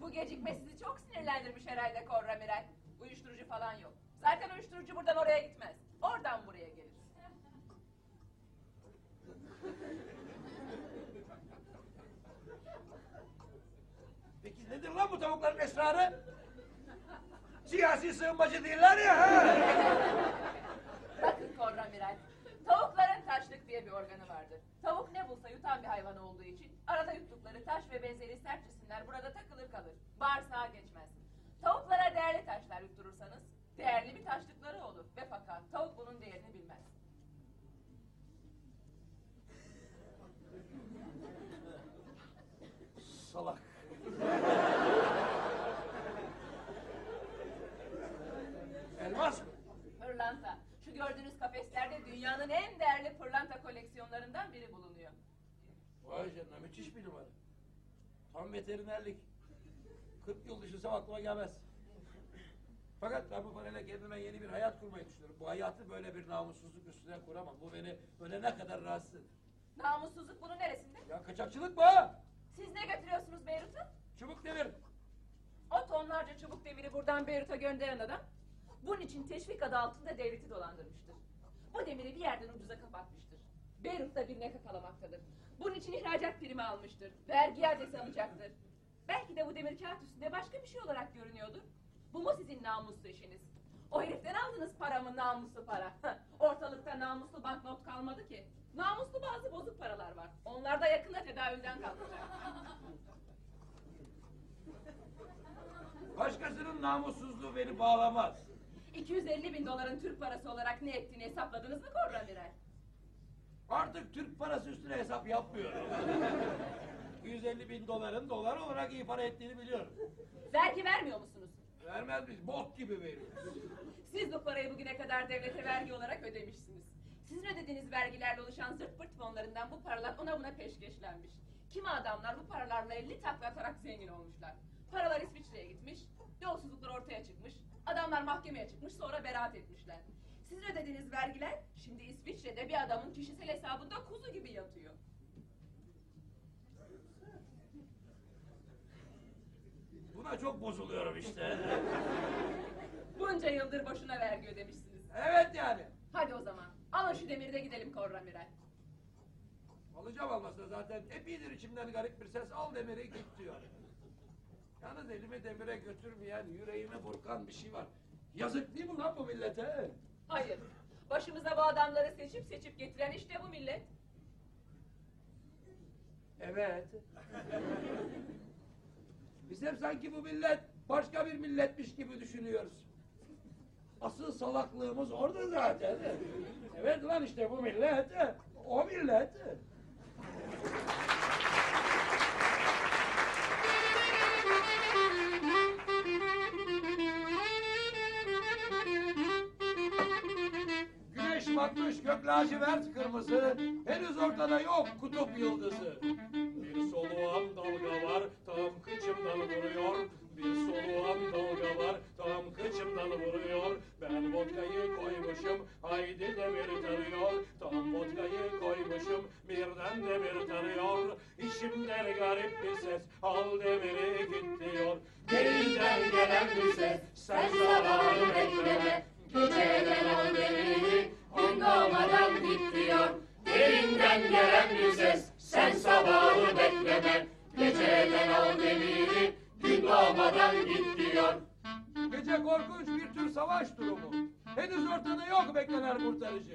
Bu gecikme sizi çok sinirlendirmiş herhalde Korra Miray. Uyuşturucu falan yok. Zaten uyuşturucu buradan oraya gitmez. Oradan buraya gelir. Nedir lan bu tavukların esrarı? Siyasi sığınmacı değiller ya. ha? Bakın Korramiral, tavukların taşlık diye bir organı vardır. Tavuk ne bulsa yutan bir hayvan olduğu için arada yuttukları taş ve benzeri sert cisimler burada takılır kalır. Bağırsağa geçmez. Tavuklara değerli taşlar yutturursanız değerli bir taşlıkları olur ve fakat tavuk bunun değerini bilmez. Salak. Elmas mı? Pırlanta. Şu gördüğünüz kafeslerde dünyanın en değerli pırlanta koleksiyonlarından biri bulunuyor. Vay canına müthiş bir numara. Tam veterinerlik. 40 yıl düşünsem aklıma gelmez. Fakat ben bu parayla kendime yeni bir hayat kurmayı düşünüyorum. Bu hayatı böyle bir namussuzluk üstüne kuramam. Bu beni ölene kadar rahatsız eder. Namussuzluk bunun neresinde? Ya kaçakçılık mı? Siz ne götürüyorsunuz Beyrut'a? Çubuk demir. O tonlarca çubuk demiri buradan Beyrut'a gönderen adam bunun için teşvik adı altında devleti dolandırmıştır. Bu demiri bir yerden ucuza kapatmıştır. Beyrut'ta bir ne kakalamaktadır. Bunun için ihracat primi almıştır. Vergi iadesi alacaktır. Belki de bu demir kağıt üstünde başka bir şey olarak görünüyordur. Bu mu sizin namuslu işiniz? O heriften aldınız paramı namuslu para. Ortalıkta namuslu banknot kalmadı ki. Namuslu bazı bozuk paralar var. Onlar da yakında tedavülden kalkacak. Başkasının namussuzluğu beni bağlamaz. 250 bin doların Türk parası olarak ne ettiğini hesapladınız mı Korra Birer? Artık Türk parası üstüne hesap yapmıyorum. <laughs> 150 bin doların dolar olarak iyi para ettiğini biliyorum. Vergi vermiyor musunuz? Vermez biz bok gibi veriyoruz. Siz bu parayı bugüne kadar devlete vergi olarak ödemişsiniz. Sizin ödediğiniz vergilerle oluşan zırt pırt fonlarından bu paralar ona buna peşkeşlenmiş. Kimi adamlar bu paralarla 50 takla atarak zengin olmuşlar. Paralar İsviçre'ye gitmiş, yolsuzluklar ortaya çıkmış, adamlar mahkemeye çıkmış sonra beraat etmişler. Sizin ödediğiniz vergiler şimdi İsviçre'de bir adamın kişisel hesabında kuzu gibi yatıyor. Buna çok bozuluyorum işte. Bunca yıldır boşuna vergi ödemişsiniz. Evet yani. Hadi o zaman alın şu demiri de gidelim Korra Miray. Alacağım almasına zaten. Epeydir içimden garip bir ses al demiri git diyor. Yalnız elimi demire götürmeyen, yüreğimi burkan bir şey var. Yazık değil mi lan bu millete? Hayır. Başımıza bu adamları seçip seçip getiren işte bu millet. Evet. Biz hep sanki bu millet başka bir milletmiş gibi düşünüyoruz. Asıl salaklığımız orada zaten. Evet lan işte bu millet. O millet. Batmış gök lacivert kırmızı. Henüz ortada yok kutup yıldızı. Bir soluğan dalga var tam kıçımdan vuruyor. Bir soluğan dalga var tam kıçımdan vuruyor. Ben vodkayı koymuşum haydi demir tarıyor. Tam vodkayı koymuşum birden demir tarıyor. İçimden garip bir ses al demiri git diyor. Derinden gelen bir ses sen sabahı bekleme. Derinden gelen bir ses sen sabahı bekleme. Geceden al demiri gün doğmadan git diyor. Gece korkunç bir tür savaş durumu. Henüz ortada yok beklenen kurtarıcı.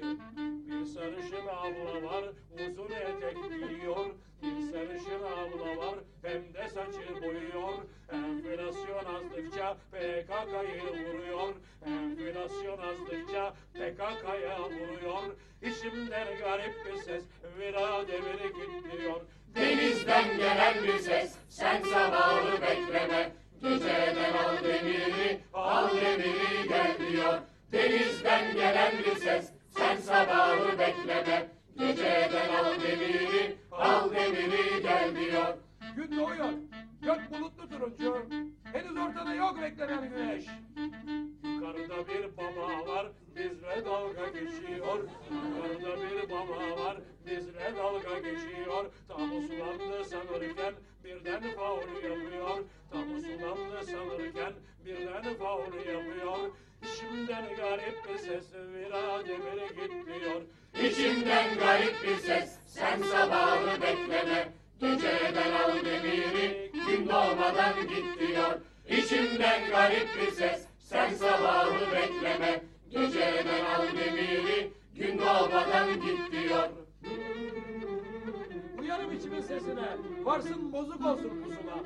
Bir sarışın abla var uzun etek giyiyor. Bir sarışın abla var hem de saçı boyuyor. Enflasyon azdıkça PKK'yı vuruyor. Enflasyon azdıkça PKK'ya vuruyor. İçimden garip bir ses vira demiri git diyor. Denizden gelen bir ses sen sabahı bekleme. Geceden al demiri al demiri gel diyor. Denizden gelen bir ses sen sabahı bekleme. Geceden al demiri al demiri gel diyor. Gün doğuyor. Gök bulutlu turuncu. Henüz ortada yok beklenen güneş. Yukarıda bir baba var bizle dalga geçiyor. Yukarıda bir baba var bizle dalga geçiyor. Tam usulandı sanırken birden faul yapıyor. Tam usulandı sanırken birden faul yapıyor. İçimden garip bir ses vira demiri git diyor. İçimden garip bir ses. Sen sabahı bekleme. Geceden al demiri. Gün doğmadan git İçimden garip bir ses. Sen sabahı bekleme. Geceden al demiri. Gün doğmadan git diyor. Uyarım içimin sesine. Varsın bozuk olsun pusula.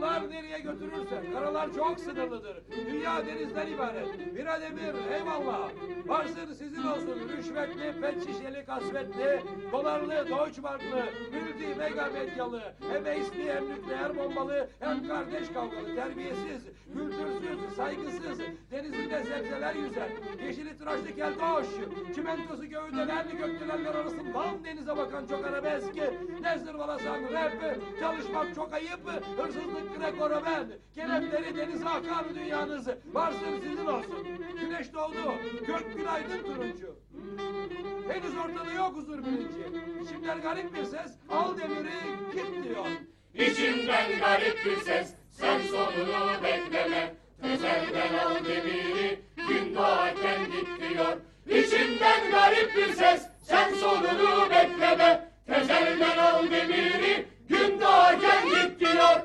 Sular nereye götürürse. Karalar çok sınırlıdır. Dünya denizden ibaret. Bir ademir eyvallah. Varsın sizin olsun. Rüşvetli, pet kasvetli, dolarlı, Deutschmarklı, multi mega medyalı, hem eşli hem nükleer bombalı, hem kardeş kavgalı, terbiyesiz, kültürsüz, saygısız, denizinde sebzeler yüzer, yeşili tıraşlı keltoş, çimentosu gövdelerli gökdelenler arasından denize bakan çok arabesk, ne zırvalasan rap, çalışmak çok ayıp, hırsızlık greko romen, kelepleri denize akar dünyanız, varsın sizin olsun. Güneş doğdu, gök günaydın turuncu. Henüz ortada yok huzur bilinci. İçimden garip bir ses, al demiri git diyor. İçimden garip bir ses sen sonunu bekleme Tezelden al demiri gün doğarken git diyor İçimden garip bir ses sen sonunu bekleme Tezelden al demiri gün doğarken git diyor